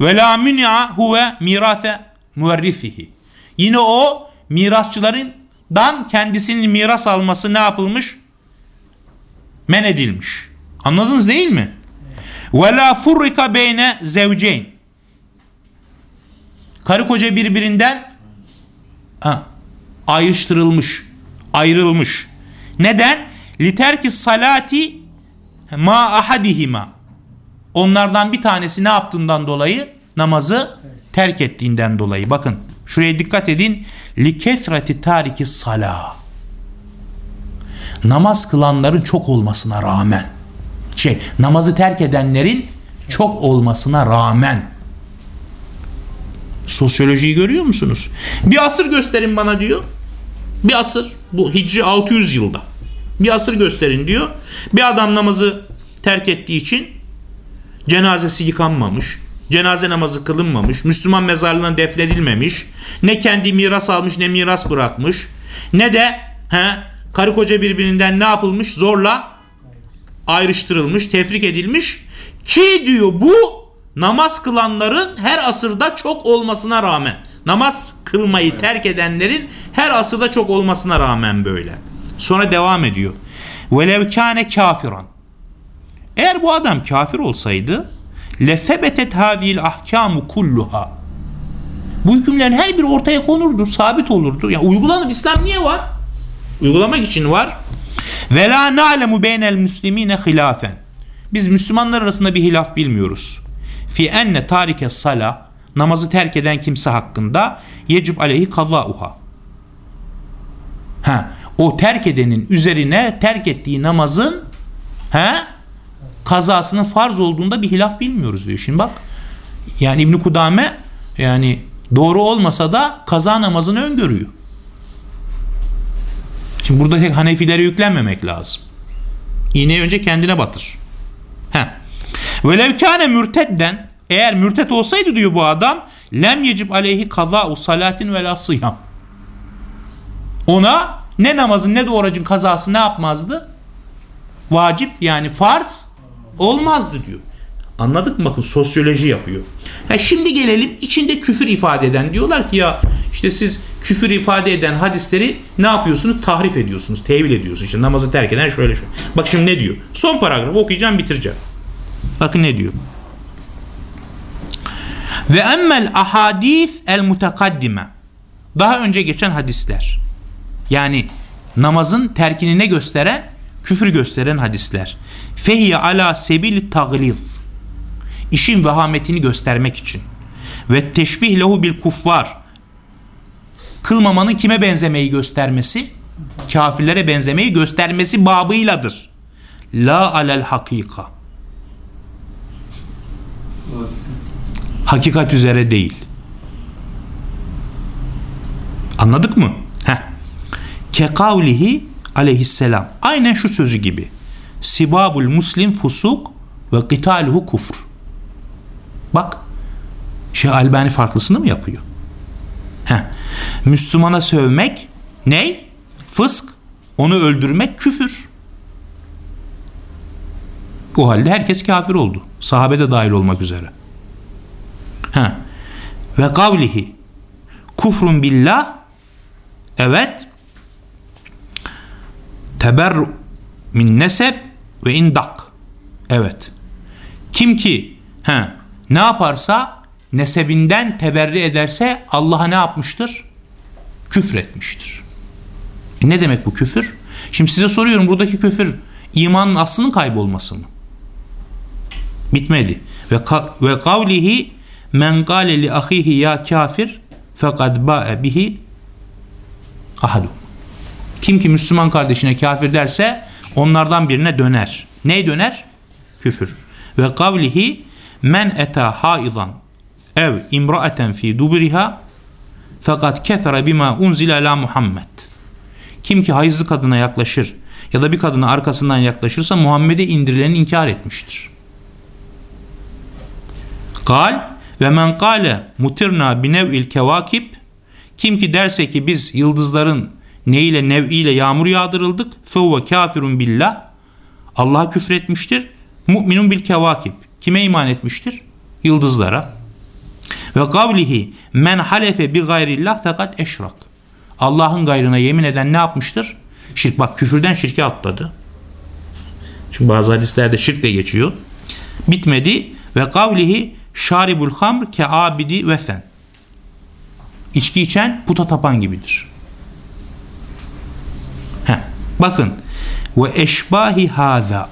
Ve la muni'a huve mirase müverrisihi. Yine o mirasçılarından kendisinin miras alması ne yapılmış? Men edilmiş. Anladınız değil mi? Ve la furrika beyne zevceyn. Karı koca birbirinden ha, ayrıştırılmış, ayrılmış. Neden? Literki salati ma ahadihima. Onlardan bir tanesi ne yaptığından dolayı? Namazı terk ettiğinden dolayı. Bakın şuraya dikkat edin. Li kesreti tariki sala. Namaz kılanların çok olmasına rağmen. Şey, namazı terk edenlerin çok olmasına rağmen. Sosyolojiyi görüyor musunuz? Bir asır gösterin bana diyor. Bir asır. Bu Hicri 600 yılda. Bir asır gösterin diyor. Bir adam namazı terk ettiği için cenazesi yıkanmamış. Cenaze namazı kılınmamış. Müslüman mezarlığına defnedilmemiş. Ne kendi miras almış ne miras bırakmış. Ne de he, karı koca birbirinden ne yapılmış? Zorla ayrıştırılmış, tefrik edilmiş. Ki diyor bu namaz kılanların her asırda çok olmasına rağmen namaz kılmayı terk edenlerin her asırda çok olmasına rağmen böyle. Sonra devam ediyor. Velev kâne kafiran. Eğer bu adam kafir olsaydı lesebetet hadil ahkamu kulluha. Bu hükümlerin her biri ortaya konurdu, sabit olurdu. Ya uygulanır. İslam niye var? Uygulamak için var. Ve la na'lemu beynel müslimine hilafen. Biz Müslümanlar arasında bir hilaf bilmiyoruz. Fi enne tarike sala namazı terk eden kimse hakkında yecib aleyhi kazauha. Ha, o terk edenin üzerine terk ettiği namazın he, kazasının farz olduğunda bir hilaf bilmiyoruz diyor. Şimdi bak yani İbn Kudame yani doğru olmasa da kaza namazını öngörüyor. Şimdi burada tek Hanefilere yüklenmemek lazım. İğneyi önce kendine batır. He. Velev kâne mürtedden eğer mürtet olsaydı diyor bu adam lem yecib aleyhi kaza'u salatin ve la sıyam. Ona ne namazın ne de orucun kazası ne yapmazdı? Vacip yani farz olmazdı diyor. Anladık mı? Bakın sosyoloji yapıyor. Ha şimdi gelelim içinde küfür ifade eden. Diyorlar ki ya işte siz küfür ifade eden hadisleri ne yapıyorsunuz? Tahrif ediyorsunuz, tevil ediyorsunuz. İşte namazı terk eden şöyle şöyle. Bak şimdi ne diyor? Son paragrafı okuyacağım bitireceğim. Bakın ne diyor? Ve emmel ahadis el mutakaddime. Daha önce geçen hadisler. Yani namazın terkini ne gösteren? Küfür gösteren hadisler. Fehiye ala sebil tagliz. İşin vehametini göstermek için. Ve teşbih lehu bil kuffar. Kılmamanın kime benzemeyi göstermesi? Kafirlere benzemeyi göstermesi babıyladır. La alel hakika. Hakikat üzere değil. Anladık mı? Heh. Kekavlihi aleyhisselam. Aynen şu sözü gibi. Sibabul muslim fusuk ve kitaluhu kufr. Bak. Şeyh Albani farklısını mı yapıyor? Heh. Müslümana sövmek ne? Fısk. Onu öldürmek küfür. O halde herkes kafir oldu. Sahabe de dahil olmak üzere. Ha. Ve kavlihi kufrun billah evet teber min nesep ve indak Evet. Kim ki he, ne yaparsa nesebinden teberri ederse Allah'a ne yapmıştır? Küfretmiştir. E ne demek bu küfür? Şimdi size soruyorum buradaki küfür imanın aslının kaybolması mı? Bitmedi. Ve ve kavlihi men gale li ahihi ya kafir fekad ba'e bihi ahadum. Kim ki Müslüman kardeşine kafir derse onlardan birine döner. Ney döner? Küfür. Ve kavlihi men eta haizan ev imra'eten fi duburiha fakat kefere bima unzile ala Muhammed. Kim ki hayızlı kadına yaklaşır ya da bir kadına arkasından yaklaşırsa Muhammed'e indirileni inkar etmiştir. Kal ve men kale mutirna binev'il kevakib kim ki derse ki biz yıldızların neyle nev'iyle yağmur yağdırıldık fevve kafirun billah Allah'a küfretmiştir. Mu'minun bil kevakib. Kime iman etmiştir? Yıldızlara. Ve kavlihi men halefe bi gayrillah fakat eşrak. Allah'ın gayrına yemin eden ne yapmıştır? Şirk bak küfürden şirke atladı. Çünkü bazı hadislerde şirk de geçiyor. Bitmedi ve kavlihi şaribul hamr ke abidi vesen. İçki içen puta tapan gibidir. Heh, bakın ve eşbahi haza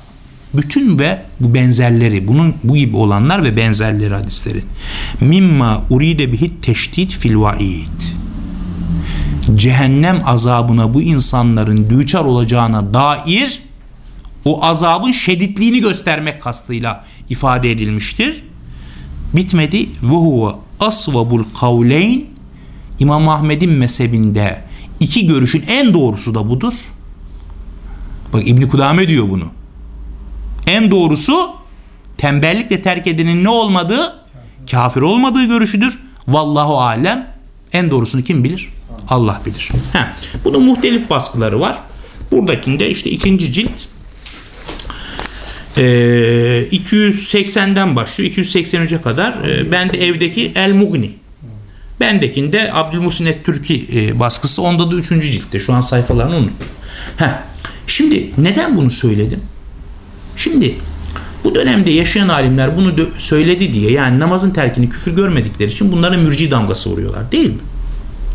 bütün ve bu benzerleri bunun bu gibi olanlar ve benzerleri hadislerin mimma uride bihi teşdid fil vaid cehennem azabına bu insanların düçar olacağına dair o azabın şeditliğini göstermek kastıyla ifade edilmiştir. Bitmedi. Ve huve asvabul kavleyn İmam Ahmed'in mezhebinde iki görüşün en doğrusu da budur. Bak İbn Kudame diyor bunu. En doğrusu tembellikle terk edenin ne olmadığı kafir olmadığı görüşüdür. Vallahu alem en doğrusunu kim bilir? Allah bilir. Heh. Bunun muhtelif baskıları var. Buradakinde işte ikinci cilt e, 280'den başlıyor 283'e kadar e, ben de evdeki El Mugni bendekinde Abdülmuhsin Türki e, baskısı onda da üçüncü ciltte şu an sayfalarını unuttum. Heh. Şimdi neden bunu söyledim? Şimdi bu dönemde yaşayan alimler bunu söyledi diye yani namazın terkini küfür görmedikleri için bunlara mürci damgası vuruyorlar değil mi?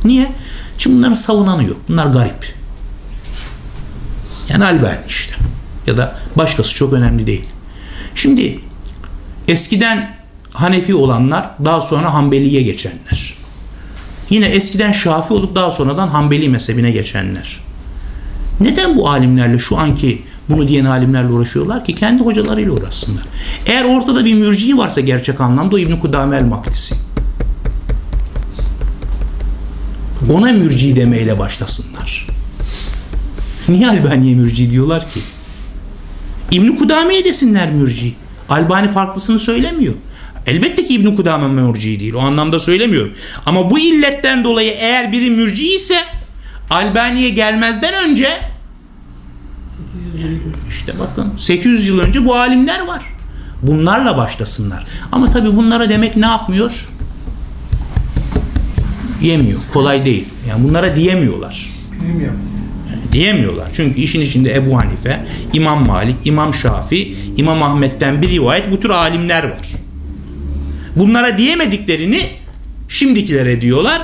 Niye? Çünkü bunların savunanı yok. Bunlar garip. Yani Albani işte. Ya da başkası çok önemli değil. Şimdi eskiden Hanefi olanlar daha sonra Hanbeli'ye geçenler. Yine eskiden Şafi olup daha sonradan Hanbeli mezhebine geçenler. Neden bu alimlerle şu anki bunu diyen alimlerle uğraşıyorlar ki kendi hocalarıyla uğraşsınlar. Eğer ortada bir mürci varsa gerçek anlamda o İbn Kudame el Makdisi. Ona mürci demeyle başlasınlar. Niye Albani'ye mürci diyorlar ki? İbn Kudame'ye desinler mürci. Albani farklısını söylemiyor. Elbette ki İbn Kudame mürci değil. O anlamda söylemiyorum. Ama bu illetten dolayı eğer biri mürci ise Albani'ye gelmezden önce işte bakın 800 yıl önce bu alimler var. Bunlarla başlasınlar. Ama tabi bunlara demek ne yapmıyor? Yemiyor. Kolay değil. Yani bunlara diyemiyorlar. Bilmiyorum. diyemiyorlar. Çünkü işin içinde Ebu Hanife, İmam Malik, İmam Şafi, İmam Ahmet'ten bir rivayet bu tür alimler var. Bunlara diyemediklerini şimdikilere diyorlar.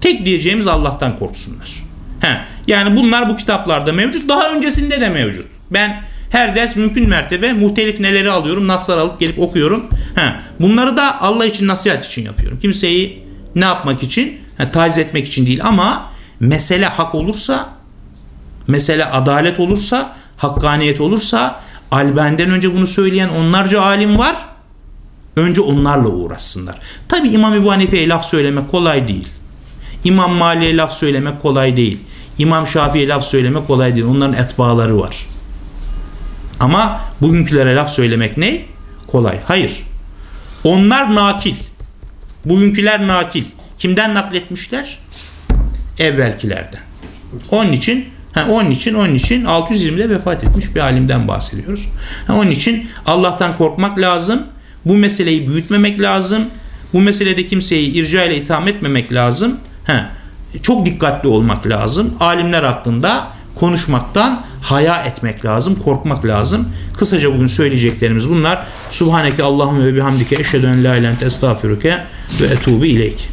Tek diyeceğimiz Allah'tan korksunlar. He, yani bunlar bu kitaplarda mevcut. Daha öncesinde de mevcut. Ben her ders mümkün mertebe muhtelif neleri alıyorum. Naslar alıp gelip okuyorum. He, bunları da Allah için nasihat için yapıyorum. Kimseyi ne yapmak için? He, taciz etmek için değil ama mesele hak olursa mesele adalet olursa hakkaniyet olursa Albani'den önce bunu söyleyen onlarca alim var. Önce onlarla uğraşsınlar. Tabi İmam Ebu Hanife'ye laf söylemek kolay değil. İmam Mali'ye laf söylemek kolay değil. İmam Şafii'ye laf söylemek kolay değil. Onların etbaaları var. Ama bugünkülere laf söylemek ne? Kolay. Hayır. Onlar nakil. Bugünküler nakil. Kimden nakletmişler? Evvelkilerden. Onun için Ha, onun için onun için 620'de vefat etmiş bir alimden bahsediyoruz. Ha, onun için Allah'tan korkmak lazım. Bu meseleyi büyütmemek lazım. Bu meselede kimseyi irca ile itham etmemek lazım. Ha, çok dikkatli olmak lazım. Alimler hakkında konuşmaktan haya etmek lazım, korkmak lazım. Kısaca bugün söyleyeceklerimiz bunlar. Subhaneke Allahümme ve bihamdike eşhedü en la ilahe estağfiruke ve etubu ileyk.